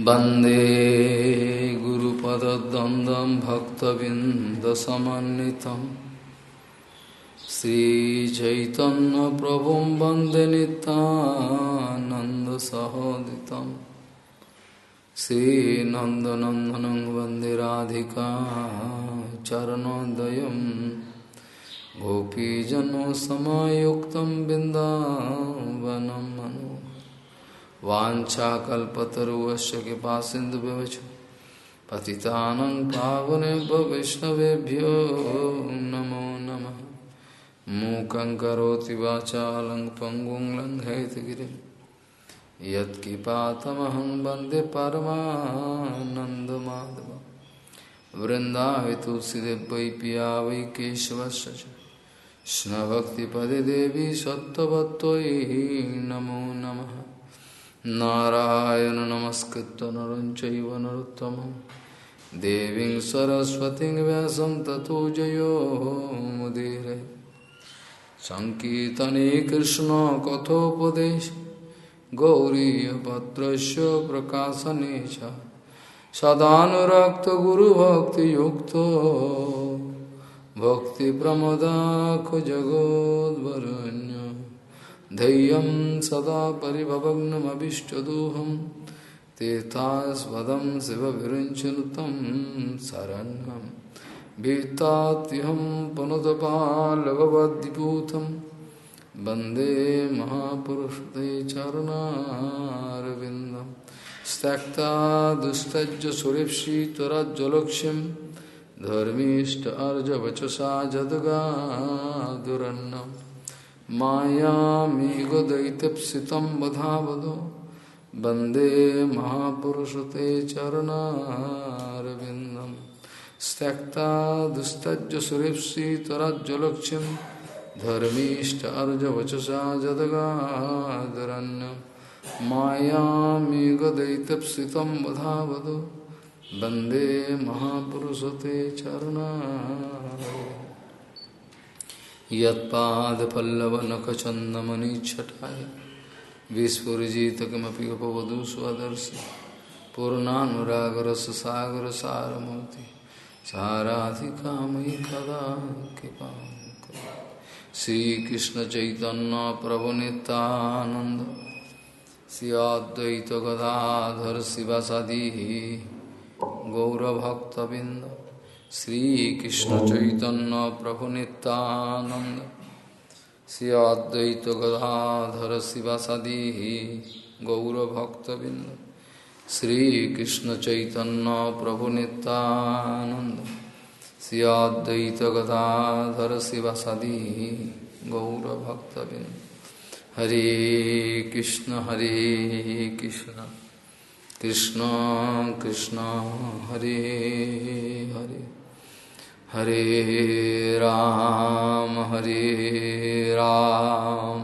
वंदे गुरुपदद्वन्द्वं भक्तबिन्दसमन्वितं। श्रीचैतन्यप्रभुं वंदे नितानन्दसहोदितं श्रीनन्दनन्दनं वंदे राधिका चरणोदयं। गोपीजनसमायुक्तं बिन्दावनं मनो वाछाकल्पतरुश कृपा सिंधु व्यवच पतितानं पावनेभ्यो वैष्णवेभ्यो, नमो नमः। मूकं करोति वाचालं पङ्गुं लङ्घयतगिरिं यत्किपातमहं वंदे परमानन्दमाधवं। वृन्दावि तुलसीदेव वै पिया वै केशवस्य देवी सत्त्ववत्त्वयि नमो नमः। नारायण नमस्कृत नर चैव देवीं सरस्वतीं व्यासं ततो जयो मुदीरे। सङ्कीर्तने कृष्णकथोपदेश गौरीयपत्रस्य प्रकाशने च। सदानुरक्तगुरुभक्तियुक्तो, भक्तिप्रमदाखो जगोद्वरुण्य। धैर्यं सदा परिभवग्नमभिष्टदोहं तीर्थास्पदं शिवविरञ्चनु तं शरण्यं भीतात्यहं पुनतपालभवद्दिपूतं वंदे महापुरुषते चरुणारविन्दं। त्यक्ता दुस्तज्ज सुरेप्सितराज्जलक्ष्यं धर्मीष्ट अर्जवचसा जदगादुरन्नम्। मायामेघदैत्यप्सितं वधावधो वंदे महापुरुषते चरणारविन्दं। त्यक्ता दुस्तज्ज सुरेप्सितराज्जलक्ष्यं धर्मीष्ट अर्जवचसा जदगादरण्यं मायामेघदैत्यप्सितं वधावधो वंदे महापुरुषते चरणारविन्दम् यत्पादपल्लवनखचन्दमनिच्छटाय विस्फुरिजित किमपि उपवधू स्वदर्शि पूर्णानुरागरससागरसारमूर्ति साराधिकामयि कदा कृपा श्रीकृष्णचैतन्यप्रभुनितानन्द श्रीकृष्ण चैतन्य प्रभु नित्यानंद। श्री अद्वैत गदाधर शिवासादि गौरभक्तबिंद श्रीकृष्ण चैतन्य प्रभु नित्यानंद। श्री अद्वैत गदाधर शिवासादि गौरभक्तबिंद हरे कृष्ण हरे कृष्ण। कृष्ण कृष्ण हरे हरे। हरे राम हरे राम।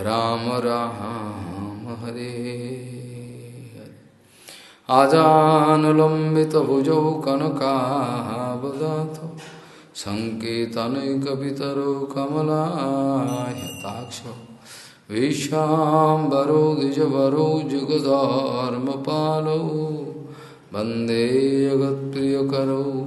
राम राम, हरे आजानुलम्बितभुजौ कनकावदाथ सङ्केतनैकपितरो कमलायताक्ष। विश्वाम्बरो द्विजवरो, जुगधर्मपालौ। वंदे जगत्प्रियकरौ।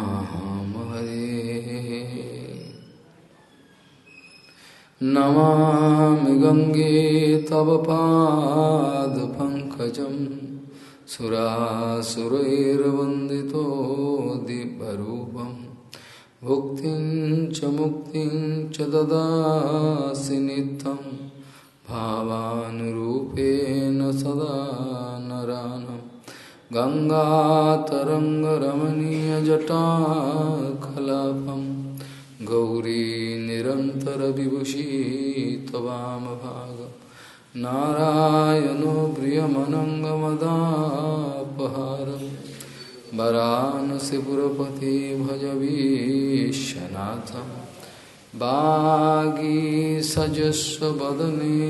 नमामि गङ्गे तव पादपङ्कजं सुरासुरैर्वन्दितो दिव्यरूपं भुक्तिं च मुक्तिं च ददासि नित्यं। भावानुरूपेण सदा नरानं। गङ्गातरङ्गरमणीयजटाकलापम् गौरी निरन्तरविभूषी त्ववामभाग नारायणो प्रियमनङ्गमदापहारं वरानसिपुरपति भज विश्वनाथं सजस्व वदने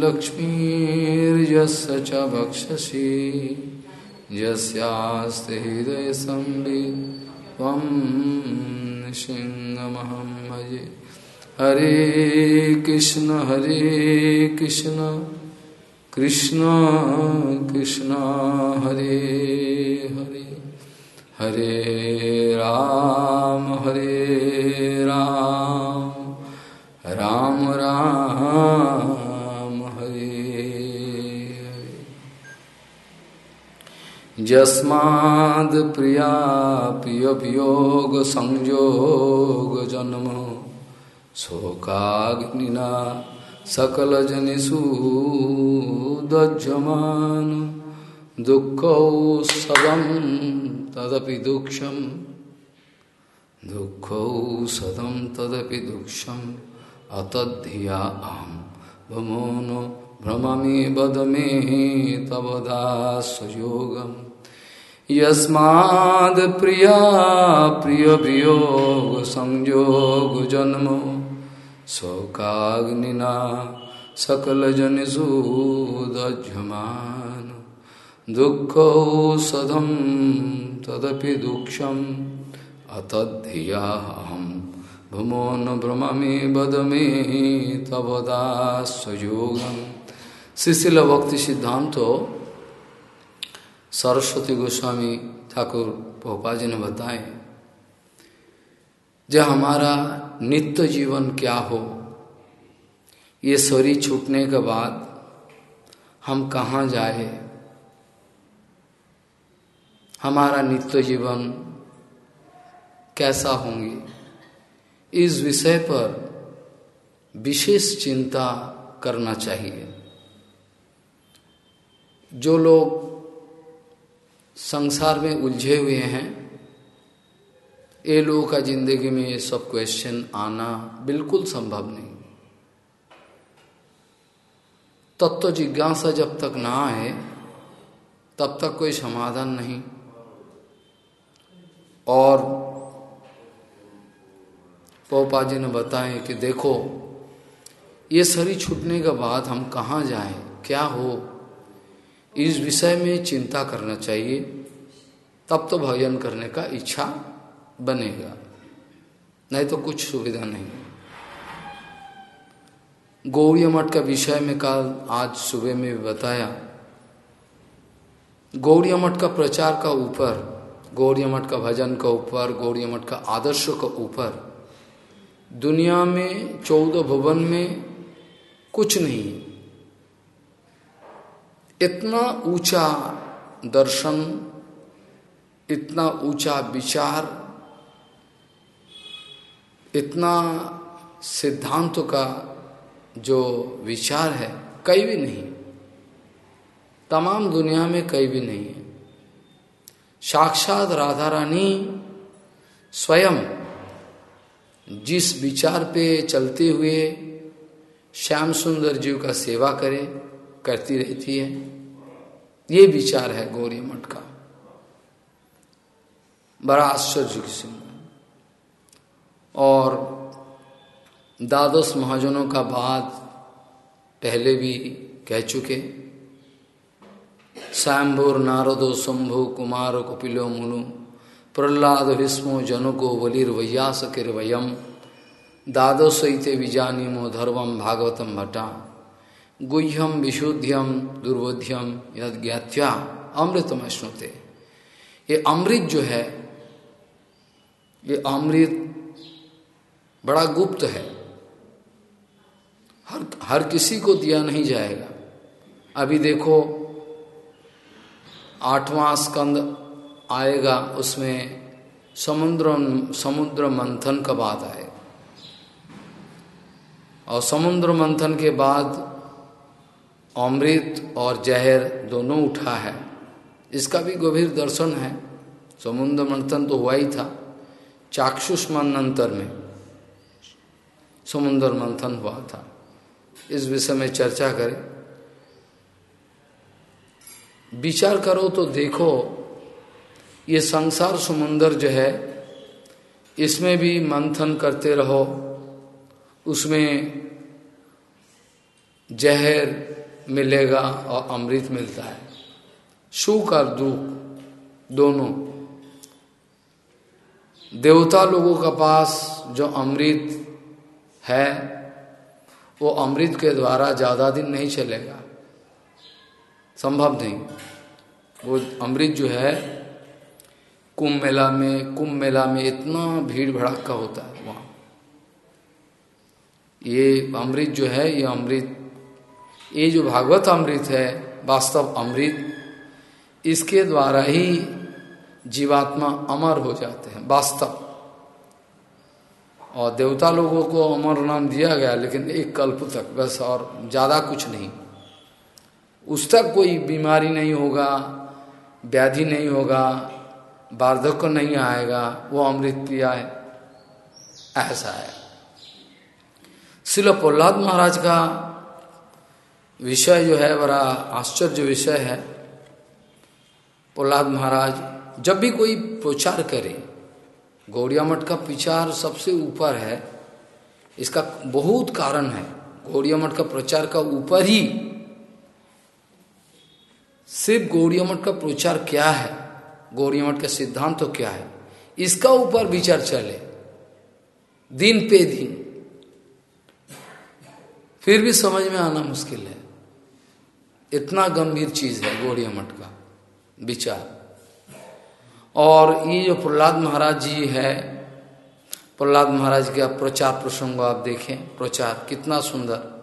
लक्ष्मीर्यस्य च वक्षसि हृदय संवित् त्वं भजे हरे कृष्ण हरे कृष्ण कृष्ण कृष्ण, हरे हरे। हरे राम हरे राम। राम राम। जस्माद् प्रिया प्रिय वियोग संयोग जन्म। शोकाग्निना सकल जनिषु दज्यमान दुःखौषधं तदपि दुःखम। दुःखौषधं तदपि दुःखम। अतद्धिया अहं भमोनो भ्रममि वद मे तव दासयोगम्। यस्माद् प्रिया प्रियवियोग संयोगजन्मो शोकाग्निना सकलजनिषूदध्यमान दुःखौषधं तदपि दुःखम् अतद्धियाहं भूमो न भ्रममि वद मे तव दासयोगम शिशिल भक्ति सिद्धांत सरस्वती गोस्वामी ठाकुर भोपा जी ने बताए, जब हमारा नित्य जीवन क्या हो, ये शरीर छूटने के बाद हम कहाँ जाए? हमारा नित्य जीवन कैसा होंगे? इस विषय पर विशेष चिंता करना चाहिए। जो लोग संसार में उलझे हुए हैं। ये लोगों का ज़िंदगी में ये सब क्वेश्चन आना बिल्कुल संभव नहीं। तत्व जिज्ञासा जब तक ना आए, तब तक कोई समाधान नहीं। और पोपा जी ने बताए कि देखो, ये शरीर छूटने के बाद हम कहाँ जाएँ? क्या हो? इस विषय में चिंता करना चाहिए, तब तो भजन करने का इच्छा बनेगा, नहीं तो कुछ सुविधा नहीं। गौड़ी मठ का विषय में कल आज सुबह में बताया गौड़ी मठ का प्रचार का ऊपर, गौरी मठ का भजन का ऊपर, गौरी मठ का आदर्श का ऊपर, दुनिया में चौदह भवन में कुछ नहीं। इतना ऊँचा दर्शन, इतना ऊँचा विचार, इतना सिद्धांत का जो विचार है, कहीं भी नहीं। तमाम दुनिया में कहीं भी नहीं है। साक्षात राधा रानी स्वयं जिस विचार पे चलते हुए श्याम सुंदर जीव का सेवा करे करती रहती है। ये विचार है गौरी मठ का। बड़ा आश्चर्य किसी और द्वादश महाजनों का बाद पहले भी कह चुके। शंभुर नारदो शंभु कुमार कपिलो मुनु। प्रहलाद भीष्मो जनको बलिर्वयास किर्वयम। द्वादशते विजानीमो धर्मम भागवतम भट्टा गुह्यम विशुद्ध्यम दुर्बोध्यम यद ज्ञात्या अमृतम श्नुते ये अमृत जो है, ये अमृत बड़ा गुप्त है। हर हर किसी को दिया नहीं जाएगा। अभी देखो, आठवां स्कंद आएगा, उसमें समुद्र समुद्र मंथन का बात आए और समुद्र मंथन के बाद अमृत और जहर दोनों उठा है। इसका भी गंभीर दर्शन है। समुद्र मंथन तो हुआ ही था। चाक्षुष मंथन में समुद्र मंथन हुआ था। इस विषय में चर्चा करें। विचार करो तो देखो, ये संसार समुन्दर जो है, इसमें भी मंथन करते रहो। उसमें जहर मिलेगा और अमृत मिलता है। सुख और दुख दोनों। देवता लोगों का पास जो अमृत है, वो अमृत के द्वारा ज़्यादा दिन नहीं चलेगा। संभव नहीं। वो अमृत जो है, कुंभ मेला में, कुंभ मेला में इतना भीड़ भड़ाका होता है वहाँ। ये अमृत जो है, ये अमृत ये जो भागवत अमृत है, वास्तव अमृत, इसके द्वारा ही जीवात्मा अमर हो जाते हैं, वास्तव। और देवता लोगों को अमर नाम दिया गया, लेकिन एक कल्प तक, बस और ज़्यादा कुछ नहीं। उस तक कोई बीमारी नहीं होगा, व्याधि नहीं होगा वार्धक्य नहीं आएगा, वो अमृत पिया है, ऐसा है। शिल प्रहलाद महाराज का विषय जो है, बड़ा आश्चर्य विषय है। प्रहलाद महाराज, जब भी कोई प्रचार करे गौड़िया मठ का प्रचार सबसे ऊपर है, इसका बहुत कारण है। गौड़िया मठ का प्रचार का ऊपर ही सिर्फ़ गौड़िया मठ का प्रचार क्या है गौड़िया मठ का सिद्धांत तो क्या है, इसका ऊपर विचार चले, दिन पे दिन। फिर भी समझ में आना मुश्किल है। इतना गंभीर चीज़ है गौड़िया मठ का विचार। और ये जो प्रहलाद महाराज जी है, प्रहलाद महाराज का प्रचार प्रसंग आप देखें, प्रचार कितना सुंदर।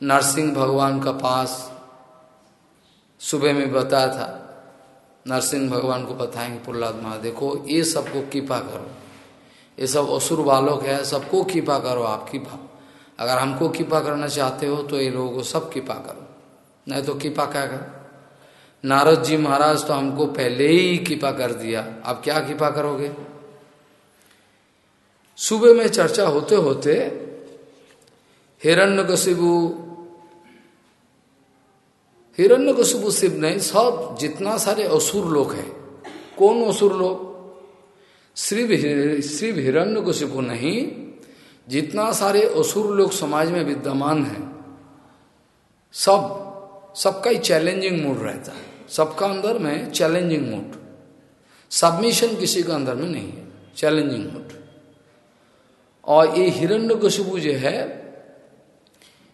नरसिंह भगवान का पास सुबह में बताया था, नरसिंह भगवान को बताएँगे प्रहलाद महाराज, देखो ये सबको कृपा करो। ये सब असुर बालक है, सबको कृपा करो आप कृपा अगर हमको कृपा करना चाहते हो तो ये लोगों को सब कृपा करो। नहीं तो कृपा करो नारद जी महाराज तो हमको पहले ही कृपा कर दिया। अब क्या कृपा करोगे? सुबह में चर्चा होते होते हिरण्य कशिबु हिरण्य कशिबु शिव नहीं, सब जितना सारे असुर लोग हैं। कौन असुर लोग? श्री श्री हिरण्य कशिबु नहीं, जितना सारे असुर लोग समाज में विद्यमान हैं, सब सबका ही चैलेंजिंग मूड रहता है। सबका अंदर में चैलेंजिंग मूड सबमिशन किसी का अंदर में नहीं है। चैलेंजिंग मूड और ये हिरण्य कशुबु जो है,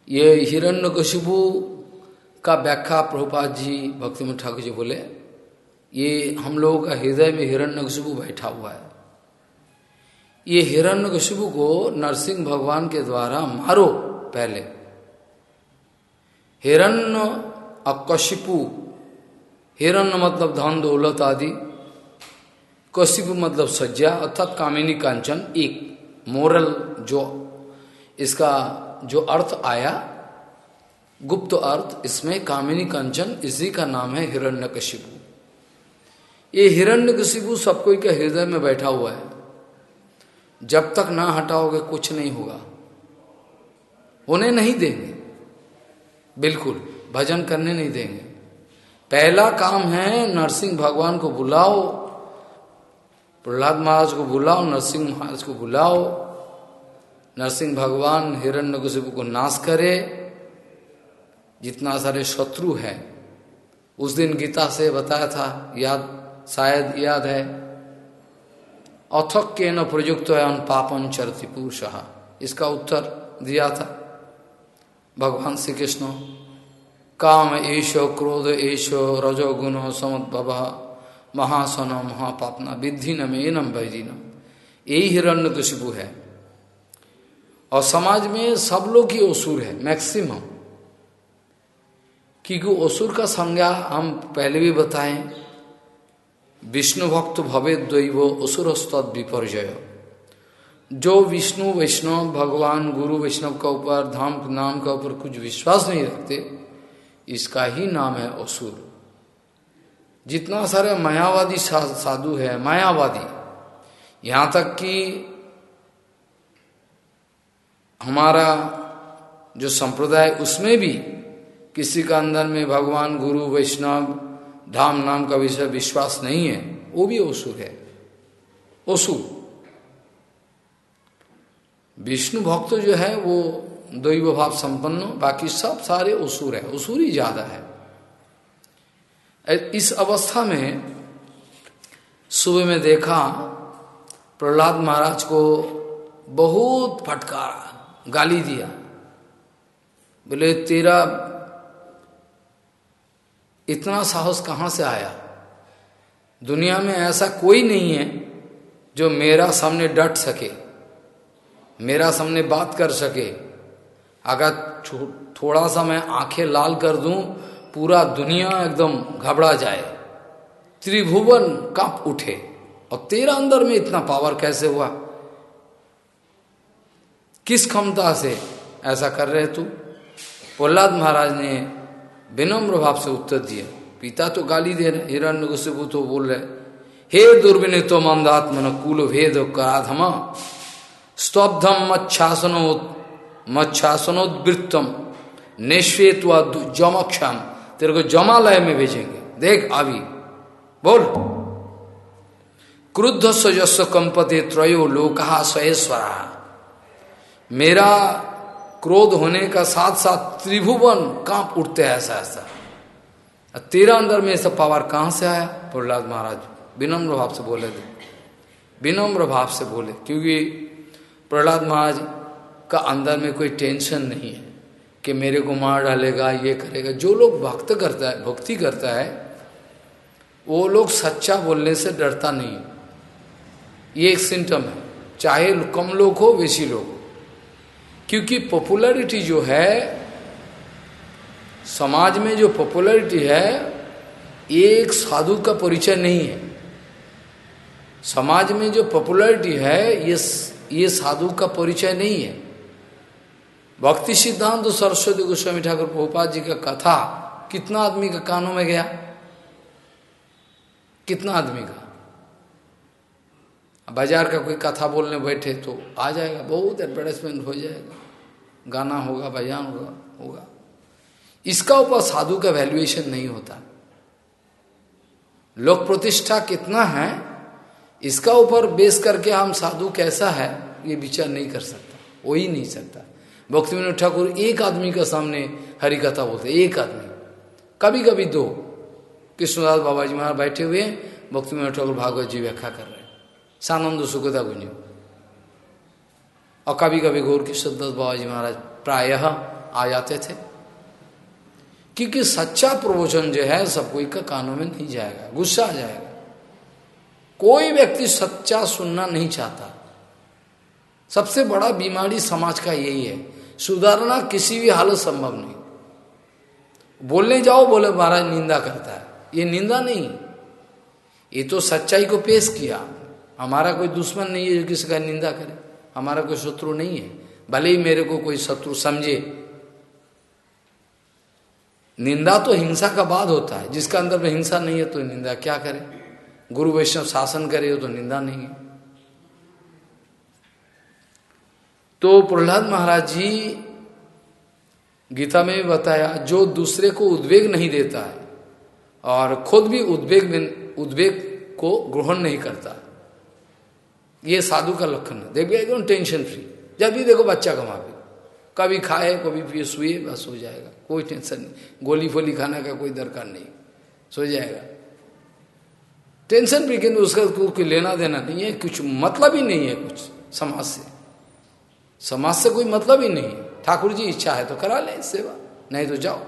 ये हिरण्य कशुबु का व्याख्या प्रभुपाद जी भक्ति में ठाकुर जी बोले, ये हम लोगों का हृदय में हिरण्य कशुबु बैठा हुआ है। ये हिरण्य कशुबु को नरसिंह भगवान के द्वारा मारो पहले। हिरण्य अकशिपु, हिरण्य मतलब धन, दौलत आदि। कशिप मतलब सज्जा, अर्थात कामिनी कांचन, एक मोरल जो, इसका जो अर्थ आया, गुप्त अर्थ, इसमें कामिनी कंचन, इसी का नाम है हिरण्य कशिपु ये हिरण्य कशिपु सब कोई का हृदय में बैठा हुआ है। जब तक ना हटाओगे, कुछ नहीं होगा। उन्हें नहीं देंगे। बिल्कुल। भजन करने नहीं देंगे। पहला काम है नरसिंह भगवान को बुलाओ, प्रहलाद महाराज को बुलाओ, नरसिंह महाराज को बुलाओ। नरसिंह भगवान हिरण्य को नाश करे। जितना सारे शत्रु है, उस दिन गीता से बताया था, याद, शायद याद है अथक के न प्रयुक्त है पापन चरति पुरुष। इसका उत्तर दिया था। भगवान श्री कृष्ण काम एशो क्रोध एशो रजो गुणो समुद्भव, महासन महापापना, विद्धि न मेनम वैदिनम यही हिरण्य कशिपु है। और समाज में सब लोग ही असुर है, मैक्सिमम। क्योंकि असुर का संज्ञा हम पहले भी बताएँ, विष्णु भक्त भवे दैव असुर विपर्जय। जो विष्णु, वैष्णव, भगवान, गुरु, वैष्णव का ऊपर, धाम, नाम का ऊपर कुछ विश्वास नहीं रखते इसका ही नाम है असुर जितना सारे मायावादी साधु है, मायावादी, यहाँ तक कि हमारा जो संप्रदाय, उसमें भी किसी का अंदर में भगवान, गुरु, वैष्णव, धाम नाम का विषय विश्वास नहीं है, वो भी असुर है। असुर विष्णु भक्त जो है, वो दैव भाव संपन्न, बाकी सब सारे उसूर है। उसूर ही ज़्यादा है। इस अवस्था में सुबह में देखा, प्रहलाद महाराज को बहुत फटकारा, गाली दिया। बोले, तेरा इतना साहस कहाँ से आया? दुनिया में ऐसा कोई नहीं है जो मेरा सामने डट सके, मेरा सामने बात कर सके। अगर थोड़ा सा मैं आँखें लाल कर दूँ, पूरा दुनिया एकदम घबरा जाए। त्रिभुवन काँप उठे? और तेरा अंदर में इतना पावर कैसे हुआ? किस क्षमता से ऐसा कर रहे तू? प्रहलाद महाराज ने विनम्र भाव से उत्तर दिया, पिता तो गाली दे रहे हिरण्य को तो बोल रहे हे। दुर्विनितो मंदात्मन कुल भेद कराधम। स्तब्धम मच्छासनो मच्छासनोदृत्तम निश्वेत जमक्षम तेरे को जमालय में भेजेंगे। देख अभी बोल। क्रुद्ध सजस्व कंपते त्रयो लोकहा सहेश्वरा। मेरा क्रोध होने का साथ साथ त्रिभुवन काँप उठते हैं ऐसा ऐसा तेरा अंदर में सब पावर कहाँ से आया? प्रहलाद महाराज विनम्र भाव से बोले थे। विनम्र भाव से बोले, क्योंकि प्रहलाद महाराज का अंदर में कोई टेंशन नहीं है कि मेरे को मार डालेगा, ये करेगा। जो लोग भक्त करता है, भक्ति करता है, वो लोग सच्चा बोलने से डरता नहीं ये एक सिम्टम है। चाहे कम लोग हो बेसी लोग हो। क्योंकि पॉपुलैरिटी जो है, समाज में जो पॉपुलैरिटी है, एक साधु का परिचय नहीं है। समाज में जो पॉपुलैरिटी है, ये ये साधु का परिचय नहीं है। भक्ति सिद्धांत तो सरस्वती गोस्वामी ठाकुर भोपाल जी का कथा कितना आदमी का कानों में गया? कितना आदमी का? बाज़ार का कोई कथा बोलने बैठे तो आ जाएगा, बहुत एडवर्टाइजमेंट हो जाएगा। गाना होगा बजान होगा होगा। इसका ऊपर साधु का वैल्यूएशन नहीं होता। लोक प्रतिष्ठा कितना है, इसका ऊपर बेस करके हम साधु कैसा है, ये विचार नहीं कर सकता, हो ही नहीं सकता। भक्ति विनोद ठाकुर एक आदमी के सामने हरि कथा बोलते, एक आदमी। कभी कभी दो। कृष्णदास बाबा जी महाराज बैठे हुए भक्ति विनोद ठाकुर भागवत जी व्याख्या कर रहे हैं। सानंद सुखदा गुंजो और कभी कभी गौर कृष्णदास बाबा जी महाराज प्रायः आ जाते थे। क्योंकि सच्चा प्रवचन जो है, सब कोई का कानों में नहीं जाएगा, गुस्सा आ जाएगा। कोई व्यक्ति सच्चा सुनना नहीं चाहता। सबसे बड़ा बीमारी समाज का यही है। सुधारना किसी भी हालत संभव नहीं। बोलने जाओ, बोले, महाराज, निंदा करता है। ये निंदा नहीं। ये तो सच्चाई को पेश किया। हमारा कोई दुश्मन नहीं है जो किसी का निंदा करे। हमारा कोई शत्रु नहीं है। भले ही मेरे को कोई शत्रु समझे। निंदा तो हिंसा का बाद होता है। जिसका अंदर में हिंसा नहीं है तो निंदा क्या करे? गुरु वैष्णव शासन करे तो निंदा नहीं है। तो प्रहलाद महाराज जी गीता में भी बताया, जो दूसरे को उद्वेग नहीं देता है और खुद भी उद्वेग उद्वेग को ग्रहण नहीं करता, ये साधु का लक्षण है। देखिए, एकदम टेंशन फ्री। जब भी देखो बच्चा कमा भी कभी खाए, कभी पिए, सुए, बस हो जाएगा। कोई टेंशन नहीं। गोली फोली खाने का कोई दरकार नहीं। सो जाएगा। टेंशन फ्री किन्तु उसका कोई लेना देना नहीं है। कुछ मतलब ही नहीं है कुछ समाज से। समाज से कोई मतलब ही नहीं। ठाकुर जी, इच्छा है तो करा ले सेवा, नहीं तो जाओ।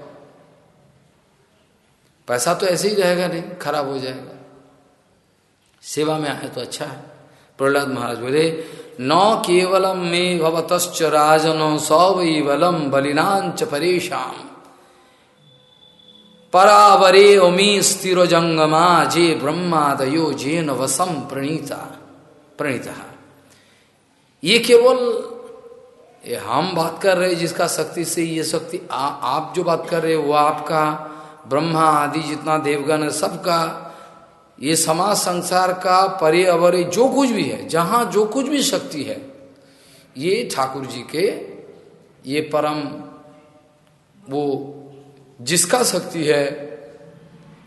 पैसा तो ऐसे ही रहेगा नहीं, खराब हो जाएगा। सेवा में आए तो अच्छा है। प्रहलाद महाराज बोले, न केवलम मे भवतश्च राजनो सवलम बलिनाच परेशान परावरे ओमी स्थिर जंगमा, जे ब्रह्मादयो जेन वसम प्रणीता प्रणीता। ये केवल ये हम बात कर रहे जिसका शक्ति से ये शक्ति आप जो बात कर रहे वो आपका, ब्रह्मा आदि जितना देवगण है, सबका, ये समाज संसार का परे अवरे जो कुछ भी है, जहाँ जो कुछ भी शक्ति है, ये ठाकुर जी के, ये परम, वो जिसका शक्ति है,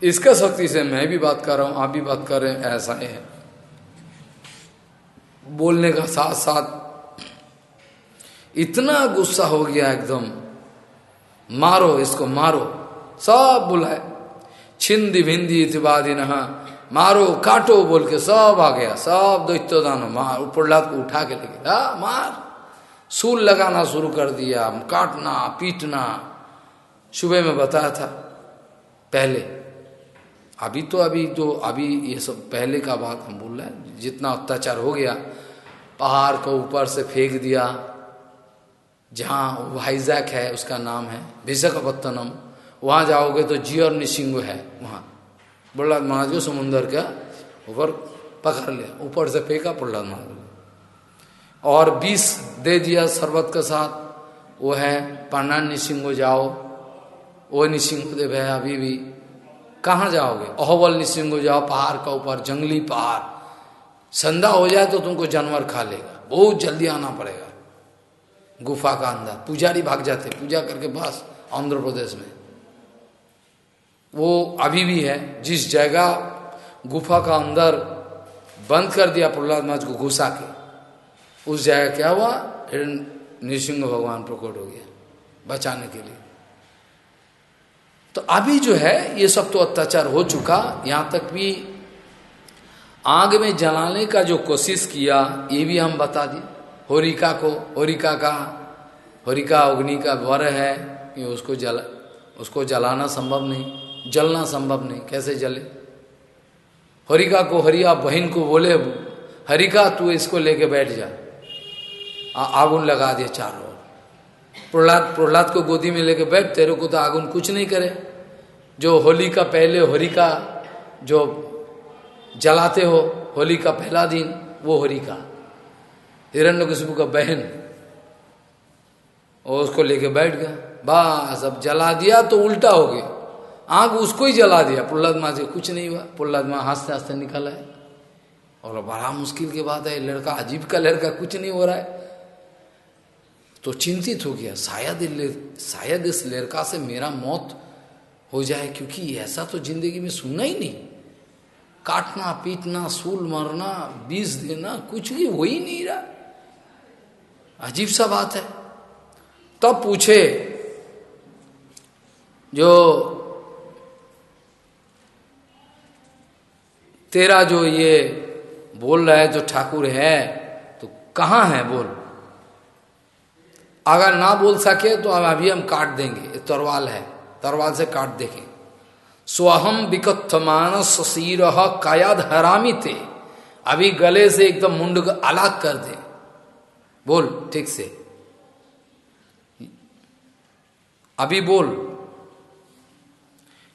इसका शक्ति से मैं भी बात कर रहा हूँ, आप भी बात कर रहे हैं, ऐसा है बोलने का साथ साथ इतना गुस्सा हो गया एकदम। मारो, इसको मारो। सब बुलाए। छिंदी भिंदी इतवादी नहा। मारो, काटो बोल के सब आ गया। सब दैत्य दानो मार प्रहलाद को उठा के लेके, हा, मार। सूल लगाना शुरू कर दिया। काटना, पीटना। सुबह में बताया था, पहले। अभी तो अभी तो अभी ये सब पहले का बात हम बोल रहे हैं। जितना अत्याचार हो गया, पहाड़ को ऊपर से फेंक दिया। जहाँ वाइजैक है, उसका नाम है विशाखापत्तनम। वहाँ जाओगे तो जी और निशिंग है वहाँ। प्रहलाद महाराज को समुन्दर का ऊपर पकड़ लिया। ऊपर से फेंका प्रहलाद महाराज और बीस दे दिया शरबत के साथ। वो है पांडान निशिंगो जाओ। वो निशिंग देव है अभी भी। कहाँ जाओगे? अहोबल निशिंगो जाओ, पहाड़ का ऊपर, जंगली पहाड़। संधा हो जाए तो तुमको जानवर खा लेगा। बहुत जल्दी आना पड़ेगा। गुफा का अंदर। पुजारी भाग जाते, पूजा करके बस आंध्र प्रदेश में। वो अभी भी है, जिस जगह गुफा का अंदर बंद कर दिया प्रहलाद महाराज को घुसा के, उस जगह क्या हुआ? फिर नृसिंह भगवान प्रकट हो गया, बचाने के लिए। तो अभी जो है, ये सब तो अत्याचार हो चुका। यहाँ तक भी आग में जलाने का जो कोशिश किया, ये भी हम बता दिए होरिका को, होरिका का, होरिका अग्नि का वर है कि उसको जला, उसको जलाना संभव नहीं, जलना संभव नहीं, कैसे जले? हरिका को, हरिया बहन को बोले, हरिका तू इसको लेके बैठ जा। आगुन लगा दे चारों ओर। प्रहलाद प्रहलाद को गोदी में लेके बैठ, तेरे को तो आगुन कुछ नहीं करे। जो होली का पहले होरिका जो जलाते हो, होली का पहला दिन, वो होरिका। हिरण्य का बहन। और उसको लेके बैठ गया। बस अब जला दिया तो उल्टा हो गया। आँख उसको ही जला दिया। प्रहलाद माँ से कुछ नहीं हुआ। प्रहलाद माँ हँसते हँसते निकल आए। और बड़ा मुश्किल की बात है। लड़का अजीब का लड़का, कुछ नहीं हो रहा है। तो चिंतित हो गया। शायद शायद इस लड़का से मेरा मौत हो जाए, क्योंकि ऐसा तो ज़िंदगी में सुनना ही नहीं। काटना, पीटना, सूल मरना, बीस देना, कुछ भी हो ही नहीं रहा। अजीब सा बात है। तब तो पूछे, जो तेरा जो ये बोल रहा है, जो ठाकुर है तो कहाँ है बोल? अगर ना बोल सके तो अब अभी हम काट देंगे। तरवाल है, तरवाल से काट देंगे। स्वहम विकथमान ससीर कायाद हरामी थे अभी गले से एकदम मुंड अलग कर दे। बोल ठीक से। अभी बोल।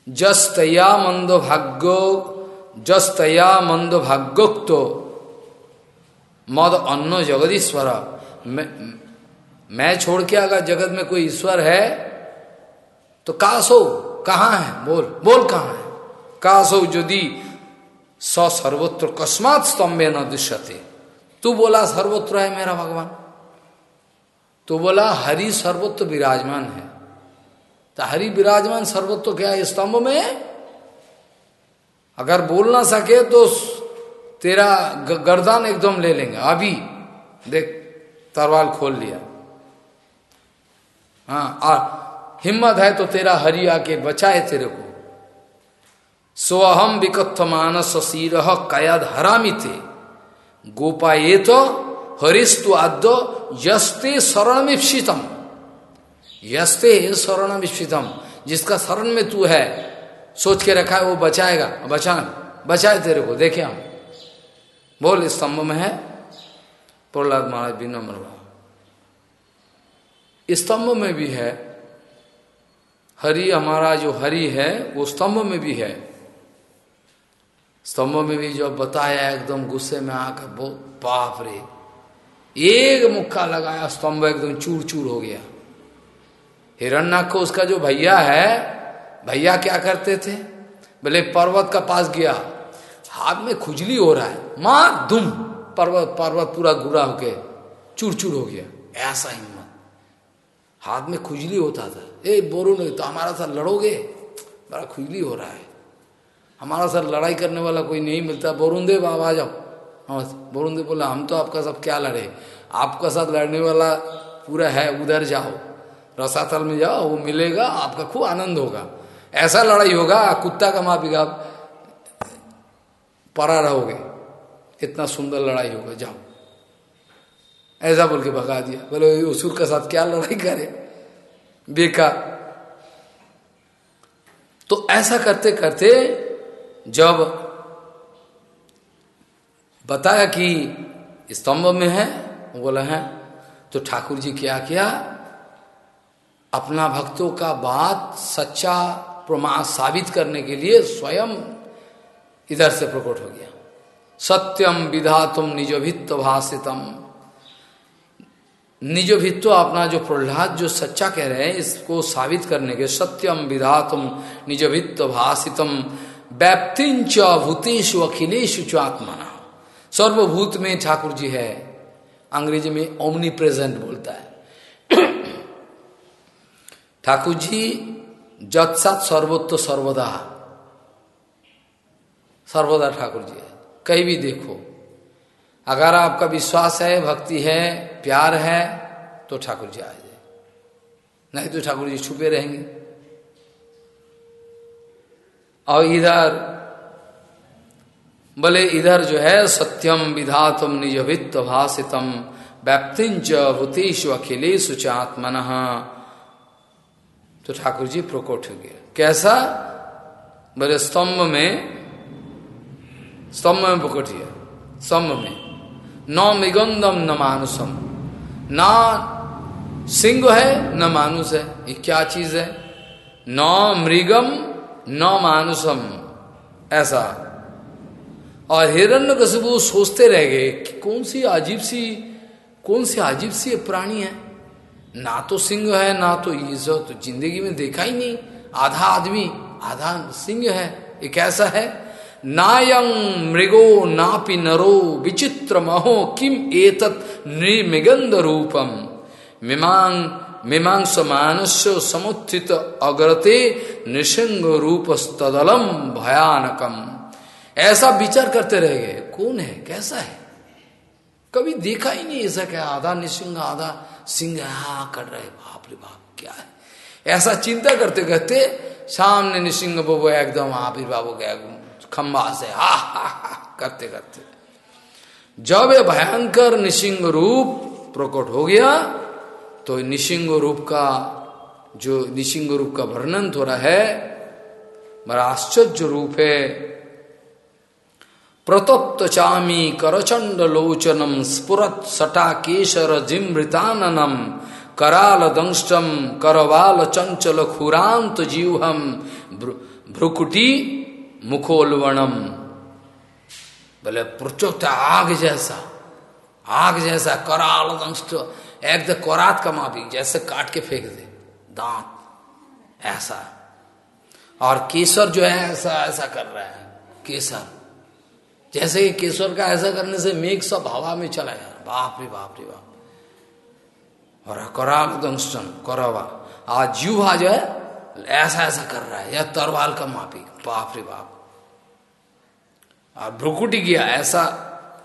जस तया मंद भाग्यो जस तया मंद भाग्योक्त। मद अन्न जगदीश्वर। मैं, मैं छोड़ के अगर जगत में कोई ईश्वर है तो कासो कहा है? बोल बोल कहा है? कासो यदि स सर्वत्र कस्मात स्तंभे न दृश्यते। तू बोला सर्वत्र है मेरा भगवान। तो बोला हरि सर्वत्र विराजमान है। तो हरि विराजमान सर्वत्र क्या है? स्तंभ में? अगर बोल ना सके तो तेरा गर्दान एकदम ले लेंगे। अभी, देख, तरवाल खोल लिया। हाँ और हिम्मत है तो तेरा हरि आके बचाए तेरे को। स्वहम विकथ मानस शीर कयाद हरामी थे गोपाए तो हरिस्तु आद्य यस्ते शरणमिप्सितम। यस्ते शरणमिप्सितम, जिसका शरण में तू है, सोच के रखा है, वो बचाएगा। बचान, बचाए तेरे को, देखे हम। बोल स्तंभ में है। प्रहलाद महाराज विनम्र स्तंभ में भी है। हरि, हमारा जो हरि है, वो स्तंभ में भी है। स्तंभ में भी जो बताया, एकदम गुस्से में आकर बहुत पाप रे। एक मुक्का लगाया, स्तंभ एकदम चूर चूर हो गया। हिरण्यक को उसका जो भैया है, भैया क्या करते थे? बोले, पर्वत का पास गया। हाथ में खुजली हो रहा है। मार दुम, पर्वत पर्वत पूरा गुरा होके चूर चूर हो गया। ऐसा हिम्मत हाथ में खुजली होता था। ए, बोरो, नहीं तो हमारा साथ लड़ोगे? बड़ा खुजली हो रहा है। हमारा सर लड़ाई करने वाला कोई नहीं मिलता। बोरुण आप आ जाओ। हाँ बोला, हम तो आपका सब क्या लड़े? आपका साथ लड़ने वाला पूरा है, उधर जाओ। रसातल में जाओ, वो मिलेगा, आपका खूब आनंद होगा। ऐसा लड़ाई होगा, कुत्ता का मापिका परा रहोगे। इतना सुंदर लड़ाई होगा, जाओ। ऐसा बोल के भगा दिया। बोले उसुर के साथ क्या लड़ाई करे? बेकार। तो ऐसा करते करते जब बताया कि स्तंभ में है बोला, है? तो ठाकुर जी क्या किया? अपना भक्तों का बात सच्चा प्रमाण साबित करने के लिए स्वयं इधर से प्रकट हो गया। सत्यम विधा तुम निजभित्व भाषितम निजभित्व अपना जो प्रहलाद, जो सच्चा कह रहे हैं, इसको साबित करने के सत्यम विधा तुम निजभित्व भाषितम व्याप्तिंच भूतेषु अखिलेशु आत्मना। सर्वभूत में ठाकुर जी है। अंग्रेज़ी में ओमनी प्रेजेंट बोलता है। ठाकुर जी जत्सात सर्वोत्व सर्वदा। सर्वदा ठाकुर जी है। कहीं भी देखो। अगर आपका विश्वास है, भक्ति है, प्यार है तो ठाकुर जी आ जाए। नहीं तो ठाकुर जी छुपे रहेंगे। और इधर। बोले, इधर जो है सत्यम विधातम निजभित्व भाषितम व्याप्तिंच भूतेषु अखिलेशु आत्मन। तो ठाकुर जी प्रकोट हो गया कैसा? बोले, स्तंभ में स्तंभ में प्रकट किया स्तंभ में, न मृगंदम न मानुसम न सिंह है, न मानुष है। ये क्या चीज़ है? न मृगम न मानुसम, ऐसा। और हिरण्य कसबू सोचते रह गए कि कौन सी अजीब सी, कौन सी अजीब सी प्राणी है? ना तो सिंह है, ना तो ये तो ज़िंदगी में देखा ही नहीं। आधा आदमी, आधा सिंह है ये कैसा है। नायं मृगो नापि नरो विचित्र महो, किम एतत् निर्मिगंध रूपम मिमांग मीमांस मानस्य समुत्थित अग्रते निशिंग रूप स्तदलम भयानकम। ऐसा विचार करते रह गए, कौन है, कैसा है? कभी देखा ही नहीं ऐसा क्या आधा निशिंग, आधा सिंह, हा, कर रहे बाप रे बाप, क्या है? ऐसा चिंता करते करते सामने निशिंग बबो एकदम आविर्भाव हो गया खंबा से, हा हा हा करते करते। जब ये भयंकर निशिंग रूप प्रकट हो गया तो निशिंग रूप का, जो निशिंग रूप का वर्णन थोड़ा है, बड़ा आश्चर्य रूप है। प्रतप्त चामी करचंड लोचनम स्फुरत सटा केशर जिमृताननम कराल दंष्टम करवाल चंचल खुरांत जीवहम भ्रुकुटी मुखोलवणम। बोले प्रचुक्त आग जैसा आग जैसा कराल दंष्ट एक द कोरात का माफ़ी जैसे काट के फेंक दे दांत ऐसा और केसर जो है ऐसा ऐसा कर रहा है केसर जैसे कि केसर का ऐसा करने से मेघ सब हवा में चला यार बाप रे बाप रे बाप और कराल दंष्टन करवा आज जीवा जो है ऐसा ऐसा कर रहा है या तरवाल का मापी बाप रे बाप और भ्रुकुटी किया ऐसा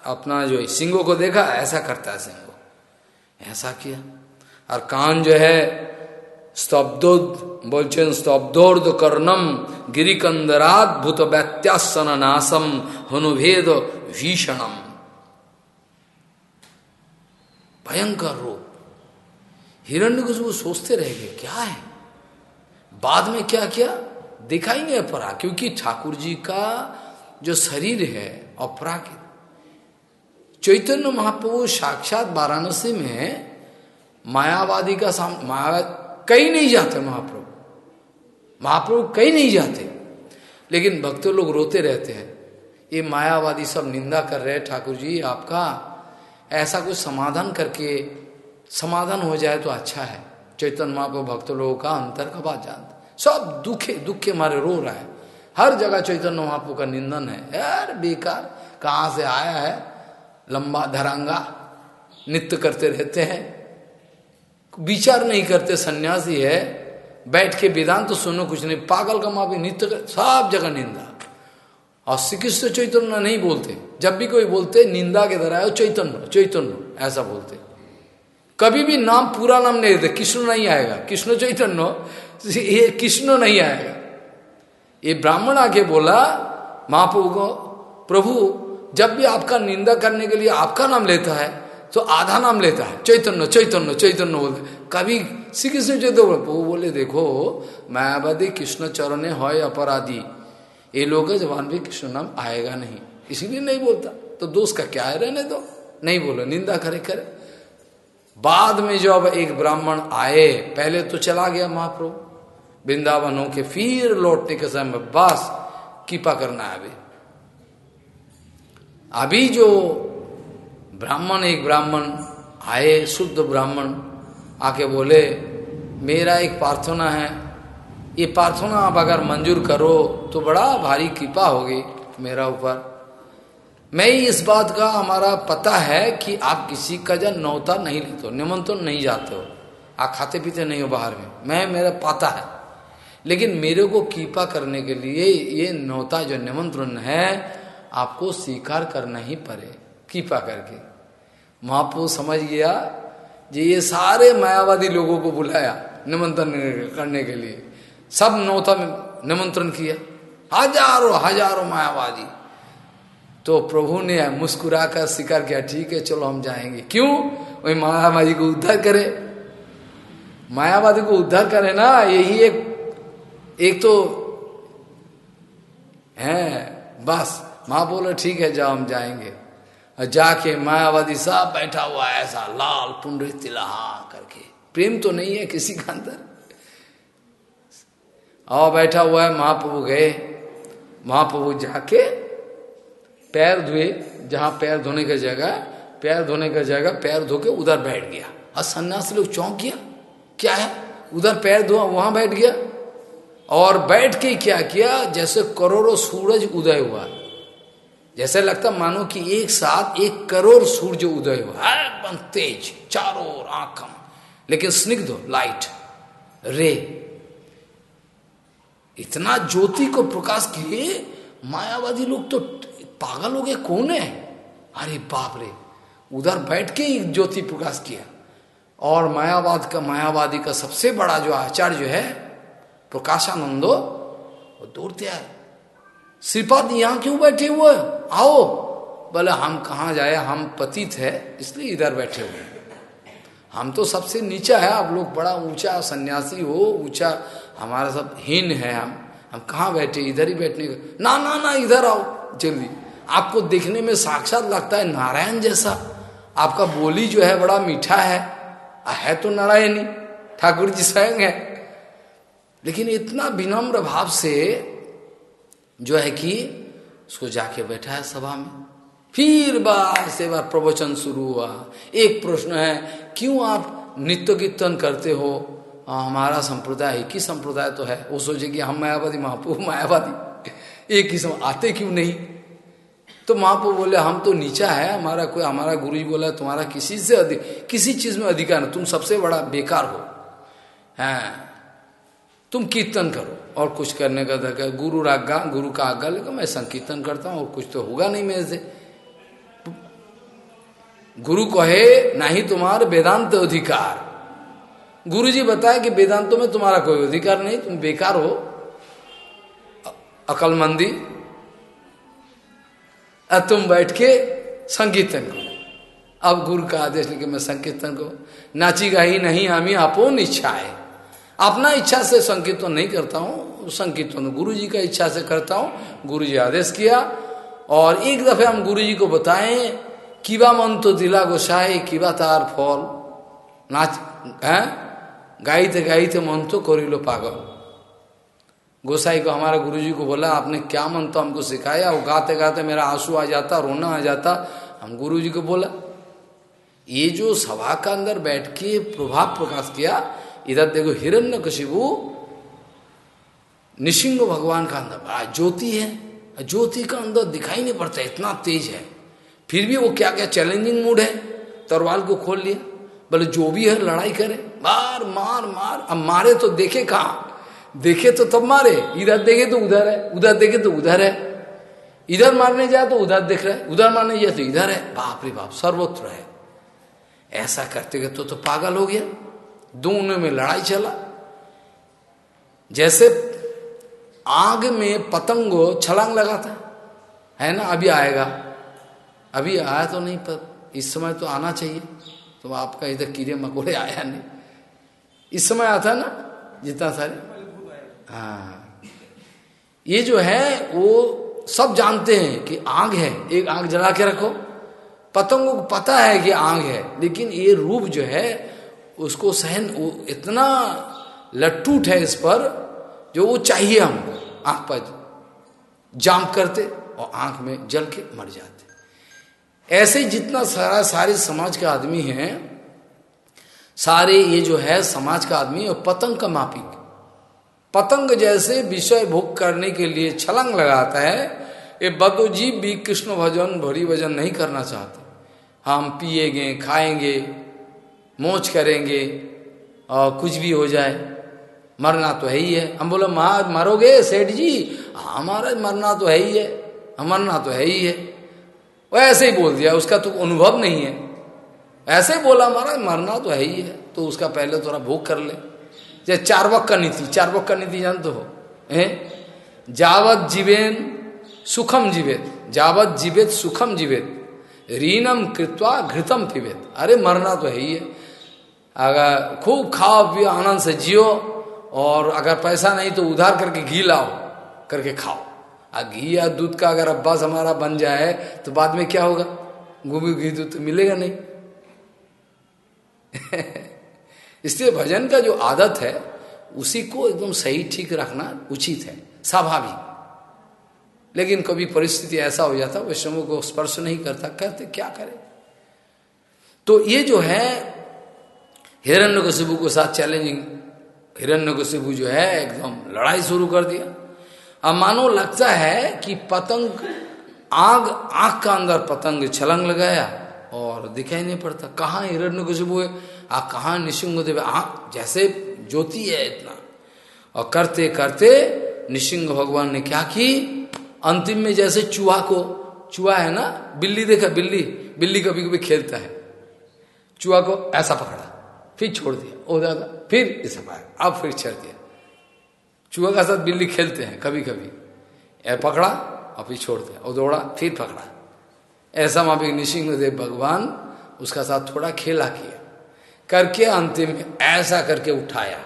अपना जो सिंगो को देखा ऐसा करता है सिंगो ऐसा किया। और कान जो है, स्तब्धोद बोलचन स्तब्धोर्द कर्णम, गिरिकंदराद भूत व्यत्यासन नाशम हनुभेद भीषणम। भयंकर रूप। हिरण्य वो सोचते रह गए, क्या है? बाद में क्या किया? दिखाई नहीं अपरा क्योंकि ठाकुर जी का जो शरीर है अपरा की चैतन्य महाप्रभु साक्षात वाराणसी में मायावादी का साम, माया, कहीं नहीं जाते महाप्रभु। महाप्रभु कहीं नहीं जाते। लेकिन भक्तों लोग रोते रहते हैं। ये मायावादी सब निंदा कर रहे हैं, ठाकुर जी, आपका ऐसा कुछ समाधान करके समाधान हो जाए तो अच्छा है। चैतन्य महाप्रभु भक्त लोगों का अंतर का बात जानते सब दुखे दुखे मारे रो रहा है। हर जगह चैतन्य महाप्रभु का निंदन है। यार, बेकार, कहाँ से आया है? लंबा धरांगा नित्य करते रहते हैं। विचार नहीं करते, सन्यासी है, बैठ के वेदांत तो सुनो, कुछ नहीं, पागल का माँ भी नित्य कर, सब जगह निंदा। और श्री कृष्ण चैतन्य नहीं बोलते। जब भी कोई बोलते, निंदा के तरह चैतन्य चैतन्य, ऐसा बोलते। कभी भी नाम, पूरा नाम नहीं देते, कृष्ण नहीं आएगा। कृष्ण चैतन्य, ये कृष्ण नहीं आएगा। ये ब्राह्मण आके बोला, महाप्रभु को, प्रभु जब भी आपका निंदा करने के लिए आपका नाम लेता है तो आधा नाम लेता है। चैतन्य चैतन्य चैतन्य बोलते कभी श्री कृष्ण चैतन्य वो बोले, देखो मायावादी कृष्ण चरण है अपराधी। ये लोग जवान भी कृष्ण नाम आएगा नहीं। इसीलिए नहीं बोलता। तो दोस्त का क्या है रहने दो। नहीं बोलो, निंदा करे करे। बाद में जब एक ब्राह्मण आए, पहले तो चला गया महाप्रभु। वृंदावन हो के फिर लौटने के समय बस, कृपा करना है अभी। अभी जो ब्राह्मण, एक ब्राह्मण आए, शुद्ध ब्राह्मण, आके बोले, मेरा एक प्रार्थना है। ये प्रार्थना आप अगर मंजूर करो तो बड़ा भारी कृपा होगी मेरा ऊपर। मैं ही इस बात का हमारा पता है कि आप किसी का जन नौता नहीं लेते हो, निमंत्रण नहीं जाते हो। आप खाते पीते नहीं हो बाहर में। मैं, मेरा पता है। लेकिन मेरे को कृपा करने के लिए ये नौता, जो निमंत्रण है आपको स्वीकार करना ही पड़े, कृपा करके। महापू समझ गया जी, ये सारे मायावादी लोगों को बुलाया निमंत्रण करने के लिए। सब नौता में निमंत्रण किया। हज़ारों हज़ारों मायावादी। तो प्रभु ने मुस्कुरा कर स्वीकार किया, ठीक है, चलो हम जाएँगे। क्यों? वही मायावादी को उद्धार करे। मायावादी को उद्धार करे ना, यही एक एक तो है, बस। माँ बोले, ठीक है, जाओ, हम जाएँगे। और जाके मायावादी साहब बैठा हुआ ऐसा, लाल पुंड तिलहा करके। प्रेम तो नहीं है किसी का अंदर। और बैठा हुआ है महाप्रभु गए महाप्रभु जाके पैर धोए, जहाँ पैर धोने की जगह, पैर धोने की जगह, पैर धो के उधर बैठ गया। और सन्यासी लोग चौंक गया, क्या है? उधर पैर धोआ, वहाँ बैठ गया? और बैठ के क्या किया, जैसे करोड़ों सूरज उदय हुआ। जैसे लगता मानो कि एक साथ एक करोड़ सूर्य उदय हुआ तेज, चारों ओर आंखम। लेकिन स्निग्ध लाइट रे इतना ज्योति को प्रकाश किए, मायावादी लोग तो पागल हो गए, कौन है? अरे बाप रे, उधर बैठ के ही ज्योति प्रकाश किया। और मायावाद का, मायावादी का सबसे बड़ा जो आचार्य जो है, प्रकाशानंदो, वो दौड़ते आए। श्रीपाद यहाँ क्यों बैठे हुए? आओ। बोले, हम कहा जाए? हम पतित है, इसलिए इधर बैठे हुए हम तो सबसे नीचा है, आप लोग बड़ा ऊँचा सन्यासी हो, ऊँचा, हमारा सब हीन है हम। हम कहा बैठे? इधर ही बैठने का ना ना ना, इधर आओ, जल्दी। आपको देखने में साक्षात लगता है नारायण जैसा। आपका बोली जो है बड़ा मीठा है। है तो नारायणी, ठाकुर जी स्वयं है। लेकिन इतना विनम्र भाव से जो है कि उसको जाके बैठा है सभा में। फिर बार से बार प्रवचन शुरू हुआ। एक प्रश्न है क्यों आप नित्य कीर्तन करते हो? आ, हमारा संप्रदाय एक ही संप्रदाय तो है। वो सोचे कि हम मायावादी महापू मायावादी। एक ही आते क्यों नहीं? तो महापू बोले हम तो नीचा है हमारा कोई हमारा गुरु जी बोला तुम्हारा किसी से अधिक किसी चीज़ में अधिकार नहीं तुम सबसे बड़ा बेकार हो। है तुम कीर्तन करो। और कुछ करने का था दरकार गुरु रागा गुरु का आज्ञा लेकर मैं संकीर्तन करता हूँ और कुछ तो होगा नहीं मेरे से। गुरु कहे, नहीं तुम्हारा वेदांत अधिकार। गुरु जी बताए कि वेदांतों में तुम्हारा कोई अधिकार नहीं, तुम बेकार हो। अकलमंदी तुम बैठ के संकीर्तन करो। अब गुरु का आदेश लेके मैं संकीर्तन को नाची गाही नहीं हमी अपोन इच्छा है अपना इच्छा से संकीर्तन नहीं करता हूँ, संकीर्तन गुरु जी का इच्छा से करता हूँ गुरु जी आदेश किया, और एक दफे हम गुरु जी को बताएँ, किबा मन तो दिला गोसाई, किबा तार फल। नाच, है? गाइते गाइते मन तो करी लो पागल। गोसाई को हमारे गुरु जी को बोला, आपने क्या मन तो हमको सिखाया? वो गाते गाते मेरा आँसू आ जाता, रोना आ जाता। हम गुरु जी को बोला, ये जो सभा का अंदर बैठ के प्रभाव प्रकाश किया इधर देखो हिरण्य कशिबु निशिंग भगवान का अंदर बड़ा ज्योति है। ज्योति का अंदर दिखाई नहीं पड़ता इतना तेज है। फिर भी वो क्या क्या चैलेंजिंग मूड है तरवाल को खोल लिया। बोले जो भी है लड़ाई करे। मार मार मार। अब मारे तो देखे कहा? देखे तो तब मारे। इधर देखे तो उधर है उधर देखे तो उधर है। इधर मारने जाए तो उधर देख रहे उधर मारने जाए तो इधर है। बाप रे बाप सर्वत्र है। ऐसा करते करते तो, तो पागल हो गया। दोनों में लड़ाई चला। जैसे आग में पतंगो छलांग लगाता है ना? अभी आएगा। अभी आया तो नहीं, पर इस समय तो आना चाहिए। तो आपका इधर कीड़े मकोड़े आया नहीं। इस समय आता ना? जितना सारे। हाँ। ये जो है, वो सब जानते हैं कि आग है। एक आग जला के रखो। पतंगों को पता है कि आग है। लेकिन ये रूप जो है उसको सहन, वो इतना लट्टूट है इस पर जो वो चाहिए हमको। आँख पर जाम करते और आँख में जल के मर जाते। ऐसे जितना सारा सारे समाज का आदमी है, सारे ये जो है समाज का आदमी और पतंग का मापिक। पतंग जैसे विषय भोग करने के लिए छलंग लगाता है, ये बदोजीव भी कृष्ण भजन, भरी भजन नहीं करना चाहते। हम पिएँगे, खाएँगे मोच करेंगे और कुछ भी हो जाए। मरना तो है ही है। हम बोले मार मरोगे? सेठ जी हमारा मरना तो है ही है। मरना तो है ही है। वो ऐसे ही बोल दिया। उसका तो अनुभव नहीं है। ऐसे ही बोला, महाराज, मरना तो है ही है। तो उसका पहले थोड़ा भोग कर ले। जैसे चारवक का नीति चारवक का नीति जानते हो? है? जावत जीवेन सुखम जीवेत। जावत जीवेत सुखम जीवेत। रीनम कृत्वा घृतम पिवेत अरे, मरना तो है ही है। अगर खूब खाओ, पियो, आनंद से जियो, और अगर पैसा नहीं तो उधार करके घी लाओ, करके खाओ। आ घी या दूध का अगर अब्बास हमारा बन जाए तो बाद में क्या होगा? गोभी घी दूध तो मिलेगा नहीं। इसलिए भजन का जो आदत है, उसी को एकदम सही ठीक रखना उचित है, स्वाभाविक। लेकिन कभी परिस्थिति ऐसा हो जाता, वैष्णवों को स्पर्श नहीं करता, कहते, क्या करे? तो ये जो है हिरण्य के साथ चैलेंजिंग हिरण्य जो है, एकदम लड़ाई शुरू कर दिया। अब मानो लगता है कि पतंग, आग आग का अंदर पतंग छलंग लगाया और दिखाई नहीं पड़ता। कहाँ हिरण्य कशिपु है आ, कहाँ निशिंग देव आग जैसे ज्योति है इतना। और करते करते निशिंग भगवान ने क्या की? अंतिम में जैसे चूहा को, चूहा है ना? बिल्ली देखा, बिल्ली बिल्ली कभी कभी खेलता है। चूहा को ऐसा पकड़ा। फिर छोड़ दिया ओ दादा फिर इसे पाया अब फिर चढ़ दिया। चूहा का साथ बिल्ली खेलते हैं कभी कभी ए पकड़ा और फिर छोड़ दिया, और दौड़ा, फिर पकड़ा। ऐसा वहाँ निशिंग देव भगवान उसका साथ थोड़ा खेला किया। करके अंतिम ऐसा करके उठाया।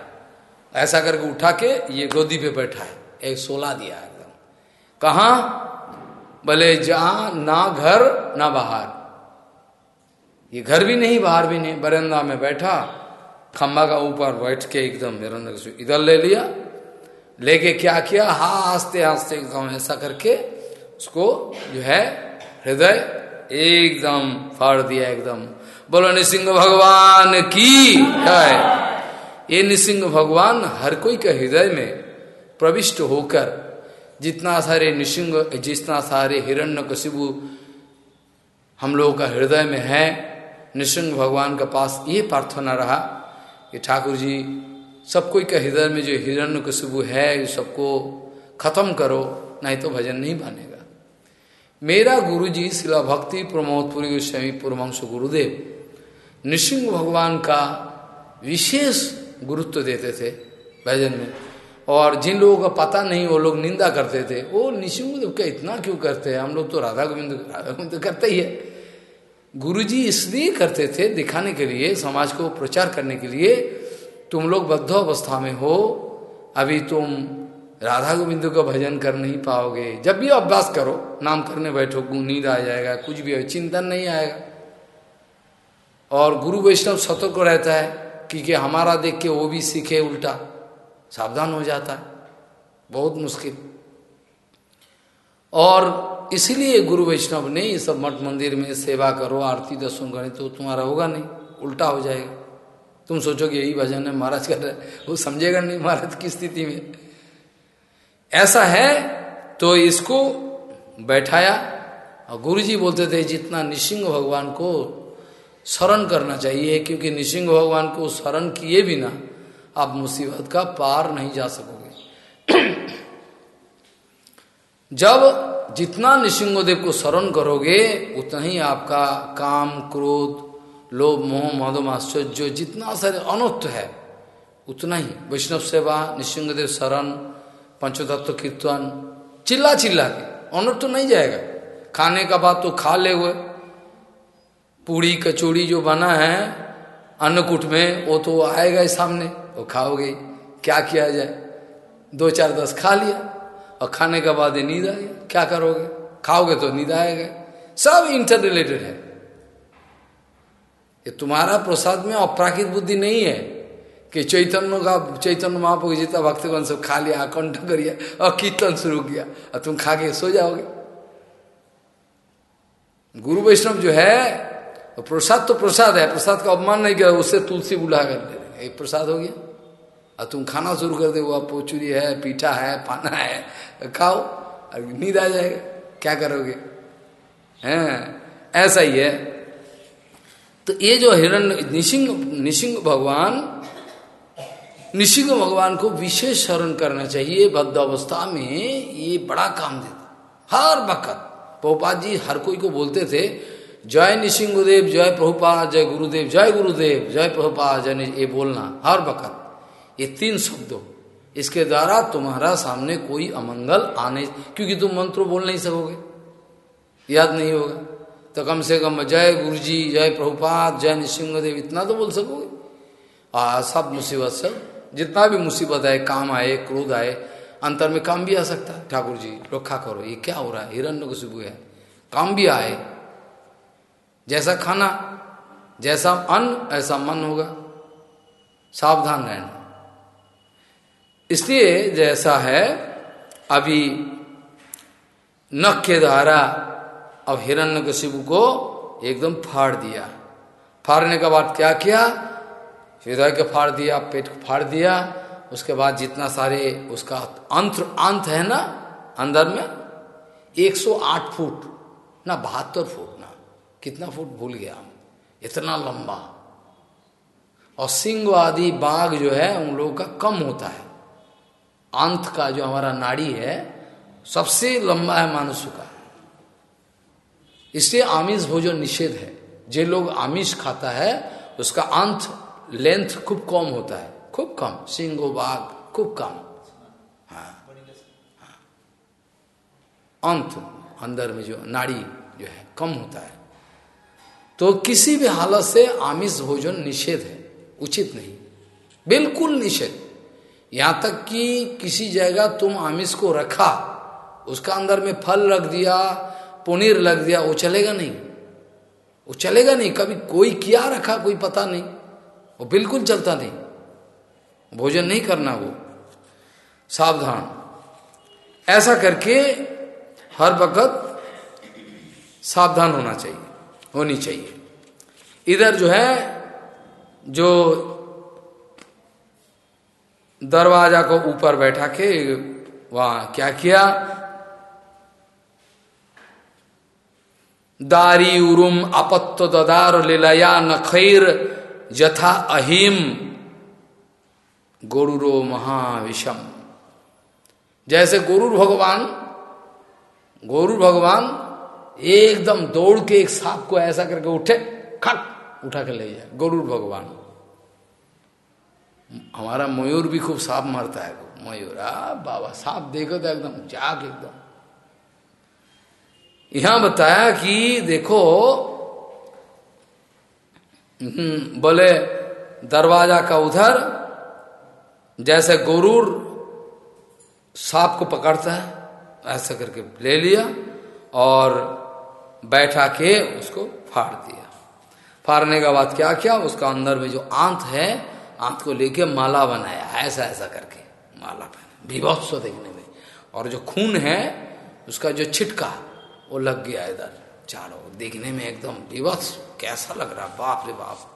ऐसा करके उठा के ये गोदी पे बैठाया एक सोला दिया एकदम। कहा? भले जा ना घर, ना बाहर। ये घर भी नहीं, बाहर भी नहीं, बरंदा में बैठा खम्बा का ऊपर बैठ के एकदम इधर ले लिया, लेके क्या किया? हा हँसते हँसते एकदम ऐसा करके उसको जो है, हृदय एकदम फाड़ दिया एकदम। बोलो, निसिंह भगवान की है? ये निसिंह भगवान हर कोई के हृदय में प्रविष्ट होकर जितना सारे निसिंह, जितना सारे हिरण्य हम लोगों का हृदय में है निसिंह भगवान के पास ये प्रार्थना रहा कि ठाकुर जी सब कोई का हृदय में जो हिरण्य कशबु है, ये सबको खत्म करो, नहीं तो भजन नहीं बनेगा। मेरा गुरु जी शिला भक्ति प्रमोदपुरी गोस्वामी पूर्वंश गुरुदेव नृसिंह भगवान का विशेष गुरुत्व देते थे भजन में। और जिन लोगों का पता नहीं, वो लोग निंदा करते थे वो निशिंग क्या इतना क्यों करते हैं? हम लोग तो राधा गोविंद राधा गोविंद तो करते ही है। गुरु जी इसलिए करते थे दिखाने के लिए, समाज को प्रचार करने के लिए, तुम लोग बद्ध अवस्था में हो, अभी तुम राधा गोविंद का भजन कर नहीं पाओगे। जब भी अभ्यास करो, नाम करने बैठो नींद आ जाएगा, कुछ भी चिंतन नहीं आएगा। और गुरु वैष्णव सतर्क रहता है क्योंकि हमारा देख के वो भी सीखे, उल्टा। सावधान हो जाता है। बहुत मुश्किल। और इसीलिए गुरु वैष्णव ने ये सब मठ मंदिर में सेवा करो, आरती दर्शन करें तो तुम्हारा होगा नहीं, उल्टा हो जाएगा। तुम सोचोगे यही भजन है, महाराज कर रहे वो समझेगा नहीं महाराज की स्थिति में। ऐसा है तो इसको बैठाया और गुरु जी बोलते थे, जितना निशिंग भगवान को शरण करना चाहिए, क्योंकि निशिंग भगवान को शरण किए बिना आप मुसीबत का पार नहीं जा सकोगे। जब जितना निशिंगोदेव को शरण करोगे, उतना ही आपका काम, क्रोध, लोभ, मोह मधुम आश्चर्य, जितना सारे अनोत्त है, उतना ही। वैष्णव सेवा निशिंगदेव शरण, पंचतत्व कीर्तन चिल्ला चिल्ला के। अनर्थ तो नहीं जाएगा। खाने का बाद तो खा ले हुए। पूड़ी, कचौड़ी जो बना है, अन्नकूट में, वो तो आएगा ही सामने। वो खाओगे क्या किया जाए? दो चार दस खा लिया। और खाने के बाद नींद आ गया क्या करोगे? खाओगे तो नींद आएगा। सब इंटर रिलेटेड है। ये तुम्हारा प्रसाद में अपराकित बुद्धि नहीं है कि चैतन्य का, चैतन्य महाप्रभु जितना भक्तगण सब खा लिया कंठ करिया और कीर्तन शुरू किया और तुम खा के सो जाओगे। गुरु वैष्णव जो है प्रसाद तो प्रसाद है, प्रसाद का अपमान नहीं किया, उससे तुलसी बुला कर एक प्रसाद हो गया। और तुम खाना शुरू कर दे, वो पोचुरी है, पीठा है, पाना है, खाओ और नींद आ जाएगा। क्या करोगे? हैं? ऐसा ही है। तो ये जो हिरण, निशिंग निशिंग भगवान निशिंग भगवान को विशेष शरण करना चाहिए बद्ध अवस्था में ये बड़ा काम देता हर वक्त। प्रभुपाद जी हर कोई को बोलते थे, जय निशिंगदेव, जय प्रभुपाद, जय गुरुदेव जय गुरुदेव, जय प्रभुपाद, जय ये बोलना हर वक्त। ये तीन शब्दों। इसके द्वारा तुम्हारा सामने कोई अमंगल आने, क्योंकि तुम मंत्र बोल नहीं सकोगे। याद नहीं होगा। तो कम से कम जय गुरु जी जय प्रभुपाद, जय निशिंगदेव इतना तो बोल सकोगे। आ, सब मुसीबत सब। जितना भी मुसीबत आए, काम आए, क्रोध आए, अंतर में काम भी आ सकता। है ठाकुर जी रखा करो, ये क्या हो रहा है? हिरण्य को है। काम भी आए। जैसा खाना, जैसा अन्न, ऐसा मन होगा। सावधान रहना। इसलिए जैसा है, अभी नख के द्वारा अब हिरण्य शिव को एकदम फाड़ दिया। फाड़ने के बाद क्या किया? हृदय के फाड़ दिया, पेट को फाड़ दिया। उसके बाद जितना सारे उसका अंत अंत है ना, अंदर में 108 फुट, ना बहत्तर फुट ना, कितना फुट भूल गया इतना लंबा। और सिंह आदि बाघ जो है उन लोगों का कम होता है। अंत का जो हमारा नाड़ी है, सबसे लंबा है मनुष्य का। इसलिए आमिष भोजन निषेध है, जो लोग आमिष खाता है, उसका अंत लेंथ खूब कम होता है। खूब कम, सिंगो, बाघ, खूब कम। हाँ। अंत, अंदर में जो नाड़ी जो है, कम होता है। तो किसी भी हालत से आमिष भोजन निषेध है, उचित नहीं। बिल्कुल निषेध। यहाँ तक कि किसी जगह तुम आमिष को रखा, उसका अंदर में फल रख दिया, पनीर लग दिया, वो चलेगा नहीं। वो चलेगा नहीं, कभी कोई क्या रखा, कोई पता नहीं। वो बिल्कुल चलता नहीं। भोजन नहीं करना वो। सावधान। ऐसा करके हर वक्त सावधान होना चाहिए, होनी चाहिए। इधर जो है, जो दरवाज़ा को ऊपर बैठा के वहाँ, क्या किया? दारी उरुम अपत्त ददार लीलया नखैर यथा अहिम। गोरुरो महाविषम। जैसे गोरुर भगवान गोरुर भगवान एकदम दौड़ के एक सांप को ऐसा करके उठे, खट, उठा के ले जाए। गोरुर भगवान। हमारा मयूर भी खूब सांप मारता है। मयूर आ बाबा सांप देखो तो एकदम जाग एकदम। यहाँ बताया कि देखो हम्म, बोले दरवाज़ा का उधर जैसे गोरूर सांप को पकड़ता है ऐसा करके ले लिया और बैठा के उसको फाड़ दिया। फाड़ने के बाद क्या किया उसका अंदर में जो आंत है आंत को लेके माला बनाया, ऐसा ऐसा करके, माला पहने। विभत्स देखने में। और जो खून है, उसका जो छिटका, वो लग गया इधर, चारों। देखने में एकदम विभत्स, कैसा लग रहा, बाप रे बाप।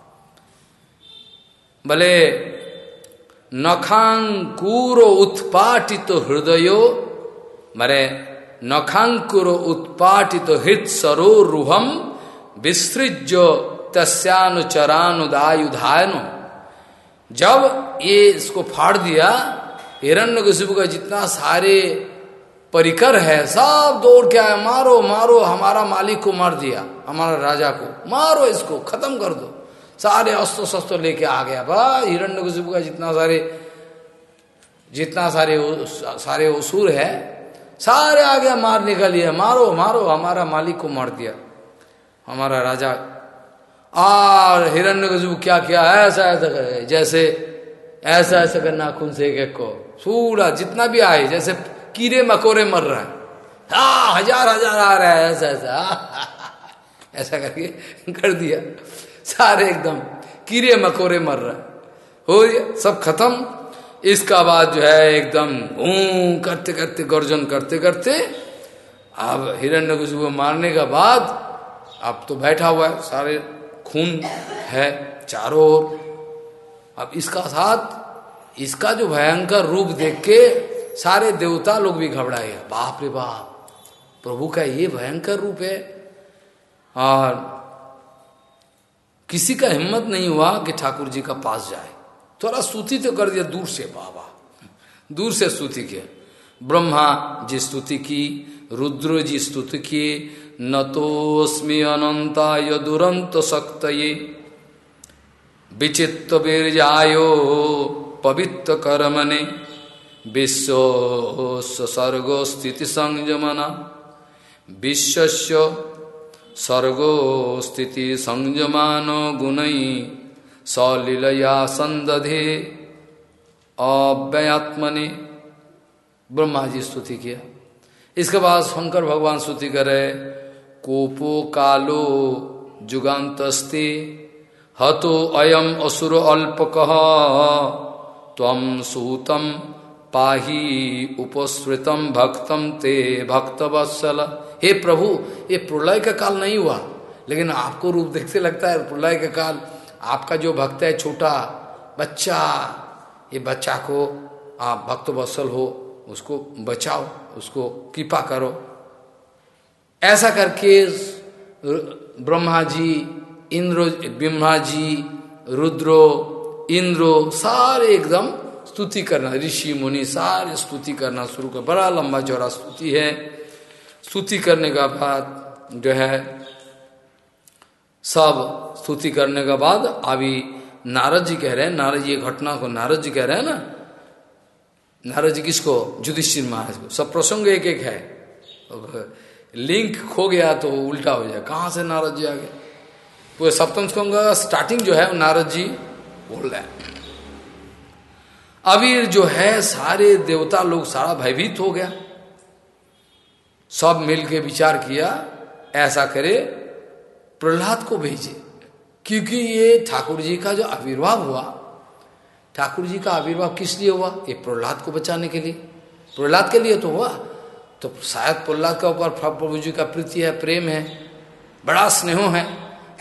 भले नखांकुर उत्पाटित तो हृदयो मरे नखांकुर उत्पाटित तो हृत सरोरुहम विसृज तस्यानुचरानुदायुधायनो। जब ये इसको फाड़ दिया हिरण्य का जितना सारे परिकर है, सब दौड़ के आया मारो मारो, हमारा मालिक को मार दिया, हमारा राजा को। मारो इसको, खत्म कर दो। सारे अस्त्र शस्त्र लेके आ गया। बा हिरण्य का जितना सारे जितना सारे सारे उसूर है, सारे आ गया मारने का लिए मारो मारो, हमारा मालिक को मार दिया। हमारा राजा और हिरण्य क्या, किया, ऐसा ऐसा करे जैसे, ऐसा ऐसा करना खून से एक एक को। पूरा जितना भी आए, जैसे कीड़े मकोरे मर रहे है। हज़ार हज़ार आ रहा है, ऐसा ऐसा। ऐसा करके कर दिया। सारे एकदम कीड़े मकोड़े मर रहा हो। सब खत्म। इसका बाद जो है एकदम ऊ करते करते, गर्जन करते करते, अब हिरण्य मारने का बाद अब तो बैठा हुआ है सारे खून है चारों ओर। अब इसका साथ, इसका जो भयंकर रूप देख के सारे देवता लोग भी घबराए बाप रे बाप, प्रभु का ये भयंकर रूप है। और किसी का हिम्मत नहीं हुआ कि ठाकुर जी का पास जाए। थोड़ा स्तुति तो कर दिया, दूर से बाबा, दूर से स्तुति किया। ब्रह्मा जी स्तुति की, रुद्र जी स्तुति की न तोस्मी अनंता य दुरंत सक्त विचित्र बीरजायो पवित्र कर्मने विश्व सर्गो स्थिति संयमना विश्व सर्गो स्थिति संयमान गुण सलीलया संदधे अव्ययात्मने। ब्रह्मा जी स्तुति किया। इसके बाद शंकर भगवान स्तुति करे। कोपो कालो जुगान्तस्ते। हतो अयम असुर अल्पक। तम सूतम पाही उपस्कृतम भक्तम ते भक्त हे प्रभु, ये प्रलय का काल नहीं हुआ, लेकिन आपको रूप देखते लगता है प्रलय का काल। आपका जो भक्त है, छोटा बच्चा, ये बच्चा को आप भक्त हो, उसको बचाओ, उसको कृपा करो। ऐसा करके ब्रह्मा जी, इंद्र ब्रह्मा जी, रुद्रो, इंद्रो सारे एकदम स्तुति करना, ऋषि, मुनि सारे स्तुति करना शुरू कर, बड़ा लंबा चौड़ा स्तुति है। स्तुति करने का बाद जो है, सब स्तुति करने के बाद अभी नारद जी कह रहे हैं, नारद जी घटना को नारद जी कह रहे हैं ना? नारद जी किसको? युधिष्ठिर महाराज को। सब प्रसंग एक एक है। लिंक खो गया तो उल्टा हो जाए। कहाँ से नारद जी आ गए? पूरे सप्तम स्कंग स्टार्टिंग जो है, नारद जी, बोल रहे हैं। अभी जो है, सारे देवता लोग सारा भयभीत हो गया। सब मिलके विचार किया, ऐसा करे, प्रहलाद को भेजे। क्योंकि ये ठाकुर जी का जो आविर्भाव हुआ, ठाकुर जी का आविर्भाव किस लिए हुआ? ये प्रहलाद को बचाने के लिए। प्रहलाद के लिए तो हुआ। तो शायद प्रहलाद के ऊपर प्रभु जी का प्रीति है प्रेम है बड़ा स्नेह है।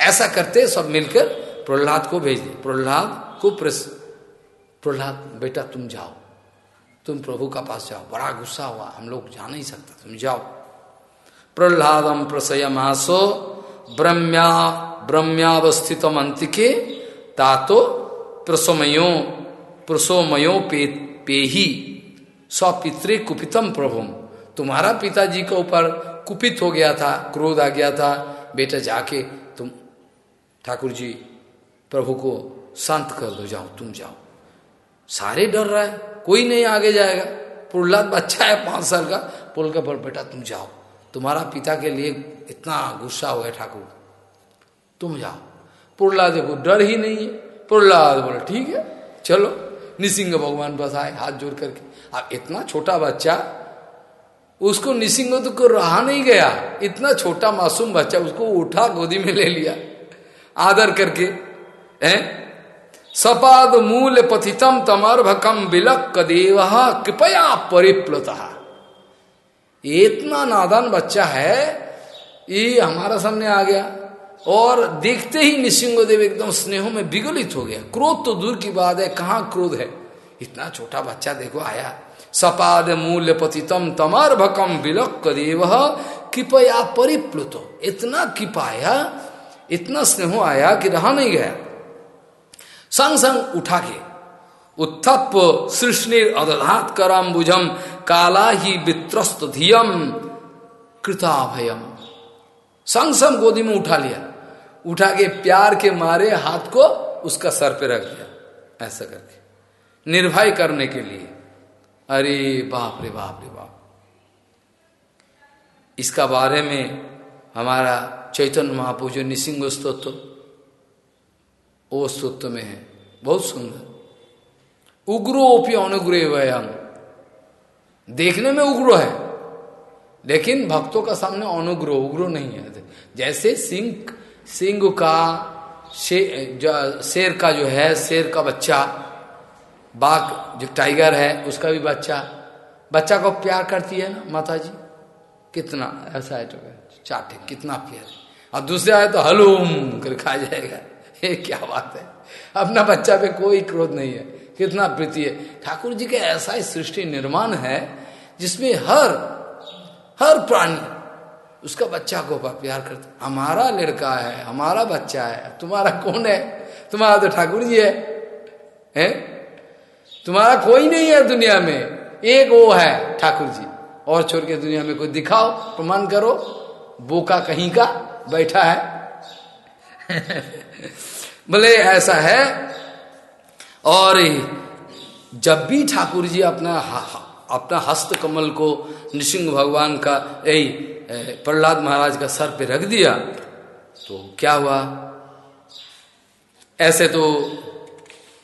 ऐसा करते सब मिलकर प्रहलाद को भेज दे। प्रहलाद को प्रहलाद बेटा तुम जाओ। तुम प्रभु का पास जाओ। बड़ा गुस्सा हुआ। हम लोग जा नहीं सकता। तुम जाओ। प्रहलादम प्रसय मासो ब्रह्म्या ब्रह्म्यावस्थित अंतिके तातो प्रसमयो प्रसोमयो पे, पे ही स्वपित्रे कुपितम प्रभुम। तुम्हारा पिताजी के ऊपर कुपित हो गया था, क्रोध आ गया था, बेटा जाके तुम ठाकुर जी प्रभु को शांत कर दो, जाओ, तुम जाओ। सारे डर रहा है, कोई नहीं आगे जाएगा। प्रहलाद बच्चा है, पाँच साल का पुल के पर बेटा तुम जाओ। तुम्हारा पिता के लिए इतना गुस्सा हुआ है ठाकुर। तुम जाओ। प्रहलाद को डर ही नहीं है। प्रहलाद बोला, ठीक है, चलो। निसिंग भगवान बस आए हाथ जोड़ करके। अब इतना छोटा बच्चा उसको निसिंग तो को रहा नहीं गया। इतना छोटा मासूम बच्चा उसको उठा गोदी में ले लिया। आदर करके, है? सपाद मूल पथितम तमर भकम विलक देव, कृपया परिप्लुता। इतना नादान बच्चा है, ये हमारा सामने आ गया। और देखते ही निसिंगदेव एकदम स्नेहों में विगलित हो गया। क्रोध तो दूर की बात है, कहाँ क्रोध है? इतना छोटा बच्चा देखो, आया। सपाद मूल्य पतितम तमर भकम विलक देव। कृपया परिप्लुत। इतना कृपाया इतना स्नेह आया कि रहा नहीं गया। संग संग उठा के उत्थप सृष्णिर अदधात करम बुझम काला ही वित्रस्त धियम, कृताभयम। संग संग गोदी में उठा लिया। उठा के प्यार के मारे हाथ को उसका सर पे रख दिया। ऐसा करके। निर्भय करने के लिए। अरे बाप रे बाप रे बाप। इसका बारे में हमारा चैतन्य महापूजो निसिंग स्तोत्र वो स्तोत्र में है। बहुत सुंदर। उग्रो ओपी अनुग्रह वयम देखने में उग्र है लेकिन भक्तों का सामने अनुग्रह उग्र नहीं है। जैसे सिंह सिंह का शे, शेर का जो है शेर का बच्चा बाघ जो टाइगर है, उसका भी बच्चा बच्चा को प्यार करती है ना माता जी कितना ऐसा है तो चाटे, कितना प्यार और दूसरे आए तो हलूम कर खा जाएगा। ये क्या बात है? अपना बच्चा पे कोई क्रोध नहीं है। कितना प्रीति है। ठाकुर जी के ऐसा ही सृष्टि निर्माण है, जिसमें हर हर प्राणी उसका बच्चा को प्यार करता हमारा लड़का है, हमारा बच्चा है। तुम्हारा कौन है? तुम्हारा तो ठाकुर जी है। हैं? तुम्हारा कोई नहीं है दुनिया में। एक वो है, ठाकुर जी। और छोड़ के दुनिया में कोई दिखाओ, प्रमाण करो, बोका कहीं का बैठा है। बोले ऐसा है। और जब भी ठाकुर जी अपना अपना हस्त कमल को नृसिंह भगवान का, यही प्रहलाद महाराज का सर पे रख दिया तो क्या हुआ? ऐसे तो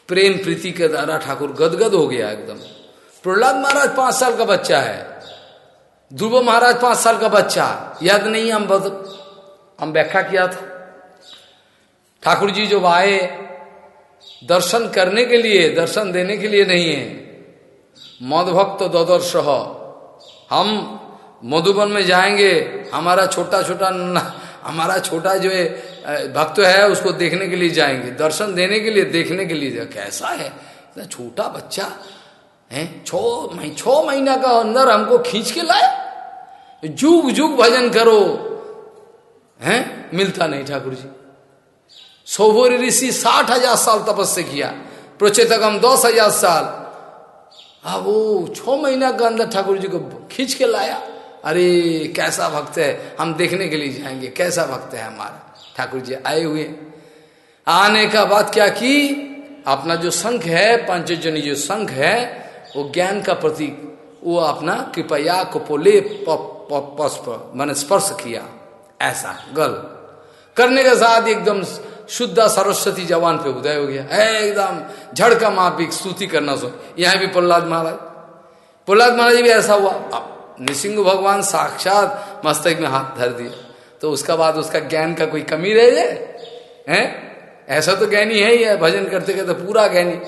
प्रेम प्रीति के द्वारा ठाकुर गदगद हो गया एकदम। प्रहलाद महाराज पाँच साल का बच्चा है। ध्रुव महाराज पाँच साल का बच्चा। याद नहीं हम बद, हम व्याख्या किया था। ठाकुर जी जो आए दर्शन करने के लिए दर्शन देने के लिए नहीं है। मदभक्त ददर्श हम मधुबन में जाएँगे हमारा छोटा छोटा हमारा छोटा जो है भक्त है, उसको देखने के लिए जाएँगे। दर्शन देने के लिए, देखने के लिए कैसा है? छोटा बच्चा, है? छो, मही, छो महीना का अंदर हमको खींच के लाए जुग जुग भजन करो। हैं? मिलता नहीं ठाकुर जी। सोभोरी ऋषि साठ हज़ार साल तपस्या किया। प्रोचेतकम दस हज़ार साल। अब वो छो महीना के अंदर ठाकुर जी को खींच के लाया। अरे, कैसा भक्त है? हम देखने के लिए जाएँगे। कैसा भक्त है हमारा? ठाकुर जी आए हुए। आने का बाद क्या की? अपना जो संख है, पंचजनी जो संख है, वो ज्ञान का प्रतीक, वो अपना कृपया कपोले मैंने स्पर्श किया। ऐसा, गल। करने के साथ एकदम शुद्ध सरस्वती जवान पे उदय हो गया। है एकदम झड़का मापिक स्तुति करना सो। यहाँ भी प्रहलाद महाराज। प्रहलाद महाराज भी ऐसा हुआ। अब नृसिंह भगवान साक्षात मस्तक में हाथ धर दिया तो उसका बाद उसका ज्ञान का कोई कमी रह जाए? हैं? ऐसा तो ज्ञानी है ही है भजन करते करते पूरा ज्ञानी।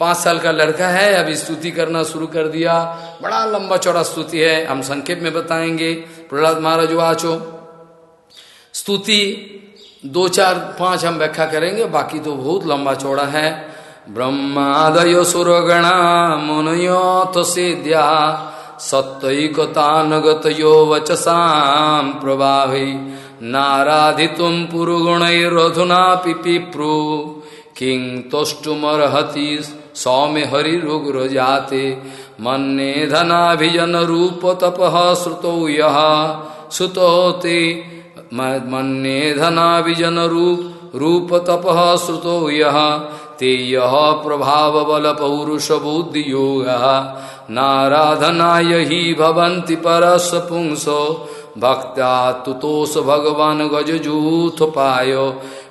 पाँच साल का लड़का है, अभी स्तुति करना शुरू कर दिया। बड़ा लंबा चौड़ा स्तुति है, हम संक्षेप में बताएँगे। प्रहलाद महाराज वाचो। स्तुति दो चार पाँच हम व्याख्या करेंगे, बाकी तो बहुत लंबा चौड़ा है। ब्रह्मादय सुरगणा मुनयो सिद्ध्या सत्वकतानगतो वचसा प्रवाहि नाराधितुम पुरुगुणैरधुना पिप्रू किं तोष्टुमर्हति सौम्य हरिरुग्र जाते मन्ने धनाभिजन रूप तप श्रुतौ यह श्रुतोते मन्ने धनाभिजन रूप रूप तप श्रुतो यह ते यह प्रभाव बल पौरुष बुद्धि योग नाराधनाय ही भवंति परस पुंसो भक्त्या तुतोष भगवान गजजूथ पाय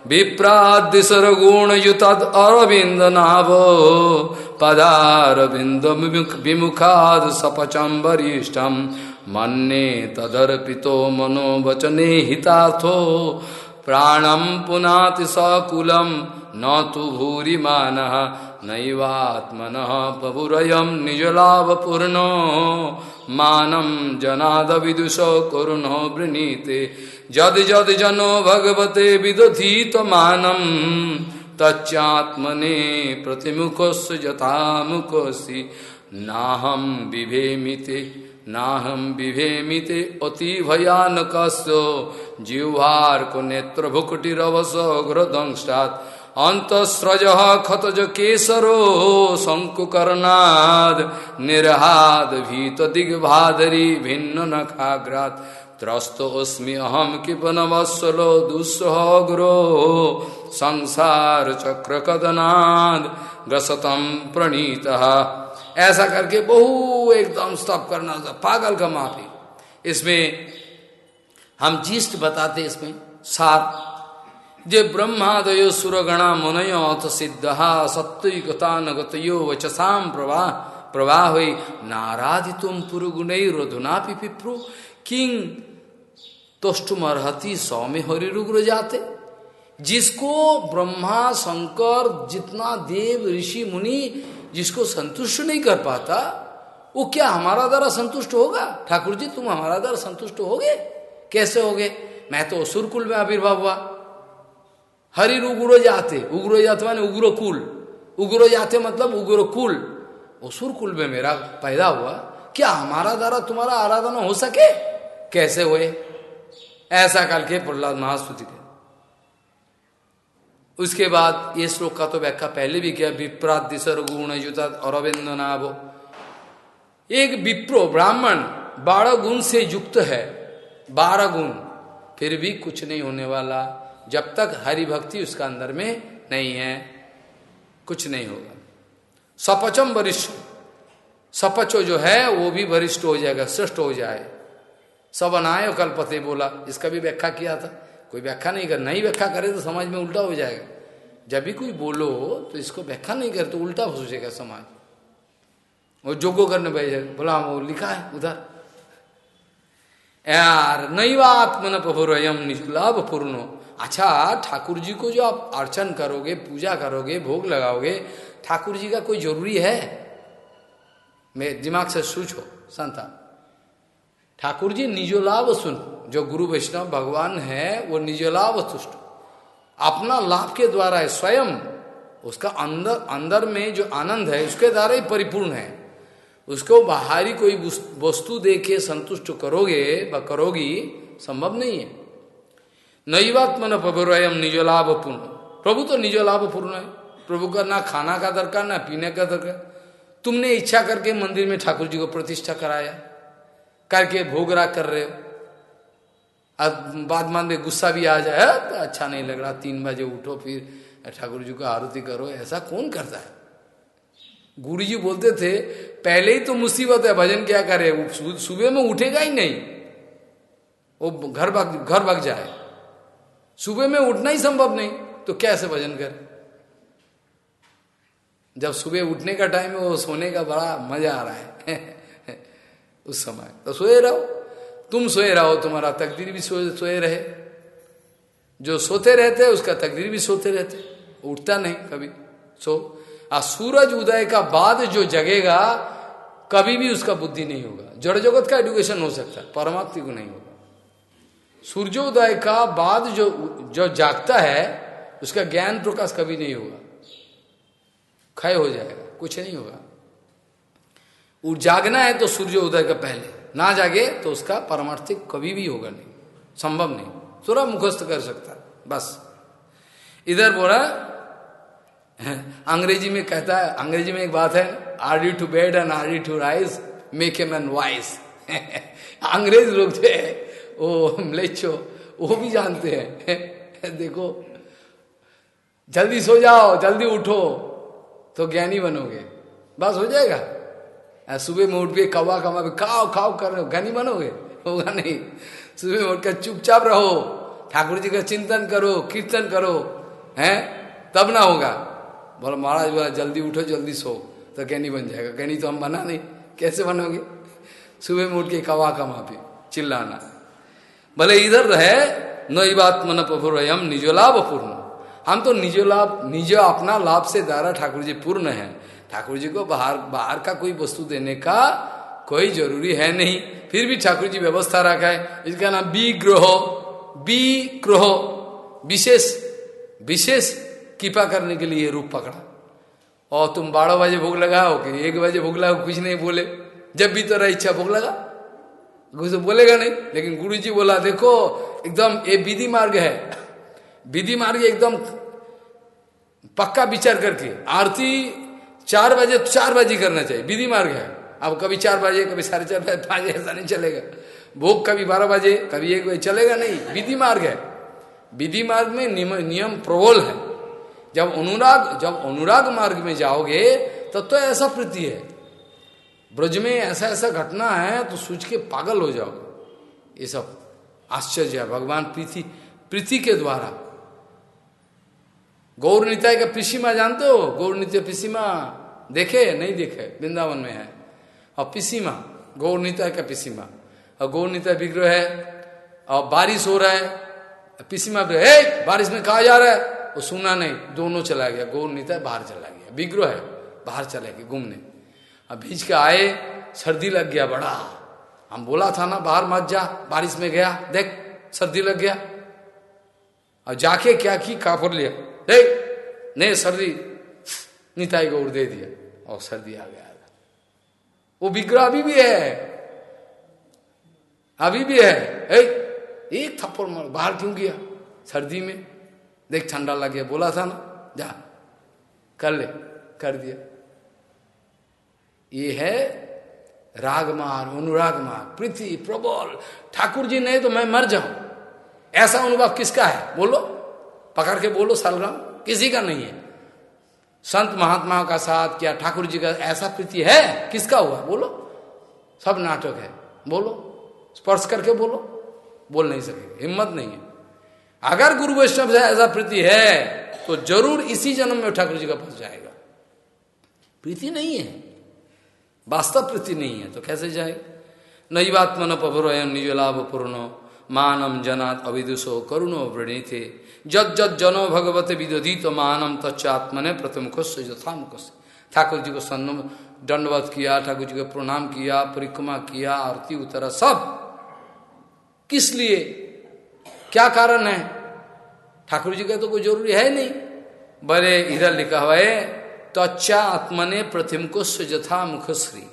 विप्रादिशर गुण युतद अरविंद नाभ पदारविंद विमुखाद सपचम वरिष्ठम मन्ने तदर्पितो मनोवचने हितार्थो प्राणम पुनाति सकुलम न तो भूरी मान नैवात्मन प्रभुरयम निजलाभपूर्ण मानम जनाद विदुष करुण वृणीते। जद जद जनो भगवते विदधीत मानम तच्चात्मने प्रतिमुखस्य जथा मुखसी नाहम विभेमिते नाहम विभेमिते अति भयानक जिह्वार को नेत्र भुकुटिवश घृदंष्टात् अंतस्रज खतज केसरो शंकुकर्णाद निर्हाद भीत दिग्भादरी भिन्न नखाग्रात त्रस्तोस्मि अहम किपनवत्सलो दुस्सह गुरो संसार चक्र कदनाद ग्रसतम प्रणीत। ऐसा करके बहु एकदम स्तप करना पागल का माफ़ी। इसमें हम जीस्ट बताते इसमें सात जे ब्रह्मादयो सुरगणा मुनय अथ सिद्ध सत्विकतानगतयो वचसाम प्रवाह प्रवाह हुई नाराधि तुम पुरुगुण रोधुनापि पिप्रु किंग तुष्टुम अर्ति सौ में हरिरुग्र जाते? जिसको ब्रह्मा शंकर जितना देव ऋषि मुनि जिसको संतुष्ट नहीं कर पाता, वो क्या हमारा द्वारा संतुष्ट होगा? ठाकुर जी, तुम हमारा द्वारा संतुष्ट होगे? कैसे होगे? मैं तो सुरकुल में आविर्भाव हुआ। हरिर उग्र जाते उग्र जाते माने उग्र कुल। उग्र जाते मतलब उग्र कुल। असुर कुल में मेरा पैदा हुआ। क्या हमारा द्वारा तुम्हारा आराधना हो सके? कैसे हुए? ऐसा करके प्रहलाद महास्तुति के उसके बाद ये श्लोक का तो व्याख्या पहले भी किया, विप्रात दिशर गुण युता अरविंद नाभो। एक विप्रो ब्राह्मण बारह गुण से युक्त है। बारह गुण। फिर भी कुछ नहीं होने वाला। जब तक हरि भक्ति उसका अंदर में नहीं है, कुछ नहीं होगा। सपचम वरिष्ठ, सपचो जो है, वो भी वरिष्ठ हो जाएगा, श्रेष्ठ हो जाए। सब अनाय कल्पते बोला, इसका भी व्याख्या किया था। कोई व्याख्या नहीं कर, नहीं व्याख्या करे तो समाज में उल्टा हो जाएगा। जब भी कोई बोलो तो इसको व्याख्या नहीं करे तो उल्टा सोचेगा समाज। वो जोगो करने बैठे, बोला वो लिखा है, उधर। यार नैवा आत्मन प्रभुरयम निष्लाभ पूर्ण अच्छा ठाकुर जी को जो आप अर्चन करोगे, पूजा करोगे, भोग लगाओगे ठाकुर जी का कोई ज़रूरी है? मैं दिमाग से सोचो संता ठाकुर जी निजो लाभ सुन। जो गुरु वैष्णव भगवान है, वो निजो लाभ तुष्ट। अपना लाभ के द्वारा है, स्वयं। उसका अंदर अंदर में जो आनंद है, उसके द्वारा ही परिपूर्ण है। उसको बाहरी कोई वस्तु दे के संतुष्ट करोगे व करोगी, संभव नहीं है। नई बात मन प्रभुरयम लाभ पूर्ण प्रभु तो निजो लाभ पूर्ण है। प्रभु का ना खाना का दरकार, ना पीने का दरकार। तुमने इच्छा करके मंदिर में ठाकुर जी को प्रतिष्ठा कराया। करके भोग राग कर रहे हो। अब बाद में गुस्सा भी आ जाए तो अच्छा नहीं लग रहा, तीन बजे उठो फिर ठाकुर जी को आरती करो, ऐसा कौन करता है? गुरु जी बोलते थे, पहले ही तो मुसीबत है, भजन क्या करे? सुबह में उठेगा ही नहीं। वो घर भाग घर भाग जाए। सुबह में उठना ही संभव नहीं तो कैसे भजन करे? जब सुबह उठने का टाइम है, वो सोने का बड़ा मज़ा आ रहा है। उस समय तो सोए रहो। तुम सोए रहो, तुम्हारा तकदीर भी सोए सोए रहे। जो सोते रहते हैं, उसका तकदीर भी सोते रहते उठता नहीं कभी, सो। आ सूरज उदय का बाद जो जगेगा, कभी भी उसका बुद्धि नहीं होगा। जड़ जगत का एडुकेशन हो सकता है, परमात्मा को नहीं होगा। सूर्योदय का बाद जो जो जागता है, उसका ज्ञान प्रकाश कभी नहीं होगा। क्षय हो जाएगा, कुछ नहीं होगा। वो जागना है तो सूर्योदय का पहले, ना जागे तो उसका परमार्थिक कभी भी होगा नहीं, संभव नहीं। थोड़ा मुखस्त कर सकता, बस। इधर बोला, अंग्रेज़ी में कहता है, अंग्रेज़ी में एक बात है early to bed and early to rise make a man wise अंग्रेज़ लोग थे वो मलेच्छो वो भी जानते हैं। देखो, जल्दी सो जाओ, जल्दी उठो तो ज्ञानी बनोगे। बस हो जाएगा। सुबह में उठ के कवा कवा खाओ खाओ, कर रहे हो। ज्ञानी बनोगे? होगा नहीं। सुबह में उठकर चुपचाप रहो। ठाकुर जी का चिंतन करो, कीर्तन करो, हैं? तब ना होगा। बोला, महाराज, बोला, जल्दी उठो, जल्दी सो तो ज्ञानी बन जाएगा। ज्ञानी तो हम बना नहीं। कैसे बनोगे? सुबह में उठ के कवा कमा पे चिल्लाना। भले इधर है नई बात मन प्रभुरयम निजो लाभ पूर्ण हम तो निजो लाभ, निज अपना लाभ से दारा ठाकुर जी पूर्ण है। ठाकुर जी को बाहर बाहर का कोई वस्तु देने का कोई ज़रूरी है नहीं। फिर भी ठाकुर जी व्यवस्था रखा है इसका नाम बी ग्रह बी ग्रह विशेष विशेष कृपा करने के लिए रूप पकड़ा। और तुम बारह बजे भोग लगाओ कि एक बजे भोग लगाओ, कुछ नहीं बोले। जब भी तेरा इच्छा भोग लगा। कुछ तो बोलेगा नहीं। लेकिन गुरु जी बोला, देखो, एकदम ये विधि मार्ग है। विधि मार्ग एकदम पक्का विचार करके, आरती चार बजे चार बजे करना चाहिए। विधि मार्ग है। अब कभी चार बजे, कभी साढ़े चार बजे, पाँच ऐसा नहीं चलेगा। भोग कभी बारह बजे, कभी एक बजे, चलेगा नहीं। विधि मार्ग है। विधि मार्ग में नियम प्रबल है। जब अनुराग जब अनुराग मार्ग में जाओगे, तब तो ऐसा प्रति है। ब्रज में ऐसा ऐसा घटना है तो सोच के पागल हो जाओ। ये सब आश्चर्य है। भगवान प्रीति प्रीति के द्वारा। गौर निताय का पिसीमा जानते हो? गौर नित्य पिसीमा देखे? नहीं देखे। वृंदावन में है। और पिसीमा, गौर निताय का पिसीमा। और गौर निताय विग्रह है। और बारिश हो रहा है। पिसीमा है, बारिश में कहा जा रहा है? वो सुना नहीं। दोनों चला गया। गौर निताय बाहर चला गया। विग्रह है। बाहर चला गया घूमने। अब बीच के आए सर्दी लग गया बड़ा। हम बोला था ना बाहर मत जा बारिश में गया देख सर्दी लग गया। और जाके क्या की काफर लिया। देख नहीं सर्दी निताई गौर दे दिया। और सर्दी आ गया। वो विग्रह अभी भी है। अभी भी है। एक, एक थप्पड़ मार बाहर क्यों गया? सर्दी में। देख ठंडा लग गया। बोला था ना जा कर ले कर दिया। ये है रागमार अनुरागमार प्रीति प्रबल। ठाकुर जी नहीं तो मैं मर जाऊँ। ऐसा अनुभव किसका है? बोलो। पकड़ के बोलो सलग्राम किसी का नहीं है। संत महात्माओं का साथ क्या ठाकुर जी का ऐसा प्रीति है? किसका हुआ? बोलो। सब नाटक है। बोलो। स्पर्श करके बोलो। बोल नहीं सके हिम्मत नहीं है। अगर गुरु वैष्णव से ऐसा प्रीति है तो ज़रूर इसी जन्म में ठाकुर जी का पास जाएगा। प्रीति नहीं है। वास्तव प्रति नहीं है तो कैसे जाए? नई बात मन पभर निज लाभ पूर्ण। मानम जनात अविदुषो करुणो थे जद जद जनो भगवत विदोधित तो मानम तत्मने प्रथम से यथामुख ठाकुर जी को सन्न दंडवत किया ठाकुर जी को प्रणाम किया, परिक्रमा किया, आरती उतरा, सब। किस लिए? क्या कारण है? ठाकुर जी का तो कोई ज़रूरी है नहीं। बड़े इधर लिखा हुआ है त्वचा आत्मने प्रतिम को सुजथा मुखश्री।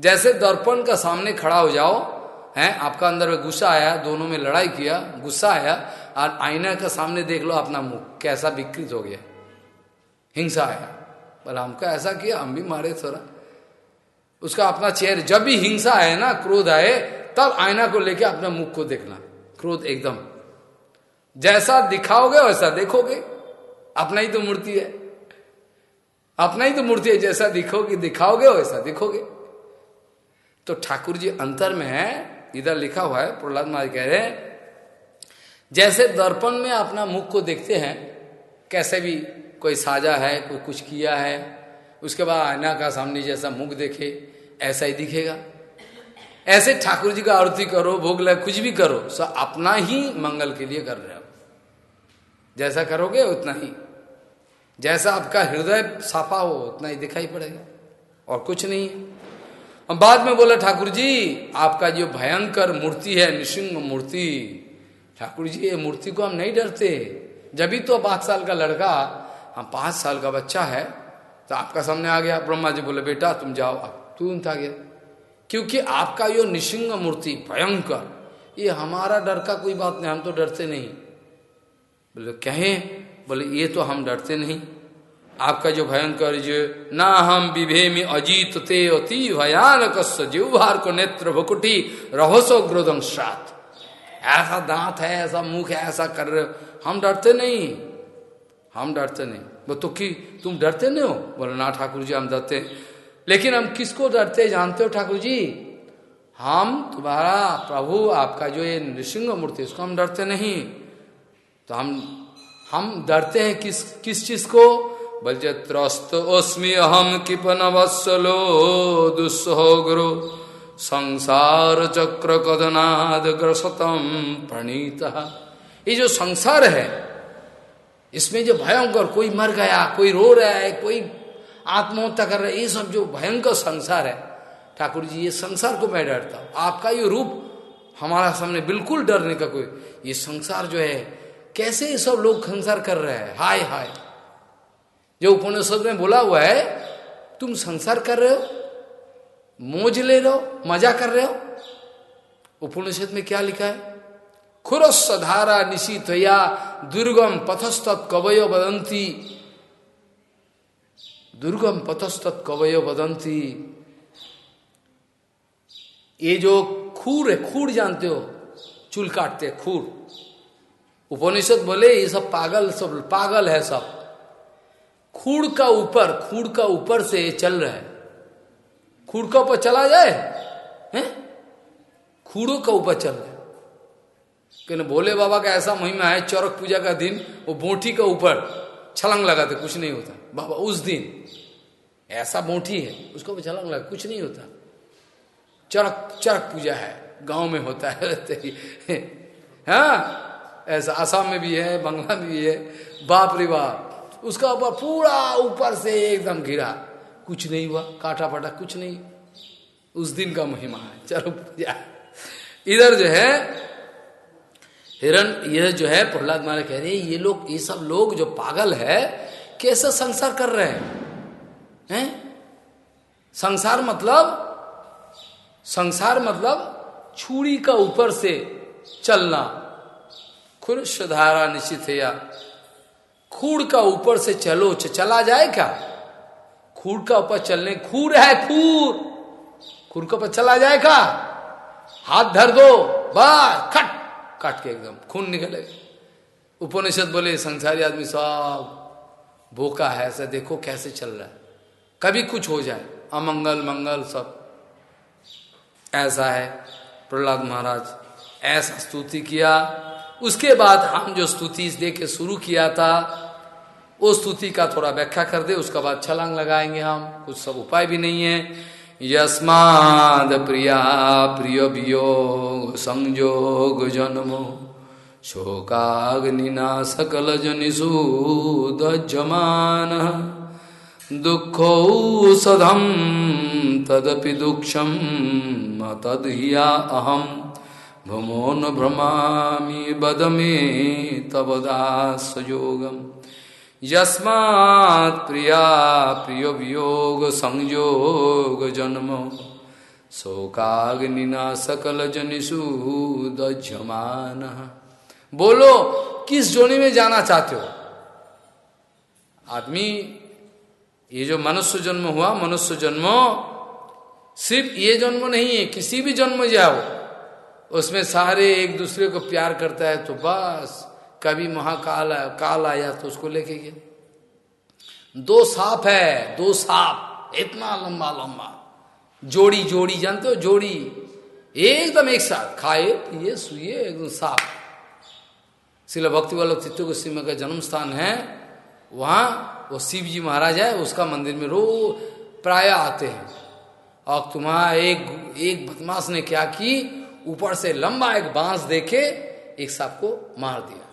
जैसे दर्पण का सामने खड़ा हो जाओ, है, आपका अंदर में गुस्सा आया, दोनों में लड़ाई किया, गुस्सा आया, और आईना का सामने देख लो अपना मुख, कैसा विकृत हो गया। हिंसा आया। पर हमको ऐसा किया, हम भी मारे थोड़ा। उसका अपना चेहरे, जब भी हिंसा आए ना, क्रोध आए, तब आईना को लेके अपना मुख को देखना। क्रोध एकदम। जैसा दिखाओगे, वैसा देखोगे। अपना ही तो मूर्ति है। अपना ही तो मूर्ति है, जैसा दिखोगे, दिखाओगे वैसा दिखोगे। तो ठाकुर जी अंतर में है, इधर लिखा हुआ है, प्रहलाद महाराज कह रहे हैं, जैसे दर्पण में अपना मुख को देखते हैं, कैसे भी कोई साजा है, कोई कुछ किया है, उसके बाद आईना का सामने जैसा मुख देखे, ऐसा ही दिखेगा। ऐसे ठाकुर जी का आरती करो, भोग लग, कुछ भी करो सब अपना ही मंगल के लिए कर रहे हो। जैसा करोगे, उतना ही। जैसा आपका हृदय साफा हो, उतना ही दिखाई पड़ेगा। और कुछ नहीं हम बाद में बोले ठाकुर जी आपका जो भयंकर मूर्ति है निशिंग मूर्ति ठाकुर जी ये मूर्ति को हम नहीं डरते। जब भी तो पाँच साल का लड़का हम पाँच साल का बच्चा है तो आपका सामने आ गया। ब्रह्मा जी बोले, बेटा, तुम जाओ अब तू था गया क्योंकि आपका यो निशिंग मूर्ति भयंकर, ये हमारा डर का कोई बात नहीं, हम तो डरते नहीं। बोले, कहें? बोले, ये तो हम डरते नहीं। आपका जो भयंकर जो ना हम विभे में अजीत ते अति भयानक जीवभार को नेत्र भकुटी रहोसो ग्रोदंशात ऐसा दांत है, ऐसा मुख है, ऐसा कर रहे हम डरते नहीं। हम डरते नहीं। वो तो कि तुम डरते नहीं हो? बोले, ना ठाकुर जी, हम डरते लेकिन हम किसको डरते जानते हो ठाकुर जी? हम तुम्हारा प्रभु, आपका जो ये नृसिंह मूर्ति उसको हम डरते नहीं। तो हम हम डरते हैं किस किस चीज़ को? बल्जे त्रस्त अस्मि अहम किपन वत्सलो संसार चक्र कदनाद ग्रसतम प्रणीत। ये जो संसार है, इसमें जो भयंकर कोई मर गया, कोई रो रहा है, कोई आत्महत्या कर रहा है, ये सब जो भयंकर संसार है, ठाकुर जी, ये संसार को मैं डरता हूँ। आपका ये रूप हमारा सामने बिल्कुल डरने का कोई, ये संसार जो है कैसे ये सब लोग संसार कर रहे हैं? हाय हाय। जो उपनिषद में बोला हुआ है, तुम संसार कर रहे हो, मोज ले रहे हो, मज़ा कर रहे हो। उपनिषद में क्या लिखा है? खुरस धारा निशितया दुर्गम पथस्त कवयो बदंती दुर्गम पतस्तत कवय बदंती ये जो खूर है, खूर जानते हो? चूल काटते खूर। उपनिषद बोले, ये सब पागल सब पागल है सब। खूड़ का ऊपर, खूड़ का ऊपर से चल रहा है। खूड़ का ऊपर चला जाए, हैं? खूड़ों का ऊपर चल रहा है। कहने, भोले बाबा का ऐसा महिमा है, चौरक पूजा का दिन, वो बोटी का ऊपर छलंग लगाते, कुछ नहीं होता। बाबा, उस दिन ऐसा बोटी है, उसको ऊपर छलंग लगा, कुछ नहीं होता। चरक चरक पूजा है, गाँव में होता है? हाँ? ऐसा आसाम में भी है, बंगला में भी है, बाप रे बाप। उसका ऊपर पूरा ऊपर से एकदम घिरा। कुछ नहीं हुआ, काटा पाटा कुछ नहीं। उस दिन का महिमा है। चलो इधर जो है, हिरण, यह जो है, प्रहलाद महाराज कह रहे ये लोग, ये सब लोग जो पागल है, कैसे संसार कर रहे हैं? हैं? संसार मतलब संसार मतलब छुरी का ऊपर से चलना। खुरधारा निश्चित है या? खूर का ऊपर से चलो चला जाए क्या? खूर का ऊपर चलने, खूर है खूर। खूर का ऊपर चला जाएगा हाथ धर दो, बस, खट, काट के एकदम, खून निकलेगा उपनिषद बोले, संसारी आदमी सब भूखा है, ऐसा देखो कैसे चल रहा है। कभी कुछ हो जाए, अमंगल, मंगल, सब। ऐसा है, प्रहलाद महाराज, ऐसा स्तुति किया उसके बाद हम जो स्तुति दे के शुरू किया था, वो स्तुति का थोड़ा व्याख्या कर दे, उसके बाद छलांग लगाएँगे हम। कुछ सब उपाय भी नहीं है। यस्माद प्रिया प्रिय वियोग संयोग जन्मो, शोकाग्निना सकल जनिषूदजमान दुखौषधम तदपि दुक्षम तद हिया अहम। भ्रमो न भ्रमामि बद मे तब दासयोगम। यस्मात् प्रिया प्रिय वियोग संयोग जन्म। शोकाग्निना सकल जनिषु दज्यमान बोलो, किस जोनी में जाना चाहते हो? आदमी, ये जो मनुष्य जन्म हुआ, मनुष्य जन्म सिर्फ़ ये जन्म नहीं है, किसी भी जन्म जाओ उसमें सारे एक दूसरे को प्यार करता है तो बस, कभी महाकाल काल आया तो उसको लेके गया। दो सांप है, दो सांप, इतना लंबा लंबा। जोड़ी जोड़ी, जानते हो, जोड़ी। एकदम एक साथ, खाए, पिए सुए एकदम साफ़। शिला भक्ति वल्लभ चित्त गोस्वी का जन्म स्थान है। वहाँ वो शिव जी महाराज है, उसका मंदिर में रो, प्राय आते हैं। और तुम्हारा एक एक बदमाश ने क्या की? ऊपर से लंबा एक बाँस देके एक सांप को मार दिया।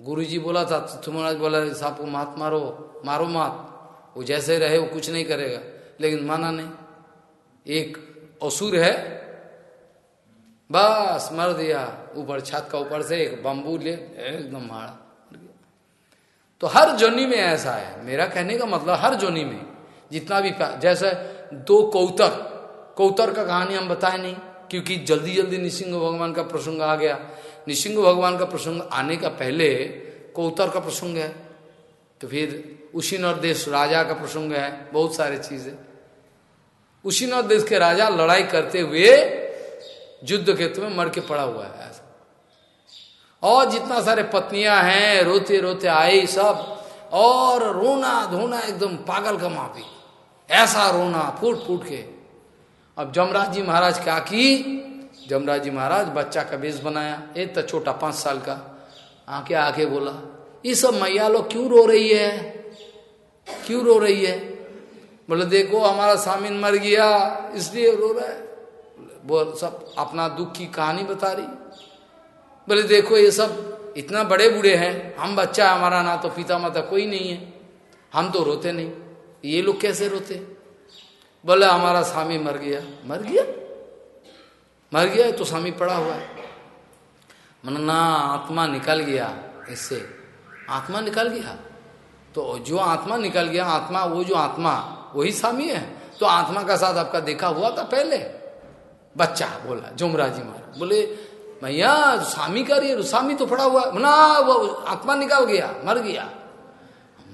गुरु जी बोला था तुम्हारा बोला, सांप को मात मारो मारो मात। वो जैसे रहे, वो कुछ नहीं करेगा। लेकिन माना नहीं। एक असुर है, बस मर दिया। ऊपर छत का ऊपर से एक बम्बू ले, एकदम मारा तो हर जोनी में ऐसा है। मेरा कहने का मतलब हर जोनी में जितना भी जैसे दो कौतर कौतर का कहानी हम बताए नहीं, क्योंकि जल्दी जल्दी निशिंग भगवान का प्रसंग आ गया। निशिंग भगवान का प्रसंग आने का पहले कौतर का प्रसंग है तो फिर उशीनर देश राजा का प्रसंग है, बहुत सारे चीज़ें। उशीनर देश के राजा लड़ाई करते हुए युद्ध के में मर के पड़ा हुआ है। ऐसा और जितना सारे पत्नियाँ हैं रोते रोते आए सब, और रोना धोना एकदम पागल का माफ़ी। ऐसा रोना फूट फूट के अब जमराज जी महाराज क्या की? जमराज जी महाराज बच्चा का बेस बनाया, एक तो छोटा पाँच साल का। आके आके बोला, ये सब मैया लोग क्यों रो रही है? क्यों रो रही है? बोले, देखो, हमारा सामिन मर गया, इसलिए रो रहा है। बोल, सब अपना दुख की कहानी बता रही? बोले, देखो, ये सब इतना बड़े बूढ़े हैं, हम बच्चा हमारा ना तो पिता माता कोई नहीं है, हम तो रोते नहीं। ये लोग कैसे रोते? बोले, हमारा स्वामी मर गया। मर गया? मर गया तो स्वामी पड़ा हुआ है। मन, ना, आत्मा निकल गया। इससे आत्मा निकल गया। तो जो आत्मा निकल गया, आत्मा, वो जो आत्मा, वही स्वामी है? तो आत्मा का साथ आपका देखा हुआ था पहले? बच्चा, बोला, जुमराजी महाराज। बोले, भैया, स्वामी का रही स्वामी तो पड़ा हुआ ना वो आत्मा निकल गया, मर गया।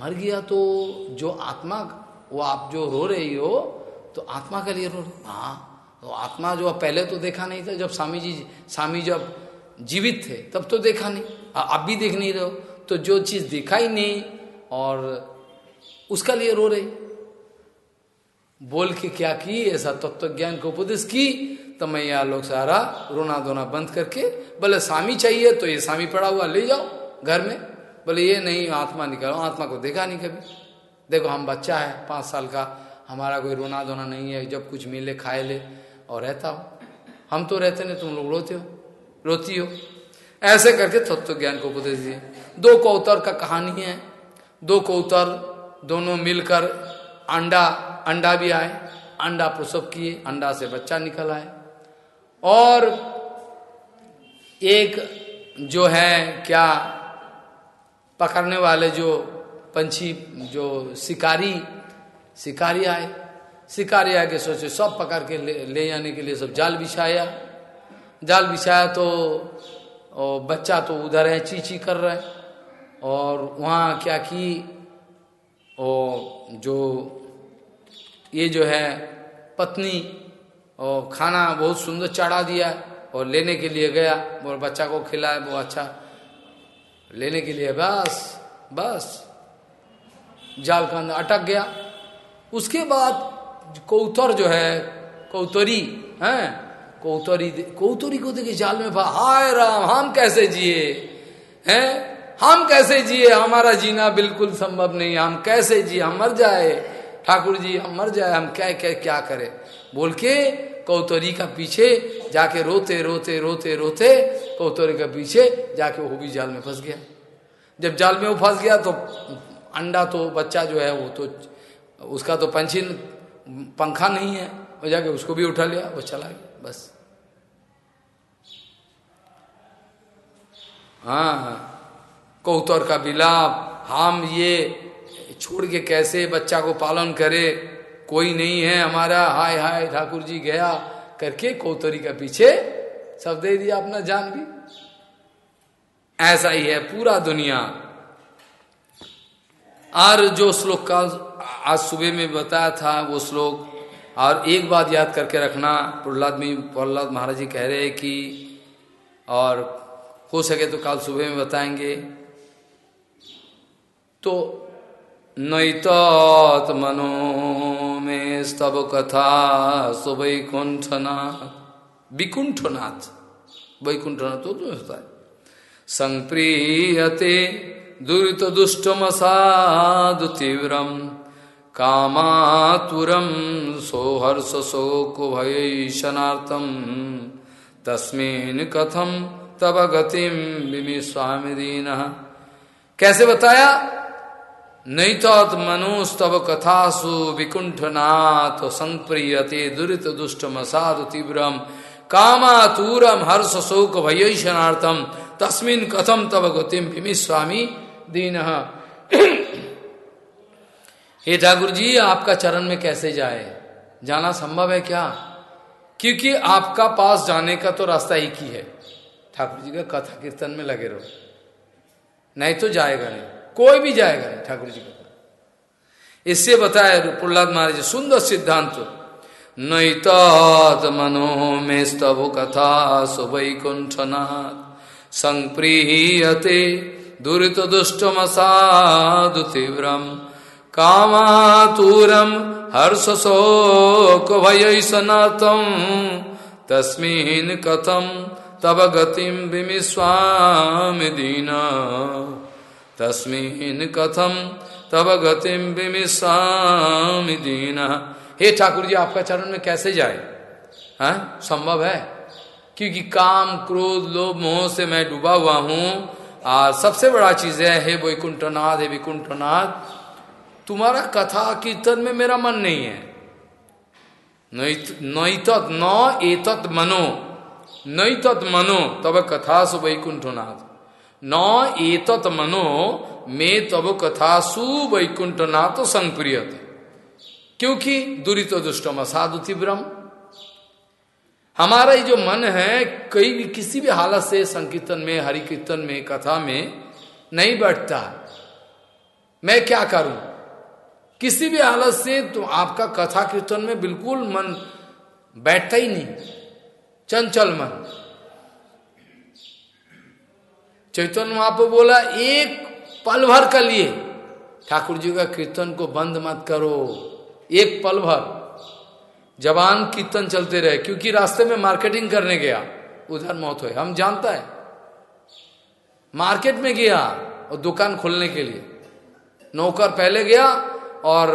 मर गया तो जो आत्मा, वो आप जो रो रही हो तो आत्मा के लिए रो रहे हाँ तो आत्मा जो पहले तो देखा नहीं था, जब स्वामी जी, स्वामी जब जीवित थे, तब तो देखा नहीं। अब भी देख नहीं रहे हो। तो जो चीज़ देखा ही नहीं और उसका लिए रो रही। बोल के क्या की, ऐसा तत्व ज्ञान को उपदेश की तो मैं यह लोग सारा रोना धोना बंद करके, बोले, स्वामी चाहिए तो ये स्वामी पड़ा हुआ, ले जाओ घर में। बोले, ये नहीं, आत्मा निकालो। आत्मा को देखा नहीं कभी। देखो, हम बच्चा है, पाँच साल का हमारा कोई रोना धोना नहीं है, जब कुछ मिले, खाए ले, और रहता हो। हम तो रहते नहीं, तुम लोग रोते हो, रोती हो। ऐसे करके तत्व ज्ञान को उपदेश दिए। दो कौतर का कहानी है। दो कौतर दोनों मिलकर अंडा अंडा भी आए, अंडा प्रसव किए, अंडा से बच्चा निकल आए। और एक जो है, क्या पकड़ने वाले जो पंछी, जो शिकारी शिकारी आए। शिकारी आके सोचे सब पकड़ के ले, ले जाने के लिए सब जाल बिछाया। जाल बिछाया तो और बच्चा तो उधर है ची ची कर रहा है। और वहाँ क्या की और जो ये जो है पत्नी और खाना बहुत सुंदर चढ़ा दिया और लेने के लिए गया। और बच्चा को खिलाया वो अच्छा। लेने के लिए बस बस। जाल का अंदर अटक गया। उसके बाद कौतर जो है, कौतरी है? कौतरी कौतरी को देखे जाल में हाय राम, हम कैसे जिए? हैं? हम कैसे जिए? हमारा जीना बिल्कुल संभव नहीं, हम कैसे जिए? हम मर जाए। ठाकुर जी, हम मर जाए, हम क्या क्या क्या करें? बोल के कौतरी का पीछे जाके रोते रोते रोते रोते कौतरी का पीछे जाके वो भी जाल में फंस गया। जब जाल में वो फंस गया तो अंडा तो बच्चा जो है वो तो उसका तो पंछी पंखा नहीं है। वो जाके उसको भी उठा लिया, वो चला गया, बस। हाँ कौतर का बिलाप हम ये छोड़ के कैसे बच्चा को पालन करे? कोई नहीं है हमारा। हाय हाय, ठाकुर जी गया करके कौतरी का पीछे सब दे दिया अपना जान भी। ऐसा ही है पूरा दुनिया। और जो श्लोक का आज सुबह में बताया था वो श्लोक और एक बात याद करके रखना प्रहलाद में प्रहलाद महाराज जी कह रहे हैं कि और हो सके तो कल सुबह में बताएँगे। तो नैतत मनो में स्तव कथा सुवैकुंठनाथ विकुंठनाथ वैकुंठनाथ तो, तो होता है। संप्रियते दुरित दुष्टमसाधु तीव्रम कामातुरम सोहर्ष शोक भयनाथम तस्मीन कथम तब गतिम बिमी स्वामी दीन कैसे बताया? नहीं तो मनुस्तव कथासु विकुंठनाथ संप्रियते दुरित दुष्ट मसाधु तीव्रम कामातूरम हर्ष शोक भयनाथम तस्मिन कथम तब गतिम बिमी स्वामी दीन हे ठाकुर जी, आपका चरण में कैसे जाए? जाना संभव है क्या? क्योंकि आपका पास जाने का तो रास्ता एक ही है। ठाकुर जी का कथा कीर्तन में लगे रहो। नहीं तो जाएगा नहीं। कोई भी जाएगा नहीं ठाकुर जी का इससे बताया प्रहलाद महाराज, सुंदर सिद्धांत। नैत मनो में स्तव कथा सुवैकुंठनाथ संप्रीयते दुरित दुष्टमसाधु तीव्रम। कामातूरम हर्ष शोक भय सनातम तस्मीन कथम तब गतिम विमिस्वामी दीना तस्मीन कथम तब गतिम विमिस्वामी दीना हे ठाकुर जी आपका चरण में कैसे जाए? है, संभव है? क्योंकि काम, क्रोध, लोभ, मोह से मैं डूबा हुआ हूँ। और सबसे बड़ा चीज़ है, हे वैकुंठनाथ, हे विकुंठनाथ तुम्हारा कथा कीर्तन में मेरा मन नहीं है। नैतत न एतत मनो। नैतत मनो, तब कथा सु वैकुंठनाथ न एतत मनो, में तब कथा सु वैकुंठनाथ संप्रियत क्योंकि दुरित दुष्टम असाधु तीव्रम हमारा ये जो मन है, कई भी किसी भी हालत से संकीर्तन में हरि कीर्तन में, कथा में नहीं बैठता। मैं क्या करूँ? किसी भी हालत से तो आपका कथा कीर्तन में बिल्कुल मन बैठता ही नहीं। चंचल मन। चैतन्य महापो बोला, एक पल भर कर लिए ठाकुर जी का कीर्तन को बंद मत करो। एक पल भर। जवान कीर्तन चलते रहे, क्योंकि रास्ते में मार्केटिंग करने गया। उधर मौत हुई। हम जानता है। मार्केट में गया और दुकान खोलने के लिए। नौकर पहले गया और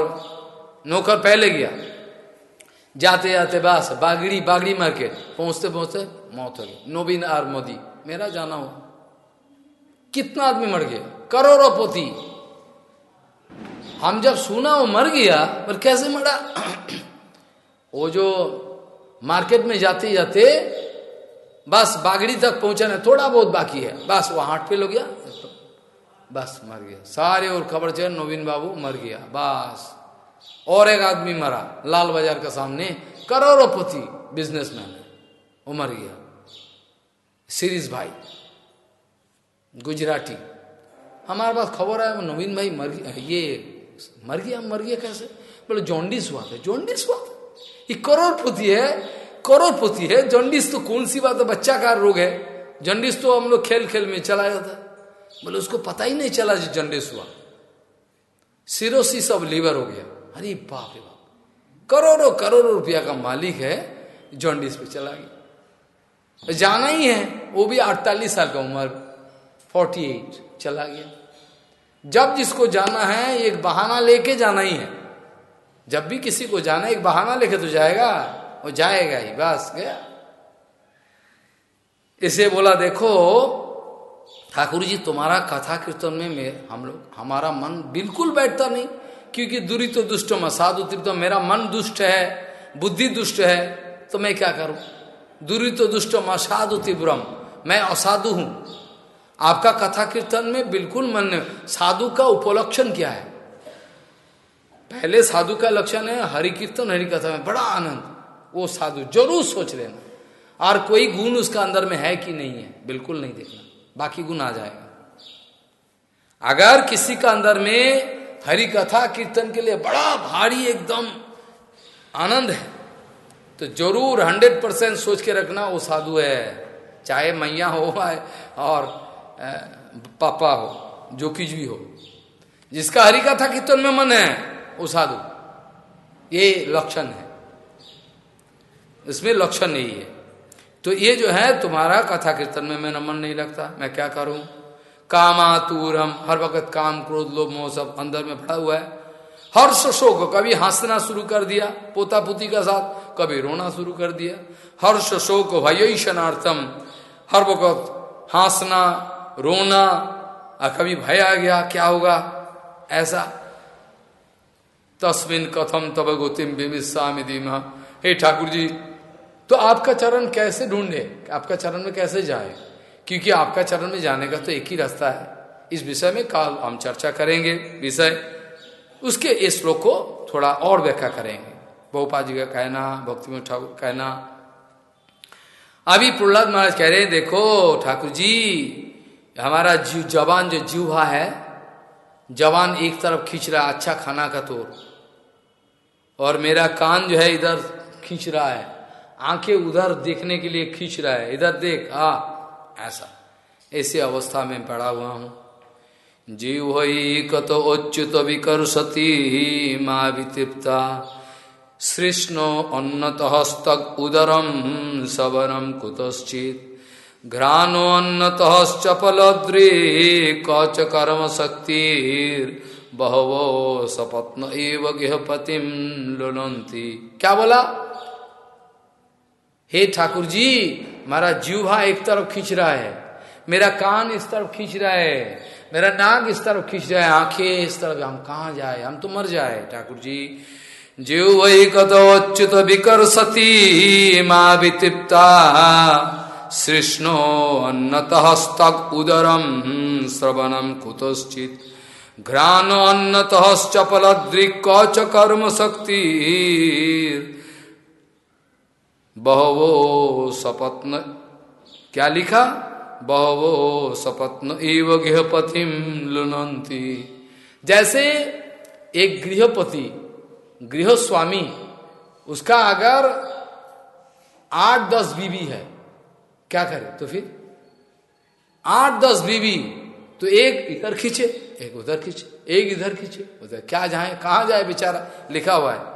नौकर पहले गया। जाते जाते बस बागड़ी बागड़ी मार्केट पहुँचते पहुँचते मौत हो गई। नोबिन आर मोदी, मेरा जाना हो कितना आदमी मर गए करोड़ों पोती। हम जब सुना वो मर गया, पर कैसे मरा? वो जो मार्केट में जाते जाते बस बागड़ी तक पहुँचना थोड़ा बहुत बाकी है। बस वो हाट पे लो गया। बस मर गया। सारे और खबर चल नवीन बाबू मर गया। बस। और एक आदमी मरा, लाल बाज़ार के सामने करोड़पति बिजनेसमैन है। वो मर गया। सीरीज़ भाई, गुजराती। हमारे पास खबर है नवीन भाई मर गया। ये मर गया मर गया कैसे? बोले जॉन्डिस हुआ था। जॉन्डिस हुआ था। ये करोड़पति है करोड़पति है। जॉन्डिस तो कौन सी बात है? बच्चा का रोग है। जॉन्डिस तो हम लोग खेल खेल में चला जाता बोले, उसको पता ही नहीं चला जो जॉन्डिस हुआ। सिरोसिस ऑफ़ लीवर हो गया। अरे बाप रे बाप। करोड़ों करोड़ों रुपया का मालिक है, जॉन्डिस पे चला गया। जाना ही है, वो भी अड़तालीस साल का उम्र, फोर्टी एट चला गया। जब जिसको जाना है, एक बहाना लेके जाना ही है। जब भी किसी को जाना एक बहाना लेके तो जाएगा, वो जाएगा ही, बस, गया। इसे बोला, देखो ठाकुर जी तुम्हारा कथा कीर्तन में मैं, हम लोग, हमारा मन बिल्कुल बैठता नहीं, क्योंकि दूरी तो दुष्ट साधु तो मेरा मन दुष्ट है, बुद्धि दुष्ट है तो मैं क्या करूँ? दूरी तो दुष्ट साधु तीव्रम, मैं असाधु हूँ। आपका कथा कीर्तन में बिल्कुल मन साधु का उपलक्षण क्या है? पहले साधु का लक्षण है हरि कीर्तन हरि कथा में, बड़ा आनंद। वो साधु ज़रूर सोच लेना। और कोई गुण उसका अंदर में है कि नहीं है, बिल्कुल नहीं देखना। बाकी गुण आ जाएगा। अगर किसी का अंदर में हरि कथा कीर्तन के लिए बड़ा भारी एकदम आनंद है तो ज़रूर हंड्रेड परसेंट सोच के रखना, वो साधु है, चाहे मैया हो और पापा हो जो कुछ भी हो, जिसका हरि कथा कीर्तन में मन है, वो साधु। ये लक्षण है। इसमें लक्षण नहीं है। तो ये जो है तुम्हारा कथा कीर्तन में मेरा मन नहीं लगता। मैं क्या करूँ? कामातुर हम हर वक्त काम, क्रोध, लोभ, मोह सब अंदर में भरा हुआ है। हर्ष, शोक, कभी हंसना शुरू कर दिया पोता पुती का साथ, कभी रोना शुरू कर दिया। हर्ष, शोक भयनार्थम हर वक्त हंसना, रोना और कभी भय आ गया, क्या होगा? ऐसा। तस्मिन कथम तब गोतिम बिमिस्सा धीमा हे ठाकुर जी तो आपका चरण कैसे ढूंढे? आपका चरण में कैसे जाए? क्योंकि आपका चरण में जाने का तो एक ही रास्ता है। इस विषय में काल हम चर्चा करेंगे विषय। उसके इस श्लोक को थोड़ा और व्याख्या करेंगे। बहुपा जी का कहना, भक्ति में ठाकुर कहना। अभी प्रहलाद महाराज कह रहे हैं, देखो ठाकुर जी हमारा जीव, जवान जो जीवा है, जवान एक तरफ़ खींच रहा अच्छा खाना का तोर। और मेरा कान जो है इधर खींच रहा है। आँखें उधर देखने के लिए खींच रहा है, इधर देख, आ, ऐसा। ऐसी अवस्था में पड़ा हुआ हूँ। जीव कत उच्युत विकर्षति माँ वितृप्ता। सृष्णो अन्नत हस्तक उदरम सबरम कुतश्चित। घ्रानो अन्नत चपलद्रे कच कर्म शक्ति बहवो सपत्न एव गृहपतिम लुनती क्या बोला? हे ठाकुर जी, मेरा जीवा एक तरफ़ खींच रहा है, मेरा कान इस तरफ़ खींच रहा है, मेरा नाक इस तरफ़ खींच रहा है, आँखें इस तरफ़, हम कहा जाए, हम तो मर जाए, ठाकुर जी। जीव वही कदोच्युत विकर सती, माँ वितिप्ता, सृष्णो अन्नत हस्तक उदरम श्रवणम कुतश्चित। घ्रानो अन्नत चपल दृक् कर्म शक्ति। बहवो सपत्न। क्या लिखा? बहवो सपत्न। एव गृहपतिम लुनंती जैसे एक गृहपति गृह स्वामी उसका अगर आठ दस बीवी है, क्या करे? तो फिर आठ दस बीवी तो एक इधर खींचे, एक उधर खींचे, एक इधर खींचे, उधर क्या जाए, कहा जाए बेचारा? लिखा हुआ है।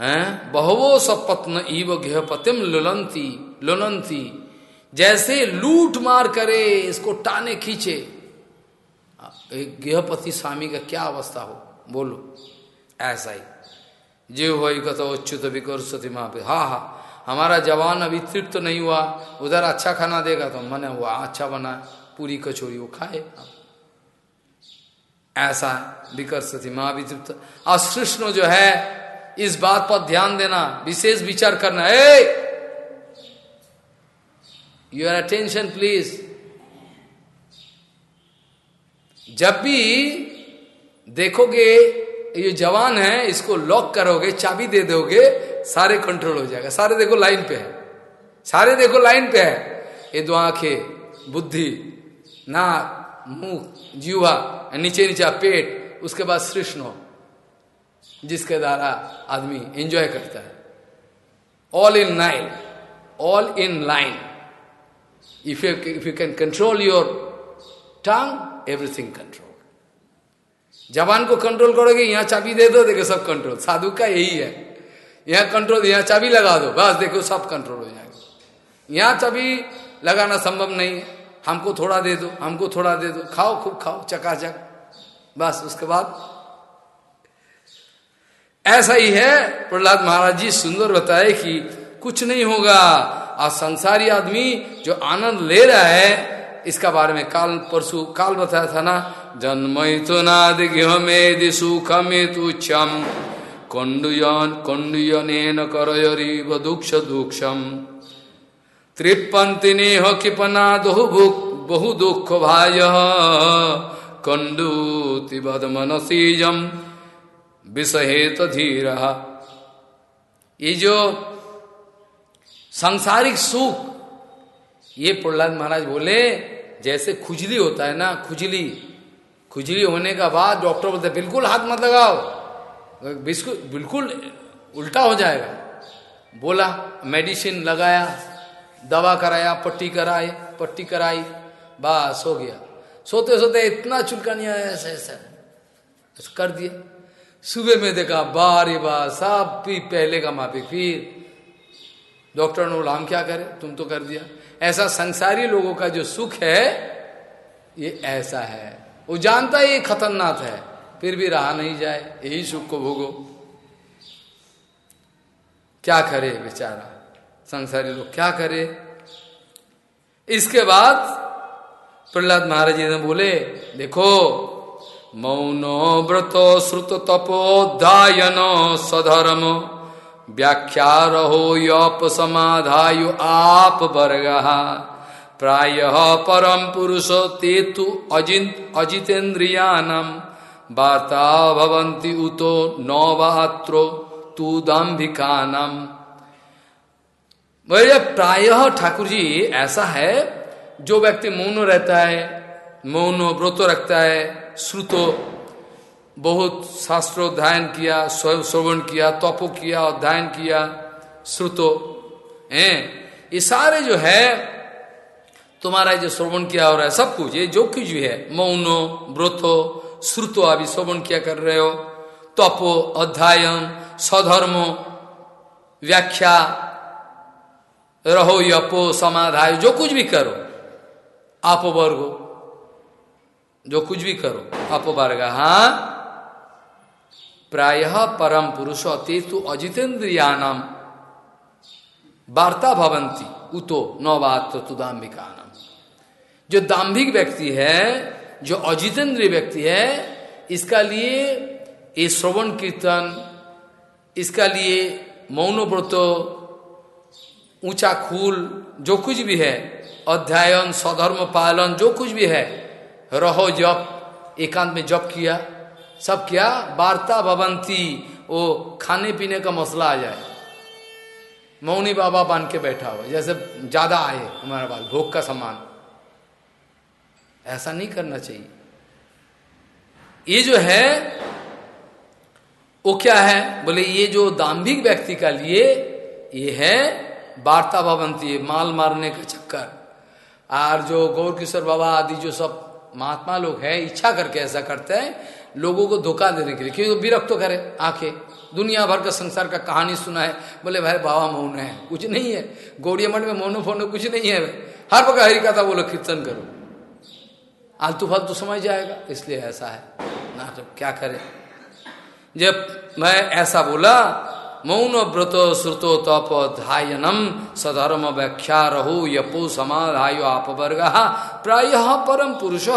हैं? बहुवो सपत्न इव गृहपतिम लुलंती लुलंती। जैसे लूट मार करे, इसको टाने खींचे। एक गृहपति स्वामी का क्या अवस्था हो? बोलो। ऐसा ही। जीव वही कथो उच्युत विकर सती पे। हा हा। हमारा जवान अभी तृप्त तो नहीं हुआ। उधर अच्छा खाना देगा तो मने हुआ अच्छा बना, पूरी कचोरी वो खाए। ऐसा विकर सती माँ भी तृप्त। और कृष्ण जो है इस बात पर ध्यान देना, विशेष विचार करना। ए योर अटेंशन प्लीज़ जब भी देखोगे, ये जवान है, इसको लॉक करोगे, चाबी दे दोगे, सारे कंट्रोल हो जाएगा। सारे देखो लाइन पे है। सारे देखो लाइन पे है। ये दो आँखें, बुद्धि, नाक, मुँह, जीवा, नीचे नीचे पेट, उसके बाद सृष्ण जिसके द्वारा आदमी एंजॉय करता है। All in line all in line if you if you can control your tongue everything control जवान को कंट्रोल करोगे, यहाँ चाबी दे दो, देखो सब कंट्रोल साधु का यही है। यहाँ कंट्रोल यहाँ चाबी लगा दो, बस देखो सब कंट्रोल हो जाएगा। यहाँ चाबी लगाना संभव नहीं है। हमको थोड़ा दे दो, हमको थोड़ा दे दो। खाओ, खूब खाओ, चकाचक। बस, उसके बाद ऐसा ही है, प्रहलाद महाराज जी सुंदर बताए कि कुछ नहीं होगा। और संसारी आदमी जो आनंद ले रहा है, इसका बारे में काल परसु, काल बताया था ना जन्मयितु नाद गृहमेदि सुखमेतु चम कंडुयन कंडुयन करयरीव दुक्ष दुक्षम। त्रिपंति नेह किपना दोहु बहु दुख भाय कंडूति बद मनसीजम। विषहेत धीर। ये जो सांसारिक सुख, ये प्रहलाद महाराज बोले, जैसे खुजली होता है ना, खुजली खुजली होने का बाद डॉक्टर बोलते, बिल्कुल हाथ मत लगाओ। बिल्कुल उल्टा हो जाएगा। बोला, मेडिसिन लगाया, दवा कराया, पट्टी कराई पट्टी कराई, बस हो गया। सोते सोते इतना चुलका नहीं आया ऐसा ऐसा कर दिया सुबह में देखा बारी बार सब भी पहले का माफ़ी, फिर डॉक्टर ने बोला, हम क्या करें? तुम तो कर दिया। ऐसा संसारी लोगों का जो सुख है, ये ऐसा है। वो जानता है ये खतरनाक है, फिर भी रहा नहीं जाए, यही सुख को भोगो। क्या करे बेचारा? संसारी लोग क्या करे? इसके बाद प्रहलाद महाराज जी ने बोले, देखो मौनो व्रतो श्रुत तपोदायन सधर्म। व्याख्या रहो यप समाधायु आप वर्ग। प्राय परम पुरुष ते तु अजितेन्द्रियानम वार्ता भवंती उतो नौवात्रो तू दाम्भिकानम भैया प्राय ठाकुर जी ऐसा है, जो व्यक्ति मौन रहता है मौन व्रत रखता है, श्रुतो बहुत शास्त्रोध्यायन किया स्वयं श्रवण किया, तपो किया, अध्ययन किया, श्रुतो। हैं? ये सारे जो है, तुम्हारा जो श्रवण किया हो रहा है, सब कुछ, ये जो कुछ भी है, मौनो, व्रतो, श्रुतो अभी श्रवण किया कर रहे हो, तपो, अध्यायन, स्वधर्मो, व्याख्या, रहो, यपो, समाधाय, जो कुछ भी करो, आप वर्गो जो कुछ भी करो अपवर्ग हाँ? प्राय परम पुरुष अतिथु अजितेन्द्रियाणाम वार्ता भवंती उतो नौबात तुदाम्बिका जो दाम्भिक व्यक्ति है, जो अजितेंद्रीय व्यक्ति है, इसका लिए ये श्रवण कीर्तन, इसका लिए मौन मौनव्रत ऊँचा खूल, जो कुछ भी है, अध्ययन, स्वधर्म पालन, जो कुछ भी है रहो जप एकांत में जप किया, सब किया, वार्ता भवंती, वो खाने पीने का मसला आ जाए। मौनी बाबा बन के बैठा हुआ, जैसे ज़्यादा आए, हमारे पास भोग का सामान। ऐसा नहीं करना चाहिए। ये जो है, वो क्या है? बोले, ये जो दाम्भिक व्यक्ति का लिए, ये है वार्ता भवंती माल मारने का चक्कर। और जो गौर किशोर बाबा आदि जो सब महात्मा लोग है, इच्छा करके ऐसा करते हैं, लोगों को धोखा देने के लिए। क्योंकि विरक्त तो करे आके दुनिया भर का संसार का कहानी सुना है, बोले, भाई, बाबा मौन है, कुछ नहीं है। गौड़िया मठ में मौनो फोनो कुछ नहीं है। हर प्रकार हरी कथा बोलो, कीर्तन करो। आलतू फालतू समझ जाएगा इसलिए ऐसा है। ना तो क्या करे? जब मैं ऐसा बोला मौन व्रत श्रुतो तप ध्यानम सधर्म व्याख्या रहो यपो समाधाय आपवर्ग। प्राय परम पुरुष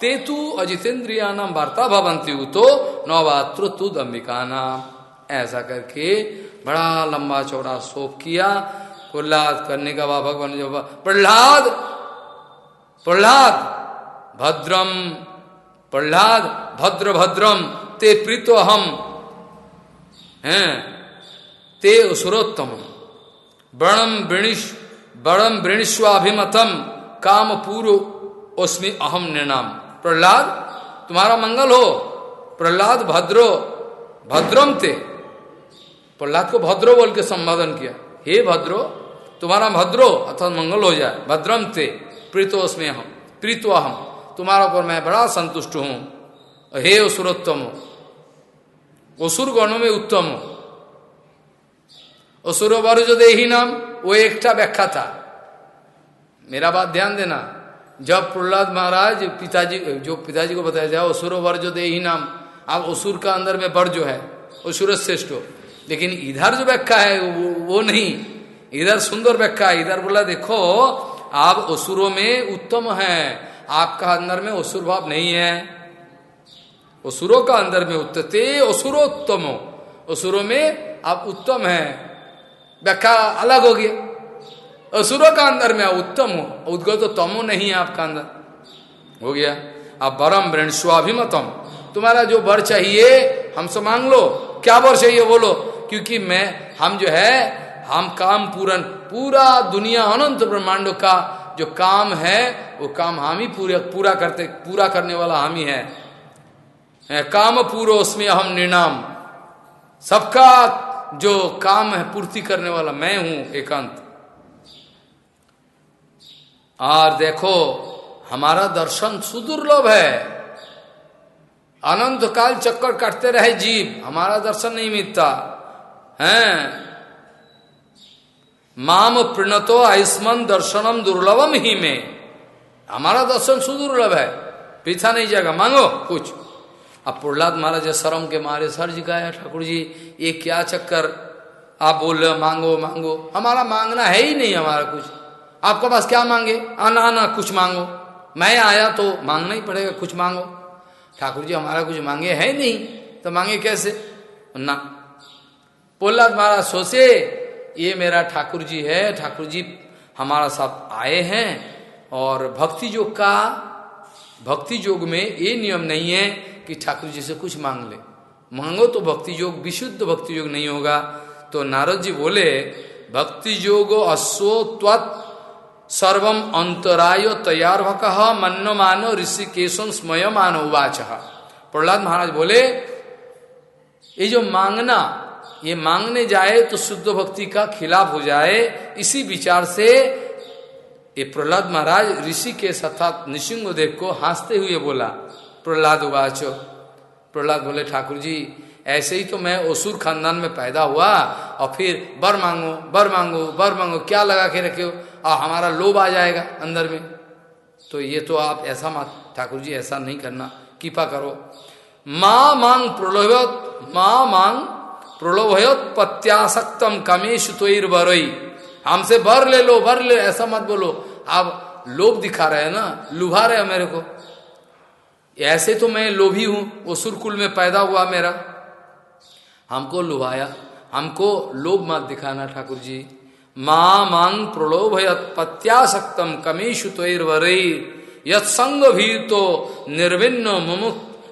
ते तु अजितेन्द्रिया नाम वार्ता भवंती तो नवात्र तु दम्बिका नाम ऐसा करके बड़ा लंबा चौड़ा शोक किया। प्रहलाद करने का बाद भगवान जो प्रहलाद प्रहलाद, भद्रम, प्रहलाद, भद्र भद्रम, ते प्रीतो हम हैं। ते असुरोत्तम वर्णम वृणिश वर्णम वृणिस्वाभिमतम काम पूर्व उसमें अहम निर्णाम प्रहलाद, तुम्हारा मंगल हो। प्रहलाद, भद्रो भद्रम ते। प्रहलाद को भद्रो बोल के संबोधन किया। हे भद्रो, तुम्हारा भद्रो, अर्थात मंगल हो जाए। भद्रम ते। प्रीतो उसमें हम प्रीतो हम तुम्हारा पर मैं बड़ा संतुष्ट हूँ। हे असुरोत्तम असुर गणों में उत्तम असुर वर्ज दे ही नाम वो एकटा व्याख्या था मेरा बात ध्यान देना जब प्रहलाद महाराज पिताजी जो पिताजी को बताया जाए असुर वर्ज दे ही नाम अब असुर का अंदर में वर जो है असुर श्रेष्ठ लेकिन इधर जो व्याख्या है वो, वो नहीं इधर सुंदर व्याख्या है इधर बोला देखो आप असुरों में उत्तम है आपका अंदर में असुर भाव नहीं है असुरों का अंदर में उत्तते असुरोत्तम। असुरों में आप उत्तम है। व्याख्या अलग हो गया। असुरों का अंदर में आप उत्तम हो। उद्गत तो तमो नहीं है आपका अंदर। हो गया। आप बरम वृण स्वाभिमतम तुम्हारा जो वर चाहिए हमसे मांग लो। क्या वर चाहिए बोलो। क्योंकि मैं, हम जो है, हम काम पूरन, पूरा दुनिया अनंत ब्रह्मांड का जो काम है, वो काम हम ही पूरा पूरा करते, पूरा करने वाला हम ही है। काम पूरो, उसमें हम निर्णाम। सबका जो काम है, पूर्ति करने वाला मैं हूँ एकांत। और देखो, हमारा दर्शन सुदुर्लभ है। अनंत काल चक्कर काटते रहे जीव, हमारा दर्शन नहीं मिलता है? माम प्रणतो आयुष्मान दर्शनम दुर्लभम ही में। हमारा दर्शन सुदुर्लभ है। पीछा नहीं जाएगा, मांगो कुछ। अब प्रहलाद महाराज शर्म के मारे, सर गाया ठाकुर जी, ये क्या चक्कर? आप बोल रहे मांगो मांगो। हमारा मांगना है ही नहीं, हमारा कुछ। आपके पास क्या मांगे? आना आना, कुछ मांगो। मैं आया तो मांगना ही पड़ेगा, कुछ मांगो। ठाकुर जी, हमारा कुछ मांगे है नहीं तो मांगे कैसे? ना। प्रहलाद महाराज, सोचे, ये मेरा ठाकुर जी है, ठाकुर जी हमारा साथ आए हैं, और भक्ति योग का, भक्ति योग में ये नियम नहीं है कि ठाकुर जी से कुछ मांग ले। मांगो तो भक्ति योग, विशुद्ध भक्ति योग नहीं होगा। तो नारद जी बोले, भक्ति योग अश्व त्वत सर्वम अंतराय तैयार भक मनो मानो ऋषिकेशन स्मय मानो उवाच। प्रहलाद महाराज बोले, ये जो मांगना, ये मांगने जाए तो शुद्ध भक्ति का खिलाफ हो जाए। इसी विचार से ये प्रहलाद महाराज ऋषि के अर्थात निशिंगदेव को हँसते हुए बोला प्रहलाद उवाच, प्रहलाद बोले ठाकुर जी ऐसे ही तो मैं असुर खानदान में पैदा हुआ, और फिर बर मांगो बर मांगो बर मांगो, क्या लगा के रखे हो? और हमारा लोभ आ जाएगा अंदर में। तो ये तो आप ऐसा मत ठाकुर जी ऐसा नहीं करना, कृपा करो। माँ मांग प्रलोभत माँ मांग प्रलोभयोत्पत्यासक्तम कमेश तोर बरई। हमसे बर ले लो, बर ले, ऐसा मत बोलो। आप लोभ दिखा रहे हैं ना, लुभा रहे हैं मेरे को। ऐसे तो मैं लोभी हूँ, वो सुरकुल में पैदा हुआ मेरा। हमको लुभाया, हमको लोभ मत दिखाना ठाकुर जी माँ मांग प्रलोभयोत्पत्यासक्तम कमेशु तोर वरई यत्संग भी तो निर्विन्न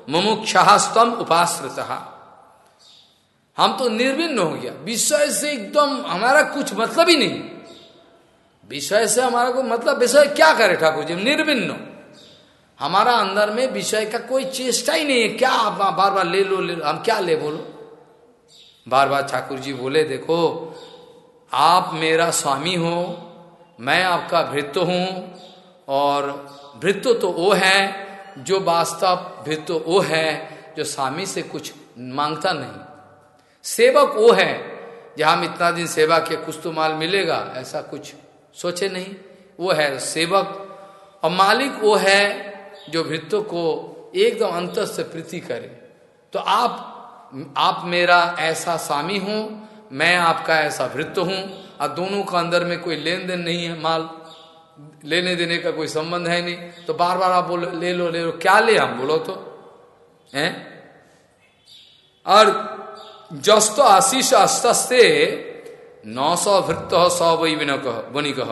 मुमुक्षास्तम उपाश्रित। हम तो निर्विन्न हो गया। विषय से एकदम हमारा कुछ मतलब ही नहीं। विषय से हमारा को मतलब विषय क्या करे ठाकुर जी निर्विन्न हमारा अंदर में विषय का कोई चेष्टा ही नहीं है। क्या आप बार बार ले लो ले लो, हम क्या ले बोलो? बार बार ठाकुर जी बोले, देखो, आप मेरा स्वामी हो, मैं आपका भृत्य हूँ, और भृत्य तो वो है, जो वास्तव भृत्य वो है, जो स्वामी से कुछ माँगता नहीं। सेवक वो है, जहाँ हम इतना दिन सेवा के कुछ तो माल मिलेगा, ऐसा कुछ सोचे नहीं। वो है सेवक, और मालिक वो है जो भृत्यों को एकदम अंतर से प्रीति करे। तो आप आप मेरा ऐसा स्वामी हूँ, मैं आपका ऐसा भृत्य हूँ, और दोनों का अंदर में कोई लेन देन नहीं है, माल लेने देने का कोई संबंध है नहीं। तो बार बार आप बोलो, ले लो ले लो, क्या ले हम? बोलो तो हैं? और जस्त आशीष अस्ते नौ सौ भृत सौ वही बिना कह बनी कह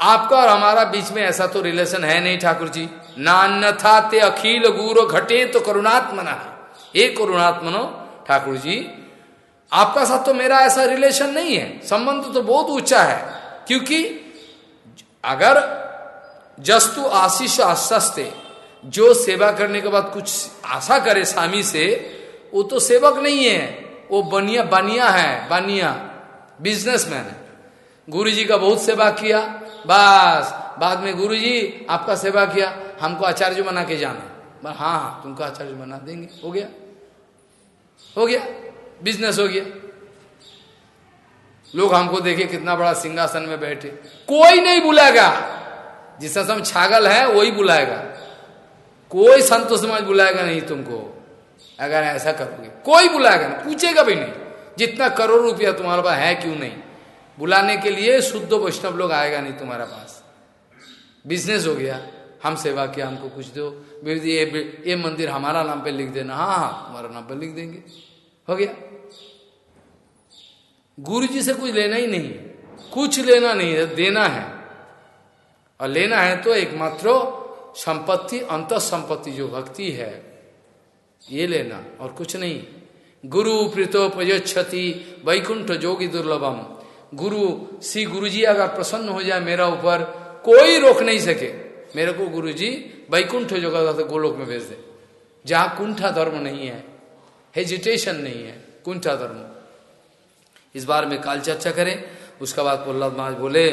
आपका और हमारा बीच में ऐसा तो रिलेशन है नहीं ठाकुर जी। नान्य था ते अखिल गुरु घटे तो करुणात्मना एक करुणात्मनो ठाकुर जी आपका साथ तो मेरा ऐसा रिलेशन नहीं है। संबंध तो बहुत ऊँचा है। क्योंकि अगर जस्तु आशीष आश्वस्ते, जो सेवा करने के बाद कुछ आशा करे स्वामी से, वो तो सेवक नहीं है। वो बनिया बनिया है, बनिया। बिजनेसमैन है। गुरु जी का बहुत सेवा किया। बस। बाद में गुरु जी आपका सेवा किया, हमको आचार्य बना के जाना। हाँ हाँ तुमको आचार्य बना देंगे। हो गया? हो गया? बिज़नेस हो गया। लोग हमको देखे कितना बड़ा सिंहासन में बैठे। कोई नहीं बुलाएगा। जिसका सम छागल है, वही बुलाएगा। कोई संत समाज बुलाएगा नहीं तुमको। अगर ऐसा करोगे। कोई बुलाएगा नहीं। पूछेगा भी नहीं। जितना करोड़ रुपया तुम्हारे पास है, क्यों नहीं? बुलाने के लिए शुद्ध वैष्णव लोग आएगा नहीं तुम्हारे पास। बिज़नेस हो गया। हम सेवा किया, हमको कुछ दो। ये ये मंदिर हमारा नाम पे लिख देना। हाँ हाँ हमारा नाम पे लिख देंगे। हो गया। गुरु जी से कुछ लेना ही नहीं। कुछ लेना नहीं है, देना है। और लेना है तो एकमात्र संपत्ति अंत संपत्ति जो भक्ति है, ये लेना और कुछ नहीं। गुरु प्रीतो प्रयोक्षति वैकुंठ जोगी दुर्लभम। गुरु, श्री गुरु जी अगर प्रसन्न हो जाए मेरा ऊपर कोई रोक नहीं सके। मेरे को गुरु जी वैकुंठ जगह गोलोक में भेज दे। जहाँ कुंठा धर्म नहीं है हेजिटेशन नहीं है कुंठा धर्म इस बार में काल चर्चा करें, उसके बाद प्रहलाद महाराज बोले,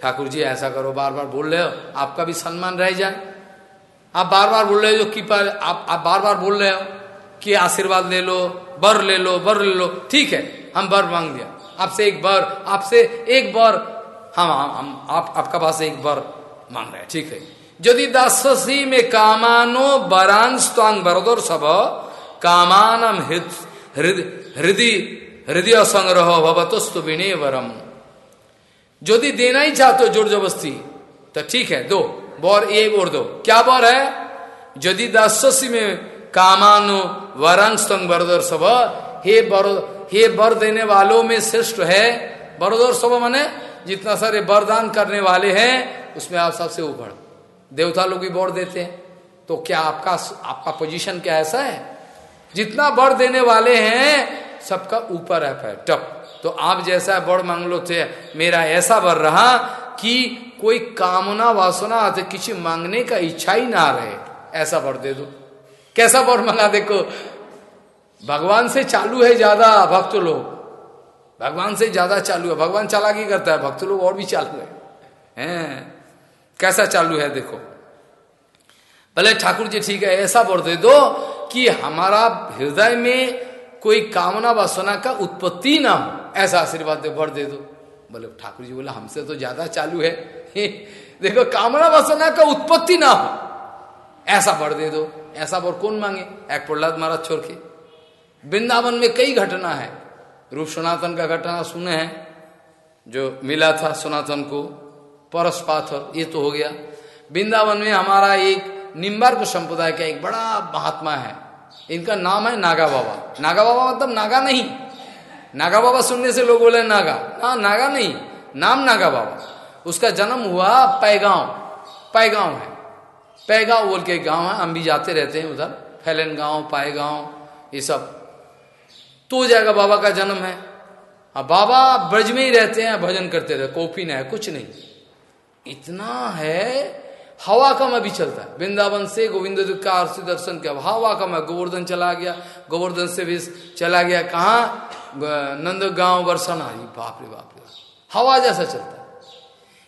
ठाकुर जी, ऐसा करो बार बार बोल रहे हो, आपका भी सम्मान रह जाए। आप बार बार बोल रहे हो कि पर आप आप बार बार बोल रहे हो कि आशीर्वाद ले लो, बर ले लो, बर ले लो। ठीक है, हम बर मांग दिया। आपसे एक बार, आपसे एक बार हम हम, आप, आपका पास एक बार मांग रहे हैं, ठीक है। यदि दासी में कामानो बरांस त्वांग बरदोर सब, कामानम हृदय हृदय संग्रह भवतस्तु वरम यदि देना ही चाहते हो ज़ोर जबरस्ती तो ठीक है, दो, बर एक और दो। क्या बर है? यदि दासी में कामानु वरांग स्तंग बरदर सब, हे बर हे बर देने वालों में श्रेष्ठ है, बरदर सब माने जितना सारे वरदान करने वाले हैं, उसमें आप सबसे ऊपर। देवता लोग भी बर देते हैं। तो क्या आपका आपका पोजीशन क्या ऐसा है? जितना बर देने वाले हैं, सबका ऊपर है पैर टप। तो आप जैसा बड़ मांग लो थे मेरा ऐसा बर रहा कि कोई कामना वासना आते किसी मांगने का इच्छा ही ना रहे, ऐसा बर दे दो। कैसा बर मंगा देखो? भगवान से चालू है ज़्यादा, भक्त लोग। भगवान से ज़्यादा चालू है। भगवान चालाकी करता है, भक्त लोग और भी चालू है। हैं? कैसा चालू है देखो। भले ठाकुर जी ठीक है, ऐसा बर दे दो कि हमारा हृदय में कोई कामना वासना का उत्पत्ति ना हो, ऐसा आशीर्वाद दे भर दे दो। बोले, ठाकुर जी बोला, हमसे तो ज़्यादा चालू है। देखो, कामना वासना का उत्पत्ति ना हो, ऐसा भर दे दो। ऐसा भर कौन मांगे? एक प्रहलाद महाराज छोड़ के। वृंदावन में कई घटना है। रूप सनातन का घटना सुने हैं, जो मिला था सनातन को परस पाथर ये तो हो गया। वृंदावन में हमारा एक निम्बार्क संप्रदाय का एक बड़ा महात्मा है। इनका नाम है नागा बाबा। नागा बाबा मतलब नागा नहीं। नागा बाबा सुनने से लोग बोले, नागा। ना नागा नहीं। नाम नागा बाबा। उसका जन्म हुआ पैगांव। पैगांव है। पैगांव बोल के गाँव है। हम भी जाते रहते हैं उधर। फैलन गाँव पाएगांव ये सब। तो जाएगा, बाबा का जन्म है। अब बाबा ब्रज में ही रहते हैं, भजन करते रहे कॉफ़ी है, कुछ नहीं। इतना है, हवा का मैं भी चलता है। वृंदावन से गोविंद का दर्शन किया हवा का मैं गोवर्धन चला गया। गोवर्धन से भी चला गया, कहा? नंद गाँव आई बाप रे बाप रे हवा जैसा चलता है।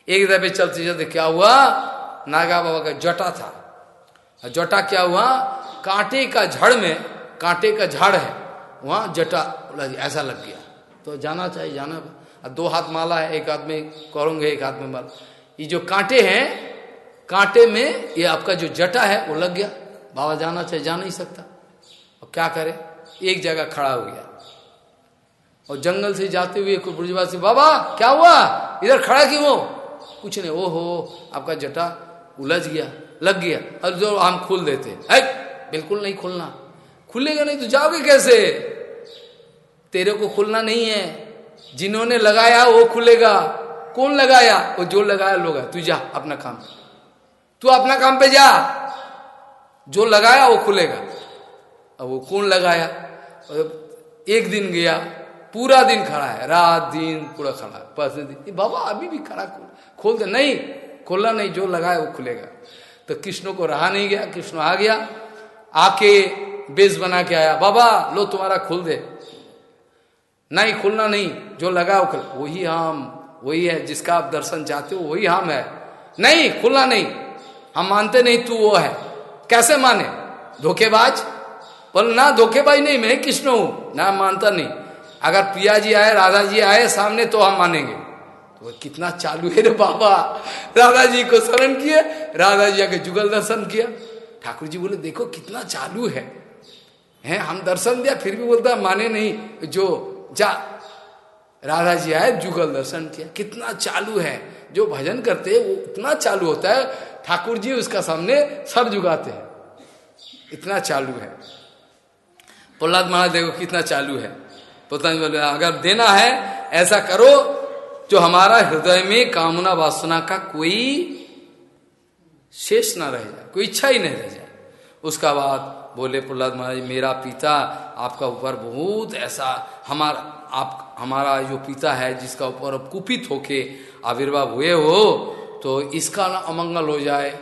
एक दफे चलते चलते क्या हुआ? नागा बाबा का जटा था। जटा क्या हुआ? कांटे का झड़ में, कांटे का झाड़ है। वहाँ जटा ऐसा लग गया। तो जाना चाहिए, जाना। अब दो हाथ माला है, एक हाथ में करोगे, एक हाथ में माला। ये जो कांटे हैं, कांटे में ये आपका जो जटा है, वो लग गया। बाबा जाना चाहिए, जा नहीं सकता। और क्या करे? एक जगह खड़ा हो गया। और जंगल से जाते हुए कोई बुर्जवासी, बाबा, क्या हुआ? इधर खड़ा क्यों हो? कुछ नहीं ओ हो आपका जटा उलझ गया, लग गया। और जो हम खोल देते है। बिल्कुल नहीं खोलना। खुलेगा नहीं तो जाओगे कैसे? तेरे को खुलना नहीं है। जिन्होंने लगाया, वो खुलेगा। कौन लगाया? वो जो लगाया, लोग तू जा, अपना काम। तू अपना काम पे जा। जो लगाया, वो खुलेगा। अब वो कौन लगाया? एक दिन गया, पूरा दिन खड़ा है। रात दिन पूरा खड़ा है। परसों दिन। बाबा, अभी भी खड़ा खोल खोल दे। नहीं, खोलना नहीं। जो लगाया, वो खुलेगा। तो कृष्ण को रहा नहीं गया। कृष्ण आ गया। आके बेस बना के आया, बाबा, लो तुम्हारा खुल दे। नहीं, खुलना नहीं, जो लगा वो वही हम, वही है, जिसका आप दर्शन चाहते हो, वही हम है। नहीं, खुलना नहीं। हम मानते नहीं, तू वो है। कैसे माने? धोखेबाज? बोल, ना, धोखेबाज नहीं, मैं कृष्ण हूँ। ना मानता नहीं। अगर पिया जी आए राधा जी आए सामने तो हम मानेंगे। तो कितना चालू है रे बाबा। राधा जी को शरण किए राधा जी आके जुगल दर्शन किया। ठाकुर जी बोले, देखो, कितना चालू है। हैं, हम दर्शन दिया, फिर भी बोलता, माने नहीं, जो, जा। राधा जी आए, जुगल दर्शन किया। कितना चालू है। जो भजन करते हैं, वो इतना चालू होता है। ठाकुर जी उसका सामने सर जुगाते हैं। इतना चालू है। प्रहलाद महाराज, देखो कितना चालू है। बोले, अगर देना है, ऐसा करो, जो हमारा हृदय में कामना वासना का कोई शेष ना रह जाए, कोई इच्छा ही नहीं रह जाए। उसका बाद बोले प्रहलाद महाराज, मेरा पिता आपका ऊपर बहुत ऐसा, हमारा, आप, हमारा जो पिता है जिसका ऊपर कुपित होके आविर्भाव हुए हो तो इसका ना अमंगल हो जाए।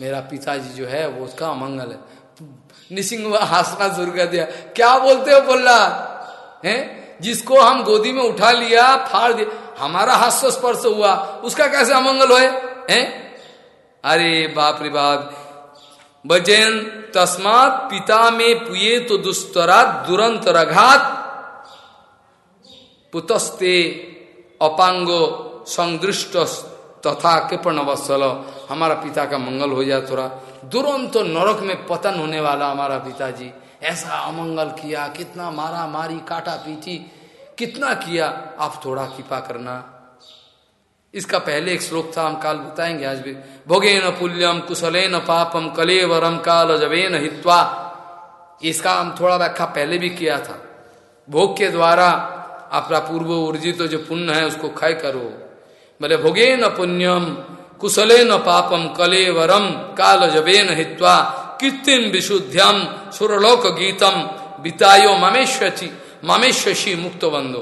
मेरा पिताजी जो है, वो उसका अमंगल है। निसिंग हंसना शुरू कर दिया, क्या बोलते हो प्रहलाद? है? जिसको हम गोदी में उठा लिया, फाड़ दिया, हमारा हास्य स्पर्श हुआ, उसका कैसे अमंगल हैं? अरे बाप रे बाप बजेन तस्मात पिता में पुए तो दुस्तरा दुरंत रघात पुतस्ते अपांगो संदृष्ट तथा कृपण वत्सल। हमारा पिता का मंगल हो जाए थोड़ा दुरंत नरक में पतन होने वाला हमारा पिताजी। ऐसा अमंगल किया, कितना मारा मारी काटा पीटी कितना किया, आप थोड़ा कृपा करना। इसका पहले एक श्लोक था, हम काल बताएँगे आज भी। भोगे न पुल्यम कुशले न पापम कलेवरम काल जबे न हित्वा। इसका हम थोड़ा व्याख्या पहले भी किया था। भोग के द्वारा अपना पूर्व ऊर्जित जो पुण्य है, उसको खय करो। बोले भोगे न पुण्यम कुशले न पापम कले वरम काल जबे न हित्वा। कृत्रिम विशुद्ध्यम सुरलोक गीतम बितायो ममेश्वची मामेश्वशी मुक्त बंदो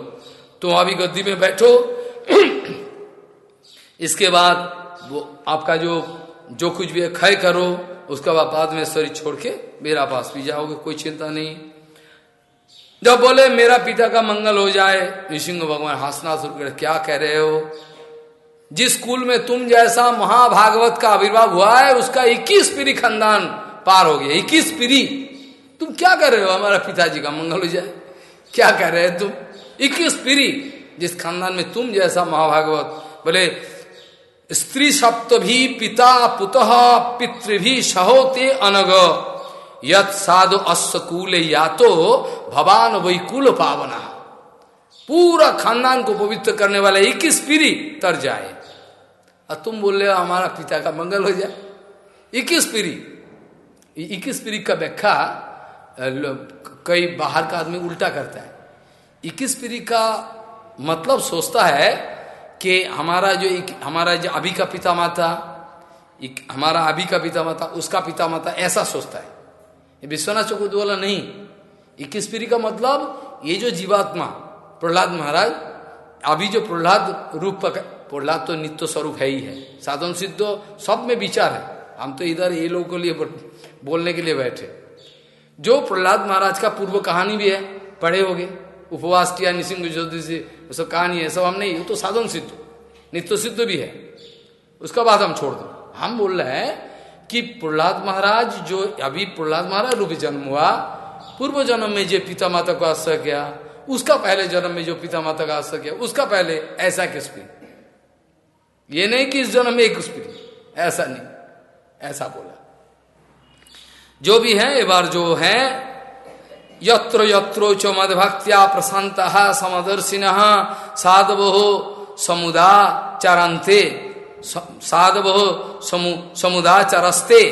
तुम अभी गद्दी में बैठो इसके बाद वो आपका जो जो कुछ भी खय करो, उसके बाद में शरीर छोड़ के मेरा पास भी जाओगे, कोई चिंता नहीं। जब बोले, मेरा पिता का मंगल हो जाए ऋषिंग भगवान हंसना शुरू कर, क्या कह रहे हो? जिस स्कूल में तुम जैसा महाभागवत का आविर्भाव हुआ है, उसका इक्कीस पीढ़ी खानदान पार हो गया, इक्कीस पीढ़ी। तुम क्या कर रहे हो? हमारा पिताजी का मंगल हो जाए। क्या कह रहे हो तुम? इक्कीस पीढ़ी जिस खानदान में तुम जैसा महाभागवत, बोले स्त्री सप्त भी पिता पुत पितृभि सहोते अनग। यत साधु अश्वकूल या तो भवान वैकुल पावना। पूरा खानदान को पवित्र करने वाले इक्कीस पीढ़ी तर जाए। और तुम बोल रहे हो, हमारा पिता का मंगल हो जाए। इक्कीस पीढ़ी इक्कीस पीढ़ी का व्याख्या कई बाहर का आदमी उल्टा करता है। इक्कीस पीढ़ी का मतलब सोचता है कि हमारा जो एक, हमारा जो अभी का पिता माता एक हमारा अभी का पिता माता उसका पिता माता ऐसा सोचता है। विश्वनाथ चौकुद वाला नहीं, इक्कीस पीढ़ी का मतलब ये जो जीवात्मा, प्रहलाद महाराज, अभी जो प्रहलाद रूप प्रहलाद तो नित्य स्वरूप है ही है। साधन सिद्ध सब में विचार है। हम तो इधर ये लोगों के लिए बोलने के लिए बैठे। जो प्रहलाद महाराज का पूर्व कहानी भी है, पढ़े होगे। उपवास किया, निसिंग ज्योतिषी वो सब कहानी है, सब हम नहीं, वो तो साधन सिद्ध, नित्य सिद्ध भी है। उसका बाद हम छोड़ दो। हम बोल रहे हैं कि प्रहलाद महाराज जो अभी प्रहलाद महाराज रूप जन्म हुआ, पूर्व जन्म में जो पिता माता को आश्रय किया, उसका पहले जन्म में जो पिता माता का आश्रय किया, उसका पहले ऐसा किस पे ये नहीं कि इस जन्म में एक स्पीड ऐसा नहीं, ऐसा बोला। जो भी है एक बार जो है यत्र यत्रो च मदभक्त्या प्रशांत समदर्शिन साधवो समुदा चरंते साधवो समु, समुदा चरस्ते।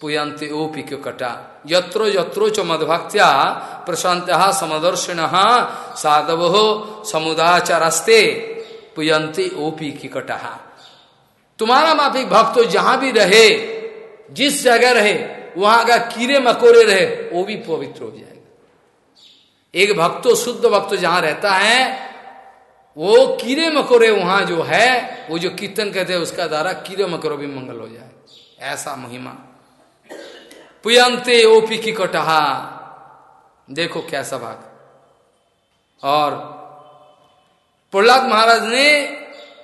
पुयंते ओ ओपी कटा। यत्रो यत्रो च मदभक्त्या प्रशांत समदर्शिन साधवो समुदाचरस्ते पुयंते ओपी की कटा। तुम्हारा माफिक भक्त जहाँ भी रहे, जिस जगह रहे वहाँ का कीड़े मकोड़े रहे, वो भी पवित्र हो जाएगा। एक भक्तो शुद्ध भक्त जहाँ रहता है, वो कीड़े मकोड़े वहाँ जो है, वो जो कीर्तन कहते हैं, उसका द्वारा कीड़े मकोड़े भी मंगल हो जाए। ऐसा महिमा। पुयंते ओपी की कटहा देखो कैसा भाग। और प्रहलाद महाराज ने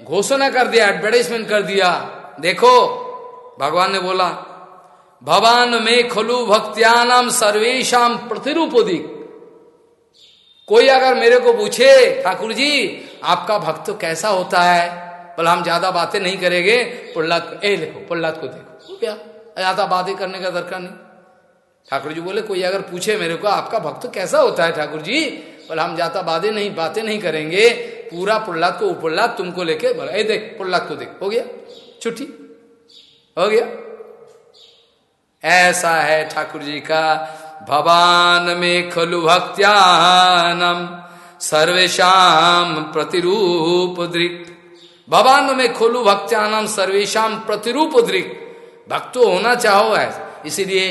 घोषणा कर दिया एडवर्टाइजमेंट कर दिया। देखो, भगवान ने बोला भवान में खलु भक्त्यानाम सर्वेशम प्रतिरूपोदिक कोई अगर मेरे को पूछे, ठाकुर जी, आपका भक्त कैसा होता है? बोला, हम ज़्यादा बातें नहीं करेंगे। प्रहलाद, ए, देखो, प्रहलाद को देखो। क्या ज़्यादा बातें करने का दरकार नहीं। ठाकुर जी बोले, कोई अगर पूछे मेरे को, आपका भक्त कैसा होता है, ठाकुर जी? बोला, हम ज़्यादा बातें नहीं बातें नहीं करेंगे। पूरा प्रहलाद को प्रहलाद तुमको लेके बोला, ए, देख, प्रहलाद को देख। हो गया? छुट्टी? हो गया? ऐसा है ठाकुर जी का, भवान में खलु भक्त्यानम सर्वेशम प्रतिरूप दृक भवान में खोलू भक्त्यानम सर्वेशम प्रतिरूप दृक भक्तो होना चाहो है इसीलिए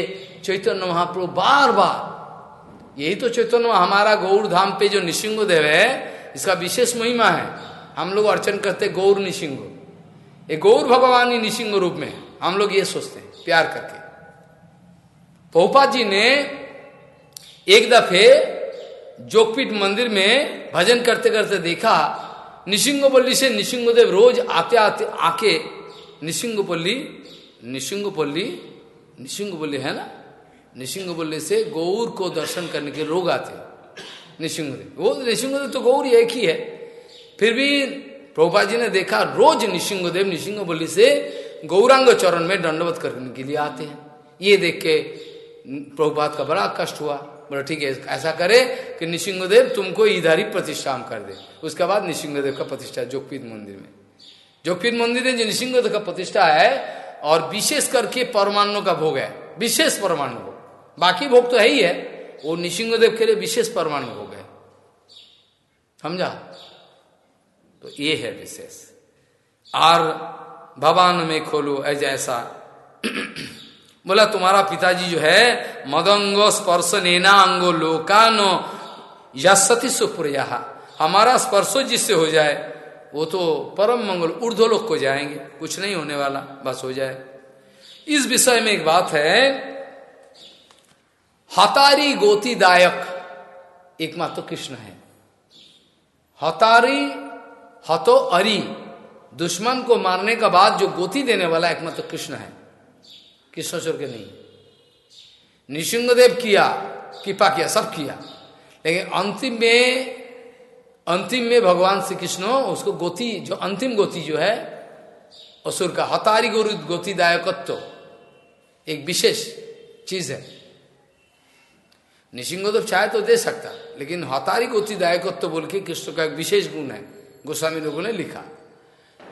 चैतन्य महाप्रभु बार बार यही तो चैतन्य हमारा गौर धाम पे जो निशिंग देव है, इसका विशेष महिमा है। हम लोग अर्चन करते गौर निशिंग। ये गौर भगवान ही निशिंग रूप में हम लोग ये सोचते हैं, प्यार करके। पोपा जी ने एक दफे जोगपीठ मंदिर में भजन करते करते देखा, निशिंगोपल्ली से निशिंगदेव रोज आते आते आके, निशिंगोपल्ली निशिंगोपल्ली निशिंगोपल्ली है ना? निशिंगोपल्ली से गौर को दर्शन करने के लोग आते निशिंगदेव। वो निशिंगदेव तो गौर एक ही है। फिर भी प्रभुपा जी ने देखा, रोज निशिंगदेव निशिंगोपल्ली से गौरांग चरण में दंडवत करने के लिए आते हैं। ये देख के प्रभुपात का बड़ा कष्ट हुआ। बोला, ठीक है, ऐसा करे कि निशिंगदेव तुमको इधर ही प्रतिष्ठा कर दे। उसके बाद निशिंगदेव का प्रतिष्ठा जोगपीठ मंदिर में। जोगपीठ मंदिर में जो निशिंगदेव का प्रतिष्ठा है और विशेष करके परमाणु का भोग है, विशेष परमाणु भोग। बाकी भोग तो है ही है, वो निशिंगदेव के लिए विशेष परमाणु भोग है। समझा? तो ये है विशेष। और भगवान में खोलो ऐसा बोला, तुम्हारा पिताजी जो है, मदंगो स्पर्श नेना अंगो लोकानो यशति सुप्रिया। हमारा स्पर्शो जिससे हो जाए, वो तो परम मंगल ऊर्ध्वलोक को जाएँगे, कुछ नहीं होने वाला, बस हो जाए। इस विषय में एक बात है, हतारी गोतीदायक एकमात्र कृष्ण है। हतारी हतो अरी, दुश्मन को मारने का बाद जो गोती देने वाला एकमात्र तो कृष्ण है। कृष्णचोर के नहीं। निशिंगदेव किया, कृपा किया, सब किया। लेकिन अंतिम में अंतिम में भगवान श्री कृष्ण उसको गोती, जो अंतिम गोति जो है, असुर का हतारी गुरु गोतीदायकत्व, एक विशेष चीज़ है। निशिंगदेव चाहे तो दे सकता, लेकिन हतारी गोतीदायकत्व बोल के कृष्ण का एक विशेष गुण है, गोस्वामी लोगों ने लिखा।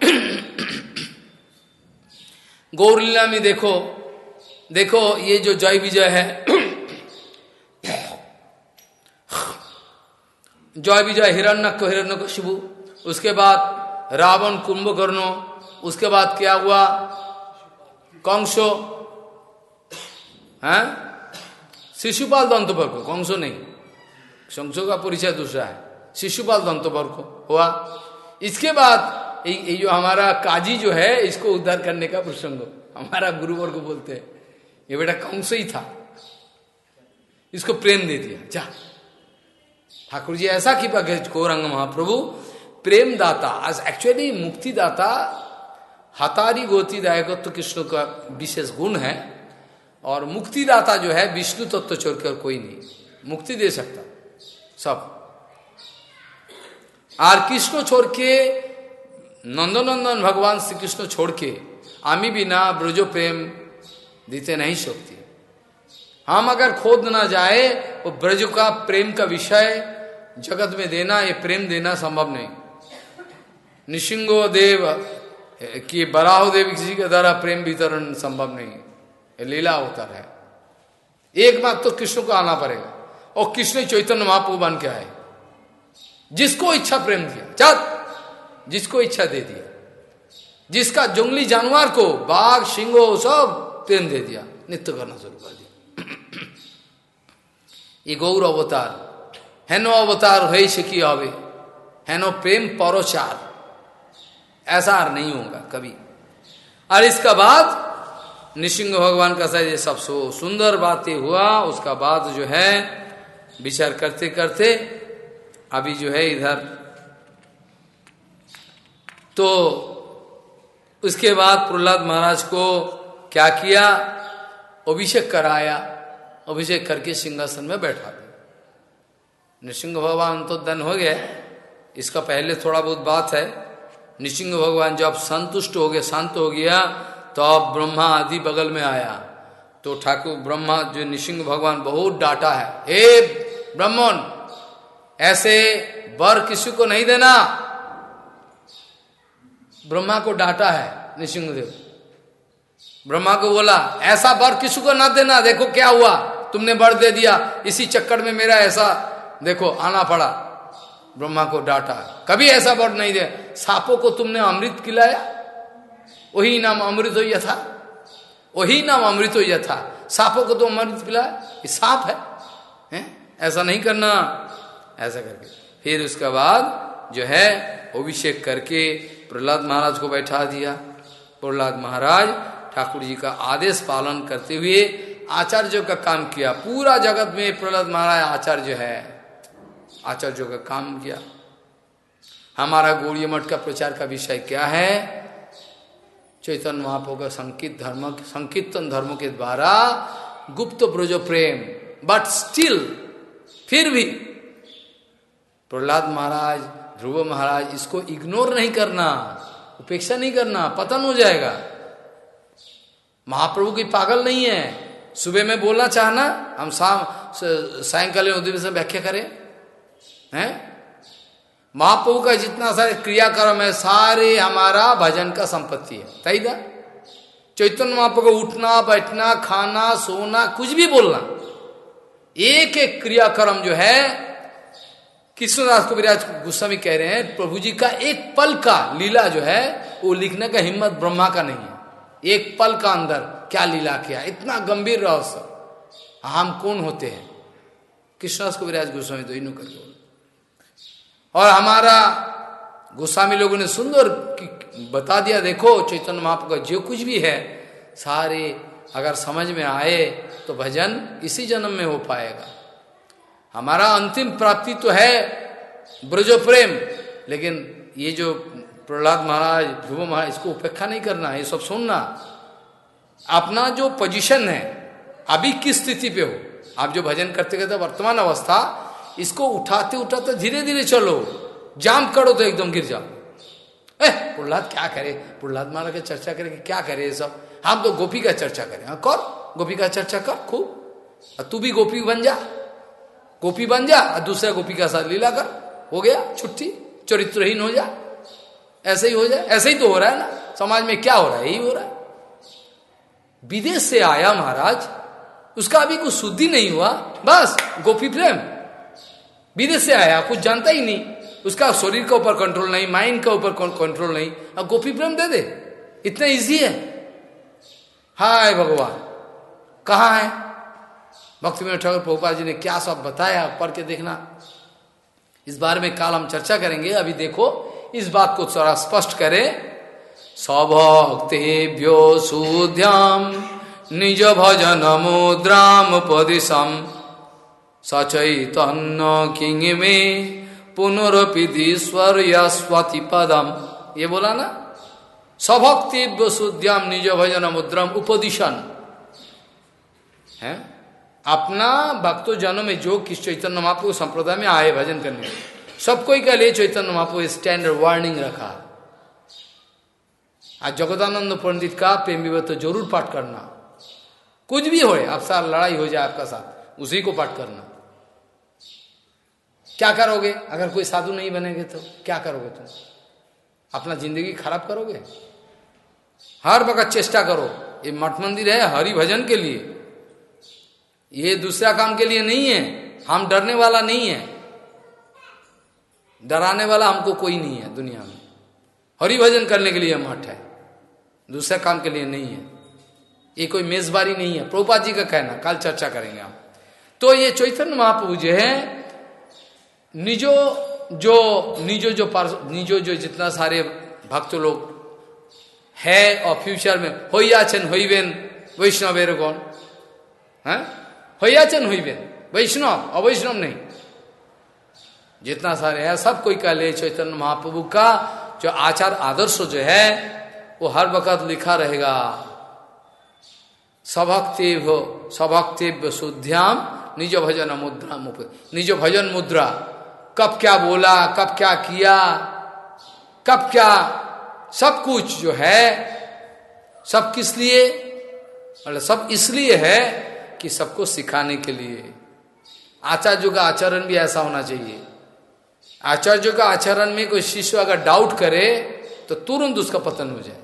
गौरलीला में देखो देखो, ये जो जय विजय है, जय विजय हिरण्य को हिरण्य को शिवु उसके बाद रावण कुंभकर्ण। उसके बाद क्या हुआ? कंसो। है? शिशुपाल दंतवर्ग। कंसो नहीं। कंसो का परिचय दूसरा है। शिशुपाल दंतवर्ग हुआ। इसके बाद ये जो हमारा काजी जो है, इसको उद्धार करने का प्रसंग। हमारा गुरुवर को बोलते हैं। ये बेटा कंस ही था? इसको प्रेम दे दिया। जा। ठाकुर जी, ऐसा की गौरंग महाप्रभु प्रेम दाता आज एक्चुअली मुक्ति दाता हतारी गोती दायकत्व तो कृष्ण का विशेष गुण है, और मुक्तिदाता जो है, विष्णु तत्व तो छोड़कर कोई नहीं। मुक्ति दे सकता। सब। और कृष्ण छोड़ के नंदनंदन भगवान श्री कृष्ण छोड़ के आमी बिना ब्रजो प्रेम देते नहीं सकती हम अगर खोद ना जाए, वो ब्रज का प्रेम का विषय, जगत में देना, ये प्रेम देना संभव नहीं। निशिंगो देव, कि बराह देव किसी के द्वारा प्रेम वितरण संभव नहीं। लीला अवतार है। एक बात तो कृष्ण को आना पड़ेगा। और कृष्ण चैतन्य महाप्रभु बन के आए। जिसको इच्छा प्रेम दिया, चल। जिसको इच्छा दे दिया। जिसका जंगली जानवर को, बाघ सिंगो सब प्रेम दे दिया, नित्य करना शुरू कर दिया। ये गौर अवतार, हेनो अवतार है कि হবে हेनो प्रेम परोचार। ऐसा नहीं होगा कभी। और इसका बाद निशिंग भगवान का शायद ये सब सो सुंदर बातें हुआ, उसका बाद जो है, विचार करते करते, अभी जो है इधर। तो उसके बाद प्रहलाद महाराज को क्या किया? अभिषेक कराया। अभिषेक करके सिंहासन में बैठा दिया। नृसिंह भगवान तो दन हो गए। इसका पहले थोड़ा बहुत बात है। नृसिंह भगवान जब संतुष्ट हो गए, शांत हो गया तो अब ब्रह्मा आदि बगल में आया। तो ठाकुर, ब्रह्मा जो नृसिंह भगवान, बहुत डांटा है। हे ब्रह्मन, ऐसे वर किसी को नहीं देना। ब्रह्मा को डाटा है नृसिंहदेव। ब्रह्मा को बोला ऐसा वर किसी को ना देना। देखो क्या हुआ। तुमने वर दे दिया। इसी चक्कर में मेरा ऐसा देखो आना पड़ा। ब्रह्मा को डांटा। कभी ऐसा वर नहीं दे। सांपों को तुमने अमृत खिलाया? वही नाम अमृत हो था वही नाम अमृत हो था सांपों को तो अमृत पिलाया सांप है, है? ऐसा नहीं करना। ऐसा करके। फिर उसके बाद जो है अभिषेक करके प्रहलाद महाराज को बैठा दिया। प्रहलाद महाराज ठाकुर जी का आदेश पालन करते हुए आचार्यों का काम किया। पूरा जगत में प्रहलाद महाराज आचार्य है। आचार्यों का काम किया। हमारा गौड़ी मठ का प्रचार का विषय क्या है? चैतन्य महापो का संकित धर्म, संकीर्तन धर्म के द्वारा गुप्त ब्रज प्रेम बट स्टिल फिर भी प्रहलाद महाराज, ध्रुव महाराज इसको इग्नोर नहीं करना, उपेक्षा नहीं करना, पतन हो जाएगा। महाप्रभु की पागल नहीं है। सुबह में बोलना चाहना, हम शाम सायकालीन अधिवेशन व्याख्या करें। हैं? महाप्रभु का जितना सारे क्रियाक्रम है, सारे हमारा भजन का संपत्ति है। तही दा चैतन्य महाप्रभु को उठना, बैठना, खाना, सोना, कुछ भी बोलना। एक एक क्रियाक्रम जो है, कृष्णदास कविराज गोस्वामी कह रहे हैं, प्रभु जी का एक पल का लीला जो है, वो लिखने का हिम्मत ब्रह्मा का नहीं है। एक पल का अंदर क्या लीला किया? इतना गंभीर रहस्य हम कौन होते हैं? कृष्णदास कविराज गोस्वामी तो इन कर और हमारा गोस्वामी लोगों ने सुंदर बता दिया, देखो, चैतन्य महाप्रभु का जो कुछ भी है, सारे अगर समझ में आए तो भजन इसी जन्म में हो पाएगा। हमारा अंतिम प्राप्ति तो है ब्रजो प्रेम लेकिन ये जो प्रहलाद महाराज, ध्रुव महाराज, इसको उपेक्षा नहीं करना, ये सब सुनना। अपना जो पोजीशन है, अभी किस स्थिति पे हो? आप जो भजन करते करते वर्तमान अवस्था, इसको उठाते उठाते धीरे धीरे चलो। जाम करो तो एकदम गिर जाओ। ए, प्रहलाद क्या करे? प्रहलाद महाराज की चर्चा करेंगे क्या करे ये सब? हम तो गोपी का चर्चा करें। हाँ कर। गोपी का चर्चा कर, खूब। तू भी गोपी बन जा। गोपी बन जा, और दूसरा गोपी का साथ लीला कर। हो गया, छुट्टी। चरित्रहीन हो जा। ऐसे ही हो जाए, ऐसे ही तो हो रहा है ना। समाज में क्या हो रहा है? यही हो रहा है। विदेश से आया महाराज, उसका अभी कुछ शुद्धि नहीं हुआ, बस गोपी प्रेम। विदेश से आया, कुछ जानता ही नहीं। उसका शरीर के ऊपर कंट्रोल नहीं माइंड के ऊपर कंट्रोल नहीं। अब गोपी प्रेम दे दे। इतना इजी है। हाय भगवान, कहा है? भक्ति में ठाकुर प्रभुपा जी ने क्या सब बताया, पढ़ के देखना। इस बारे में काल हम चर्चा करेंगे। अभी देखो इस बात को थोड़ा स्पष्ट करे। सभक्तेभ्यो सुध्याम निज भजन मुद्राम पदिशम सचैतन्य किंग में पुनरपिदीश्वर यस्वती पदम ये बोला ना? सभक्ति सुद्याम निज भजन मुद्रम उपदिशन। है? अपना भक्तों जनों में जो किस चैतन्य महापु संप्रदाय में आए भजन करने। कोई का लिए चैतन्य महापु स्टैंडर्ड वार्निंग रखा। आज जगदानंद पंडित का प्रेम विवत तो ज़रूर पाठ करना। कुछ भी हो आप लड़ाई हो जाए आपका साथ, उसी को पाठ करना। क्या करोगे? अगर कोई साधु नहीं बनेंगे तो क्या करोगे तुम? अपना ज़िंदगी खराब करोगे? हर वक्त चेष्टा करो। ये मठ मंदिर है हरि भजन के लिए। ये दूसरा काम के लिए नहीं है। हम डरने वाला नहीं है। डराने वाला हमको कोई नहीं है दुनिया में। हरि भजन करने के लिए हम मठ है। दूसरे काम के लिए नहीं है। ये कोई मेजबारी नहीं है। प्रोपा जी का कहना, कल चर्चा करेंगे हम। तो ये चैतन्य महाप्रभु जो है, निजो जो निजो जो निजो जो जितना सारे भक्त लोग है और फ्यूचर में, होइयाचन, होइबेन, वैष्णव कौन है? होइयाचन, होइबेन, वैष्णव, अवैष्णव नहीं। जितना सारे है, सब कोई कह ले, चैतन्य महाप्रभु का जो आचार आदर्श जो है, वो हर वक्त लिखा रहेगा। सभक्तिव सभक्तिव शुद्ध्याम, निज भजन मुद्रा मुख निज भजन मुद्रा। कब क्या बोला, कब क्या किया, कब क्या, सब कुछ जो है, सब किस लिए? मतलब सब इसलिए है कि सबको सिखाने के लिए। आचार्यों का आचरण भी ऐसा होना चाहिए। आचार्यों का आचरण में कोई शिष्य अगर डाउट करे तो तुरंत उसका पतन हो जाए।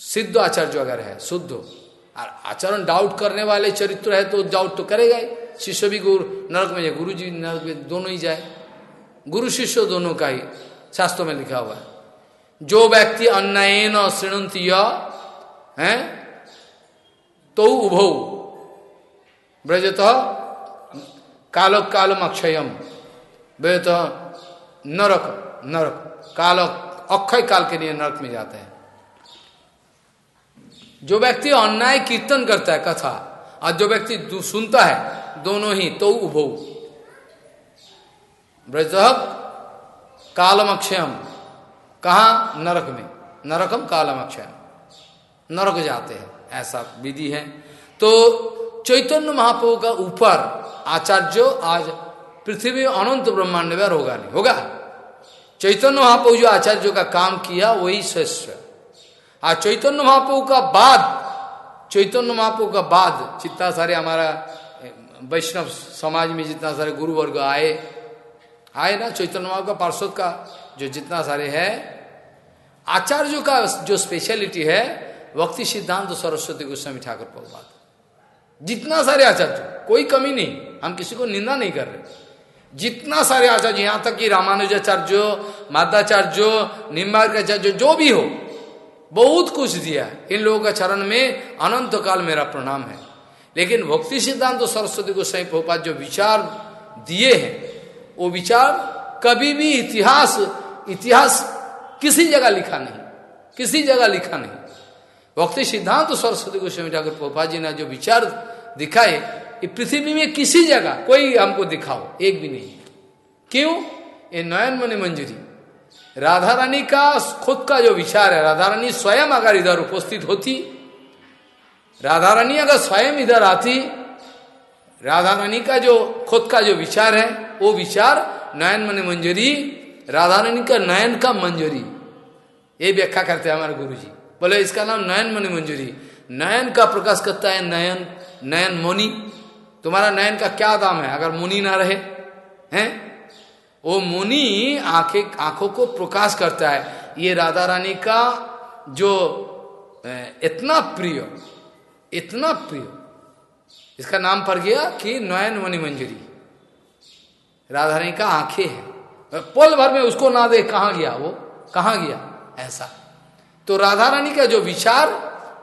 सिद्ध आचार्य अगर है, शुद्ध। और आचरण डाउट करने वाले चरित्र है तो डाउट तो करेगा ही। शिष्य भी गुरु, नरक में जाए गुरु जी नरक में दोनों ही जाए। गुरु शिष्य दोनों का ही शास्त्रों में लिखा हुआ है। जो व्यक्ति अन्नयन श्रृणंती है तो उभो। ब्रजत कालो कालम अक्षयम। ब्रजत नरक नरक। काल अक्षय काल के लिए नरक में जाते हैं। जो व्यक्ति अन्याय कीर्तन करता है कथा, और जो व्यक्ति सुनता है, दोनों ही तो उभो। ब्रज कालम अक्षयम। कहा? नरक में। नरकम कालम अक्षयम। नरक जाते हैं। ऐसा विधि है। तो चैतन्य महाप्रभु का ऊपर आचार्य आज पृथ्वी अनंत ब्रह्मांड में होगा नहीं। होगा? चैतन्य महाप्रभु जो आचार्य का काम किया, वही श्रेष्ठ आज चैतन्य महाप्रभु का बाद, चैतन्य महाप्रभु का बाद जितना सारे हमारा वैष्णव समाज में जितना सारे गुरु वर्ग आए आए ना चैतन्य महाप्रभु का पार्षद का, जो जितना सारे है, आचार्यों का जो स्पेशलिटी है वक्ति सिद्धांत सरस्वती गोस्वामी ठाकुर प्रभुपाद जितना सारे आचार्य, कोई कमी नहीं, हम किसी को निंदा नहीं कर रहे। जितना सारे आचार्य यहाँ तक कि रामानुजाचार्य मादाचार्य निम्बाचार्य जो भी हो, बहुत कुछ दिया इन लोगों का चरण में अनंत काल मेरा प्रणाम है। लेकिन भक्ति सिद्धांत तो सरस्वती गोसाई प्रभुपाद जो विचार दिए हैं, वो विचार कभी भी इतिहास इतिहास किसी जगह लिखा नहीं, किसी जगह लिखा नहीं। भक्ति सिद्धांत तो सरस्वती गोस्वामी ठाकुर पोपा जी ने जो विचार दिखाए। पृथ्वी में किसी जगह कोई हमको दिखाओ, एक भी नहीं क्यों? ये नयन मने मंजूरी। राधा रानी का, खुद का जो विचार है राधा रानी स्वयं अगर इधर उपस्थित होती राधा रानी अगर स्वयं इधर आती राधा रानी का जो, खुद का जो विचार है, वो विचार नयन मन मंजूरी राधा रानी का नयन का मंजूरी। ये व्याख्या करते हैं हमारे गुरु जी बोले, इसका नाम नयन मणि मंजूरी। नयन का प्रकाश करता है नयन नयन मुनि, तुम्हारा नयन का क्या दाम है? अगर मुनि ना रहे, हैं? वो मुनि आँखें, आँखों को प्रकाश करता है। ये राधा रानी का जो इतना प्रिय इतना प्रिय, इसका नाम पड़ गया कि नयन मणि मंजरी। राधा रानी का आँखें है। पल भर में उसको ना दे कहा गया वो? कहा गया? ऐसा। तो राधा रानी का जो विचार,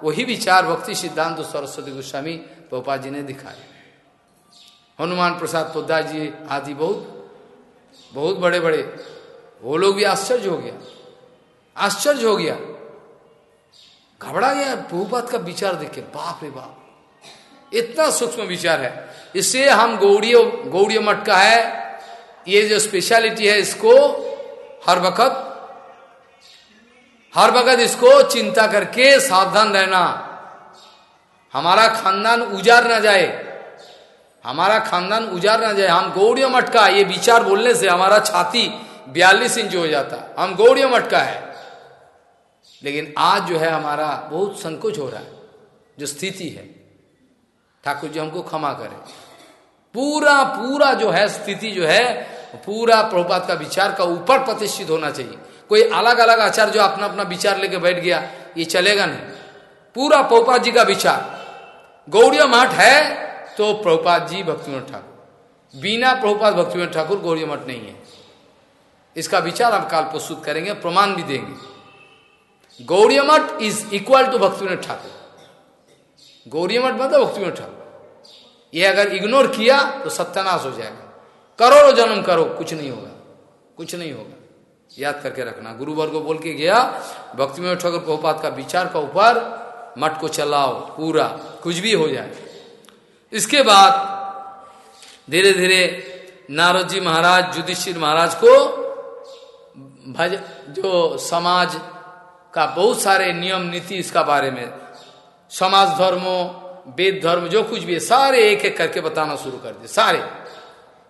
वही विचार, भक्ति सिद्धांत सरस्वती गोस्वामी पोपा जी ने दिखाया। हनुमान प्रसाद पोदा जी आदि बहुत बहुत बड़े बड़े वो लोग भी आश्चर्य हो गया। आश्चर्य हो गया। घबरा गया। प्रभुपात का विचार देखे बाप रे बाप। इतना सूक्ष्म विचार है। इससे हम गौड़ियों गौड़ियों मठ का है। ये जो स्पेशलिटी है, इसको हर वक्त हर वक्त इसको चिंता करके सावधान रहना। हमारा खानदान उजार ना जाए। हमारा खानदान उजार ना जाए। हम गौड़िया मटका, ये विचार बोलने से हमारा छाती बयालीस इंच हो जाता। हम गौड़िया मठ का है। लेकिन आज जो है हमारा बहुत संकोच हो रहा है, जो स्थिति है। ठाकुर जी हमको क्षमा करें। पूरा पूरा जो है स्थिति जो है, पूरा प्रभुपात का विचार का ऊपर प्रतिष्ठित होना चाहिए। कोई अलग अलग आचार जो अपना अपना विचार लेके बैठ गया, ये चलेगा नहीं। पूरा प्रभुपात जी का विचार। गौड़िया मठ है तो प्रभुपाद जी भक्तिविनोद ठाकुर। बिना प्रभुपाद भक्तिविनोद ठाकुर गौड़िया मठ नहीं है। इसका विचार हम काल प्रस्तुत करेंगे, प्रमाण भी देंगे। Gaudiya Math is equal to Bhaktivinod Thakur. Gaudiya Math मतलब भक्तिविनोद ठाकुर। ये अगर इग्नोर किया तो सत्यानाश हो जाएगा। करोड़ों जन्म करो, कुछ नहीं होगा। कुछ नहीं होगा। याद करके रखना। गुरुवर को बोल के गया भक्ति में ठाकुर प्रभुपात का विचार का ऊपर मठ को चलाओ, पूरा, कुछ भी हो जाए। इसके बाद धीरे धीरे नारद जी महाराज, युधिष्ठिर महाराज को भज, जो समाज का बहुत सारे नियम, नीति, इसका बारे में, समाज धर्मों, वेद धर्म, जो कुछ भी है, सारे एक एक करके बताना शुरू कर दिए, सारे।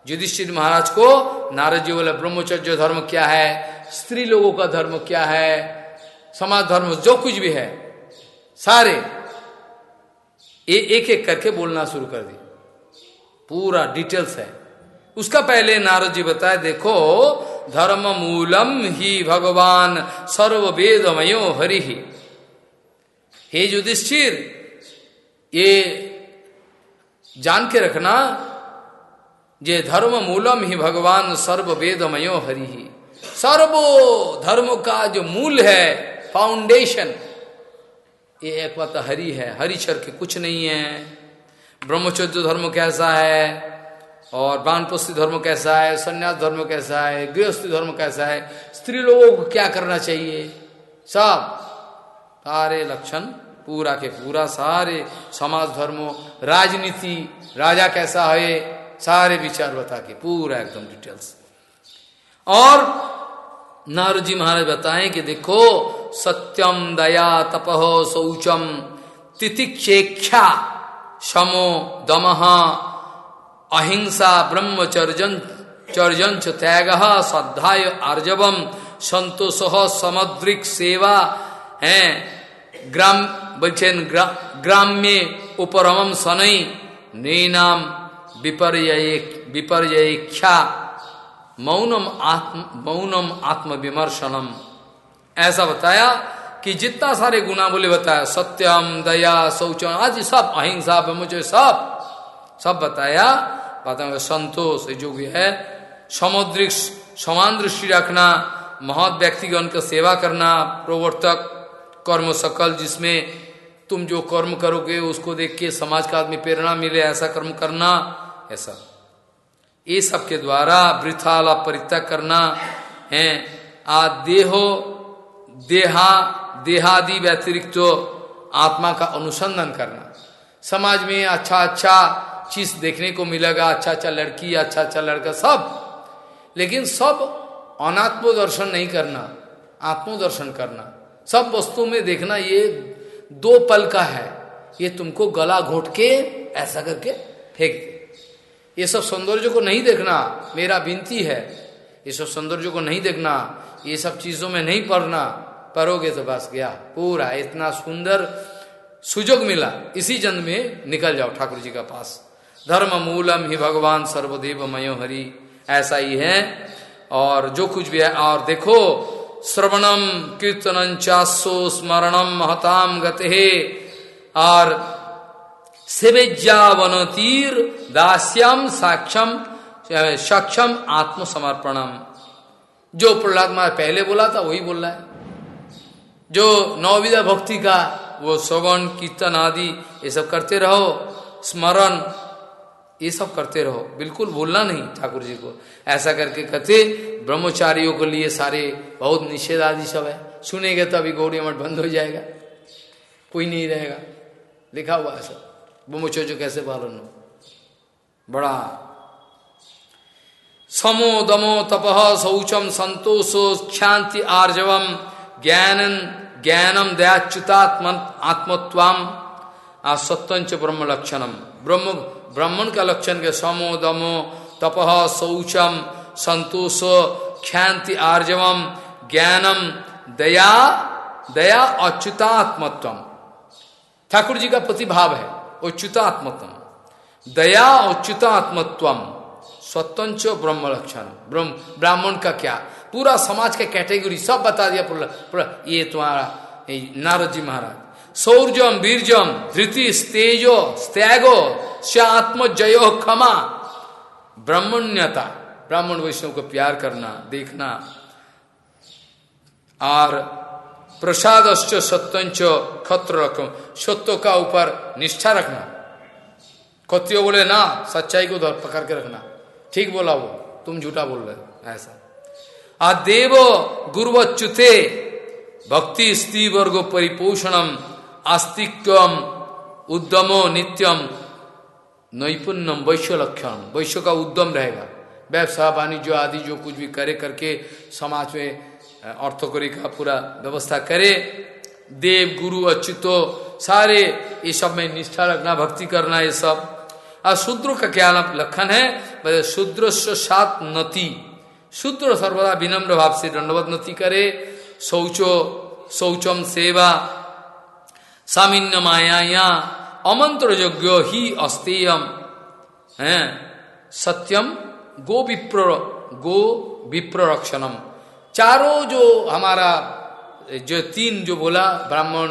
युधिष्ठिर महाराज को नारद जी बोले, ब्रह्मचर्य धर्म क्या है? स्त्री लोगों का धर्म क्या है? समाज धर्म, जो कुछ भी है। सारे ए, एक एक करके बोलना शुरू कर दी। पूरा डिटेल्स है। उसका पहले नारद जी बताए देखो धर्म मूलम ही भगवान सर्व वेदमयो हरि। ही हे युधिष्ठिर ये जान के रखना ये धर्म मूलम ही भगवान सर्व वेदमयो हरि। ही सर्वो धर्म का जो मूल है फाउंडेशन ये एक बात हरि है, हरि छर के कुछ नहीं है। ब्रह्मचर्य धर्म कैसा है? और बानपस्थी धर्म कैसा है? संन्यास धर्म कैसा है? गृहस्थी धर्म कैसा है? स्त्री लोगों को क्या करना चाहिए? सब। सारे लक्षण पूरा के पूरा, सारे समाज धर्म, राजनीति, राजा कैसा है? सारे विचार बता के पूरा एकदम डिटेल्स और नारजी महाराज बताएँ कि देखो सत्यम दया तपह शौचम तितिक्षेक्षा शमो दमह अहिंसा ब्रह्मचर्जन चर्जन त्याग श्रद्धा आर्जवम संतोष समुद्रिक सेवा, है? ग्राम ग्राम्य उपरम शनै नैनाम विपर्य विपर्यक्षा मौनम आत्म मौनम आत्म विमर्शनम ऐसा बताया कि जितना सारे गुना बोले बताया, सत्यम, दया शौचम आज सब, अहिंसा ब्रह्मचर्य सब सब बताया। बताया संतोष भी है, समुद्रिक, समान दृष्टि रखना, महत व्यक्तिगण का सेवा करना, प्रवर्तक, कर्म सकल, जिसमें तुम जो कर्म करोगे, उसको देख के समाज का आदमी प्रेरणा मिले, ऐसा कर्म करना, ऐसा। ये सब के द्वारा वृथाला परित्याग करना, है। आ देहो देहा, देहादि व्यतिरिक्त तो आत्मा का अनुसंधान करना। समाज में अच्छा अच्छा चीज़ देखने को मिलेगा अच्छा अच्छा लड़की अच्छा अच्छा लड़का, सब। लेकिन सब अनात्म दर्शन नहीं करना आत्मदर्शन करना। सब वस्तु में देखना, ये दो पल का है। ये तुमको गला घोट के, ऐसा करके फेंक ये सब सौंदर्य को नहीं देखना, मेरा विनती है। ये सब सौंदर्य को नहीं देखना, ये सब चीज़ों में नहीं पढ़ना। पढ़ोगे तो बस गया। पूरा, इतना सुंदर सुजोग मिला। इसी जन्म में निकल जाओ ठाकुर जी का पास। धर्म मूलम ही भगवान सर्वदेव मयो हरि। ऐसा ही है। और जो कुछ भी है, और देखो, श्रवणम कीर्तन चासो स्मरणम महताम गते। और सेवेज्यावनतीर दास्यम साक्षम सक्षम आत्मसमर्पणम। जो प्रहलाद महाराज पहले बोला था, वही बोल रहा है। जो नवविधा भक्ति का, वो श्रवण कीर्तन आदि, ये सब करते रहो, स्मरण, ये सब करते रहो। बिल्कुल बोलना नहीं ठाकुर जी को। ऐसा करके कहते, ब्रह्मचारियों के लिए सारे बहुत निषेध आदि सब है। सुनेंगे तो अभी गौरी मठ बंद हो जाएगा। कोई नहीं रहेगा। लिखा हुआ है सब। ब्रह्मचर्य कैसे पालन हो? बड़ा। समो दमो तप शौचम संतोषो क्षांति आर्जवम। ज्ञान ज्ञानम दयाच्युतात्म आत्मत्वाम सत्यंच ब्रह्म लक्षणम ब्रह्म ब्राह्मण का लक्षण के समो, दमो तपह शौचम, संतोष ख्याति आर्जवम, ज्ञानम, दया दया अच्युतात्मत्व ठाकुर जी का प्रतिभाव है अच्युतात्मत्व दया अच्युतात्मत्व स्वतंत्र ब्रह्म लक्षण ब्रह्म, ब्राह्मण का क्या? पूरा समाज के कैटेगरी सब बता दिया पूरा पूरा, ये तुम्हारा नारद जी महाराज। सौर्जम वीरजम धृति तेजो त्यागो आत्म जयो क्षमा। ब्राह्मण्यता, ब्राह्मण वैष्णव को प्यार करना, देखना। और प्रसाद सत्यंच खत्र रखो सत्य का ऊपर निष्ठा रखना। कत्यो बोले, ना, सच्चाई को पकड़ के रखना। ठीक बोला वो, तुम झूठा बोल रहे ऐसा। आ देव गुरु गुरुवच्युते भक्ति स्त्री वर्ग परिपोषणम आस्तिक्यम उद्यमो नित्यम नैपुण्यम वैश्य लक्षण वैश्य का उद्यम रहेगा। व्यवसाय, वाणिज्य आदि जो कुछ भी करे करके समाज में अर्थकरी का पूरा व्यवस्था करे, देव, गुरु, अच्युतो, सारे ये सब में निष्ठा रखना, भक्ति करना, ये सब। और शूद्र का क्या लक्षण है? शूद्र सात नति। शूद्र सर्वदा विनम्र भाव से दंडवत नति करे। शौचो, शौचम सेवा, सामिन्य माया अमंत्र यज्ञ ही अस्तेयम। है? सत्यम गो विप्र गो विप्र रक्षणम चारों जो हमारा, जो तीन जो बोला, ब्राह्मण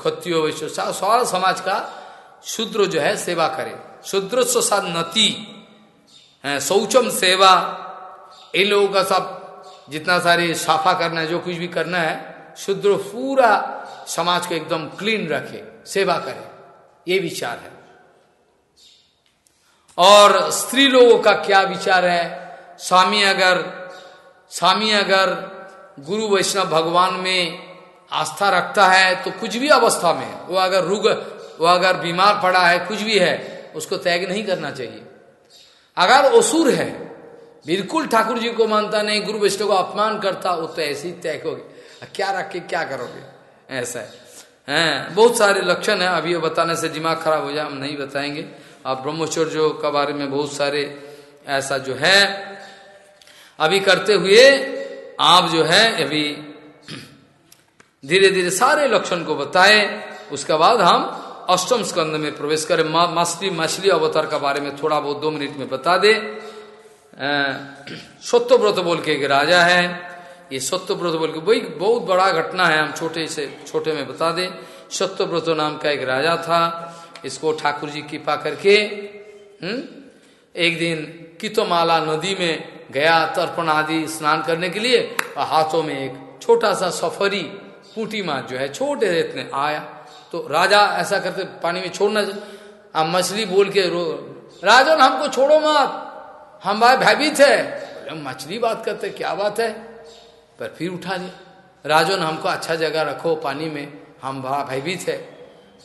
क्षत्रिय, वैश्य सारा समाज का शूद्र जो है सेवा करे। शूद्र नति शौचम सेवा इन लोगों का सब जितना सारे साफा करना है, जो कुछ भी करना है, शूद्र पूरा समाज को एकदम क्लीन रखे, सेवा करे। ये विचार है। और स्त्री लोगों का क्या विचार है? स्वामी अगर स्वामी अगर गुरु वैष्णव भगवान में आस्था रखता है तो कुछ भी अवस्था में वो अगर रुग, वो अगर बीमार पड़ा है, कुछ भी है, उसको त्याग नहीं करना चाहिए। अगर असुर है बिल्कुल ठाकुर जी को मानता नहीं, गुरु वैष्णव को अपमान करता, वो तो ऐसे ही त्याग होगी क्या रख के क्या करोगे? ऐसा है। हैं, बहुत सारे लक्षण है, अभी बताने से दिमाग खराब हो जाए, हम नहीं बताएँगे। अब ब्रह्मचर्य का बारे में बहुत सारे ऐसा जो है, अभी करते हुए आप जो है, अभी धीरे धीरे सारे लक्षण को बताए, उसके बाद हम अष्टम स्कंद में प्रवेश करें। मछली मछली अवतार के बारे में थोड़ा बहुत दो मिनट में बता दे। सत्यव्रत बोल के एक राजा है। ये सत्यव्रत बोल के वही बहुत बड़ा घटना है, हम छोटे से, छोटे में बता दे। सत्यव्रत नाम का एक राजा था। इसको ठाकुर जी कृपा करके हम्म एक दिन कितोमाला नदी में गया तर्पण आदि स्नान करने के लिए, और हाथों में एक छोटा सा सफरी पूटी माँ जो है, छोटे इतने आया। तो राजा ऐसा करते पानी में छोड़ना अब मछली बोल के रो राजन हमको छोड़ो मत। हम भाई भयभीत है। मछली बात करते, क्या बात है? पर फिर उठा लिया। राजन, हमको अच्छा जगह रखो पानी में। हम बड़ा भयभीत है।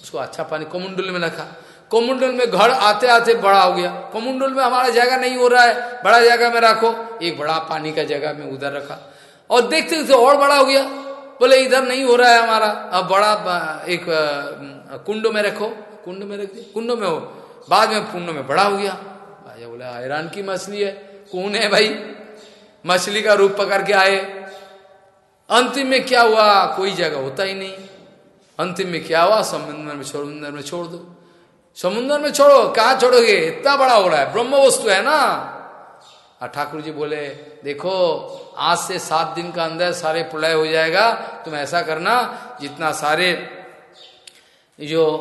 उसको अच्छा पानी कोमुंडल में रखा। कोमुंडल में घर आते आते बड़ा हो गया। कोमुंडल में हमारा जगह नहीं हो रहा है। बड़ा जगह में रखो। एक बड़ा पानी का जगह में उधर रखा। और देखते देखते और बड़ा हो गया। बोले, इधर नहीं हो रहा है हमारा। अब बड़ा एक कुंड में रखो। कुंड में रख दिया कुंड में हो। बाद में कुंड में बड़ा हो गया। राजा बोले, हैरान की मछली है, कौन है भाई? मछली का रूप पकड़ के आए। अंतिम में क्या हुआ? कोई जगह होता ही नहीं। अंतिम में क्या हुआ? समुद्र में समुद्र में छोड़ दो। समुद्र में छोड़ो, कहा छोड़ोगे? इतना बड़ा हो रहा है ब्रह्म वस्तु है ना? और ठाकुर जी बोले, देखो, आज से सात दिन का अंदर सारे प्रलय हो जाएगा, तुम ऐसा करना, जितना सारे जो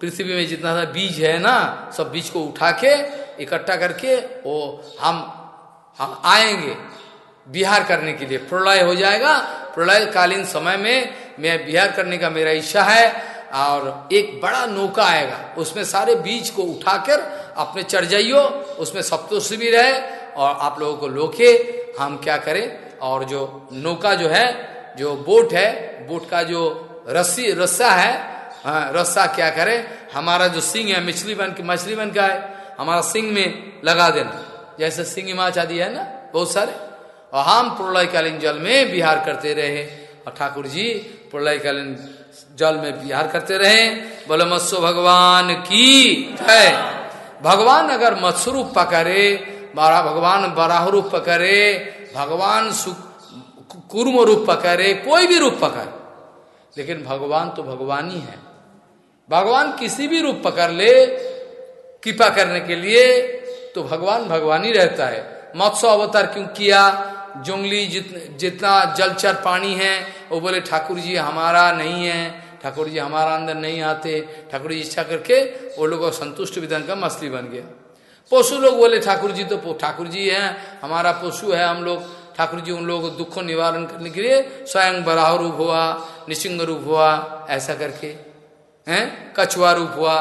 पृथ्वी में जितना सा बीज है ना, सब बीज को उठा के इकट्ठा करके वो हम हम आएँगे। बिहार करने के लिए प्रलय हो जाएगा। प्रलय कालीन समय में मैं बिहार करने का मेरा इच्छा है और एक बड़ा नौका आएगा। उसमें सारे बीज को उठाकर अपने चढ़ जाइयो उसमें सप्तोष भी रहे और आप लोगों को लोके हम क्या करें। और जो नौका जो है, जो बोट है, बोट का जो रस्सी, रस्सा है हाँ रस्सा क्या करे? हमारा जो सिंह है, मछली बन मछली बन का है हमारा सिंह में लगा देना। जैसे सिंह माछ आदि है ना, बहुत सारे। और हम प्रलयकालीन जल में बिहार करते रहे। और ठाकुर जी प्रलयकालीन जल में बिहार करते रहे। बोले मत्स्य भगवान की है भगवान अगर मत्स्य रूप पकड़े, बड़ा भगवान बराह रूप पकड़े, भगवान कुर्म रूप पकड़े, कोई भी रूप पकड़े। लेकिन भगवान तो भगवान ही है। भगवान किसी भी रूप पकड़ ले कृपा करने के लिए तो भगवान भगवान ही रहता है। मत्स्य अवतार क्यों किया? जुंगली जित, जितना जलचर पानी है वो बोले ठाकुर जी हमारा नहीं है। ठाकुर जी हमारा अंदर नहीं आते। ठाकुर जी इच्छा करके वो लोग संतुष्ट विधान का मछली बन गया। पशु लोग बोले ठाकुर जी तो ठाकुर जी हैं हमारा पशु है हम लोग। ठाकुर जी उन लोगों को दुख निवारण करने के लिए स्वयं बराह रूप हुआ निशिंग रूप हुआ ऐसा करके हैं? कछुआ रूप हुआ।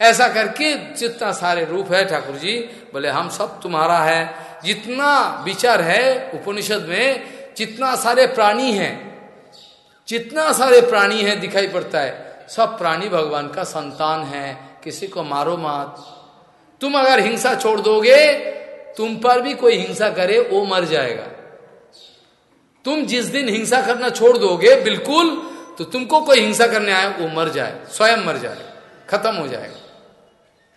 ऐसा करके जितना सारे रूप है ठाकुर जी, बोले, हम सब तुम्हारा है। जितना विचार है उपनिषद में, जितना सारे प्राणी हैं, जितना सारे प्राणी हैं दिखाई पड़ता है, सब प्राणी भगवान का संतान है। किसी को मारो मत। तुम अगर हिंसा छोड़ दोगे, तुम पर भी कोई हिंसा करे, वो मर जाएगा। तुम जिस दिन हिंसा करना छोड़ दोगे, बिल्कुल तो तुमको कोई हिंसा करने आए वो मर जाए, स्वयं मर जाए, खत्म हो जाएगा।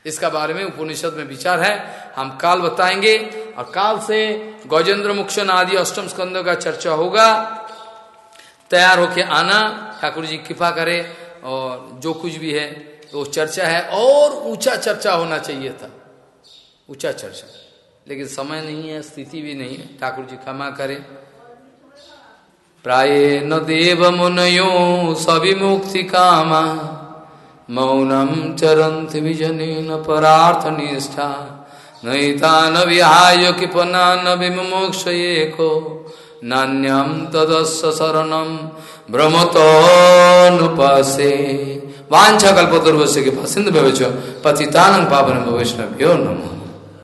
इसका बारे में उपनिषद में विचार है। हम काल बताएँगे और काल से गौजेंद्र मुक्षण आदि अष्टम स्कंद का चर्चा होगा। तैयार होके आना, ठाकुर जी कृपा करे और जो कुछ भी है वो तो चर्चा है और ऊँचा चर्चा होना चाहिए था। ऊँचा चर्चा। लेकिन समय नहीं है, स्थिति भी नहीं है। ठाकुर जी क्षमा करे। प्राय न देव मुनयो सभी मुक्ति कामा। मौनम चरंत विजन परार्थ निष्ठा। नईता न कृपना न विमोक्ष को। नान्यम तदस्य शरणम भ्रमतोनुपासे वांछा कल्पतुर्वश्य के पसिंद भविष्य पतितानंग पावन वैष्णव्यो नमः।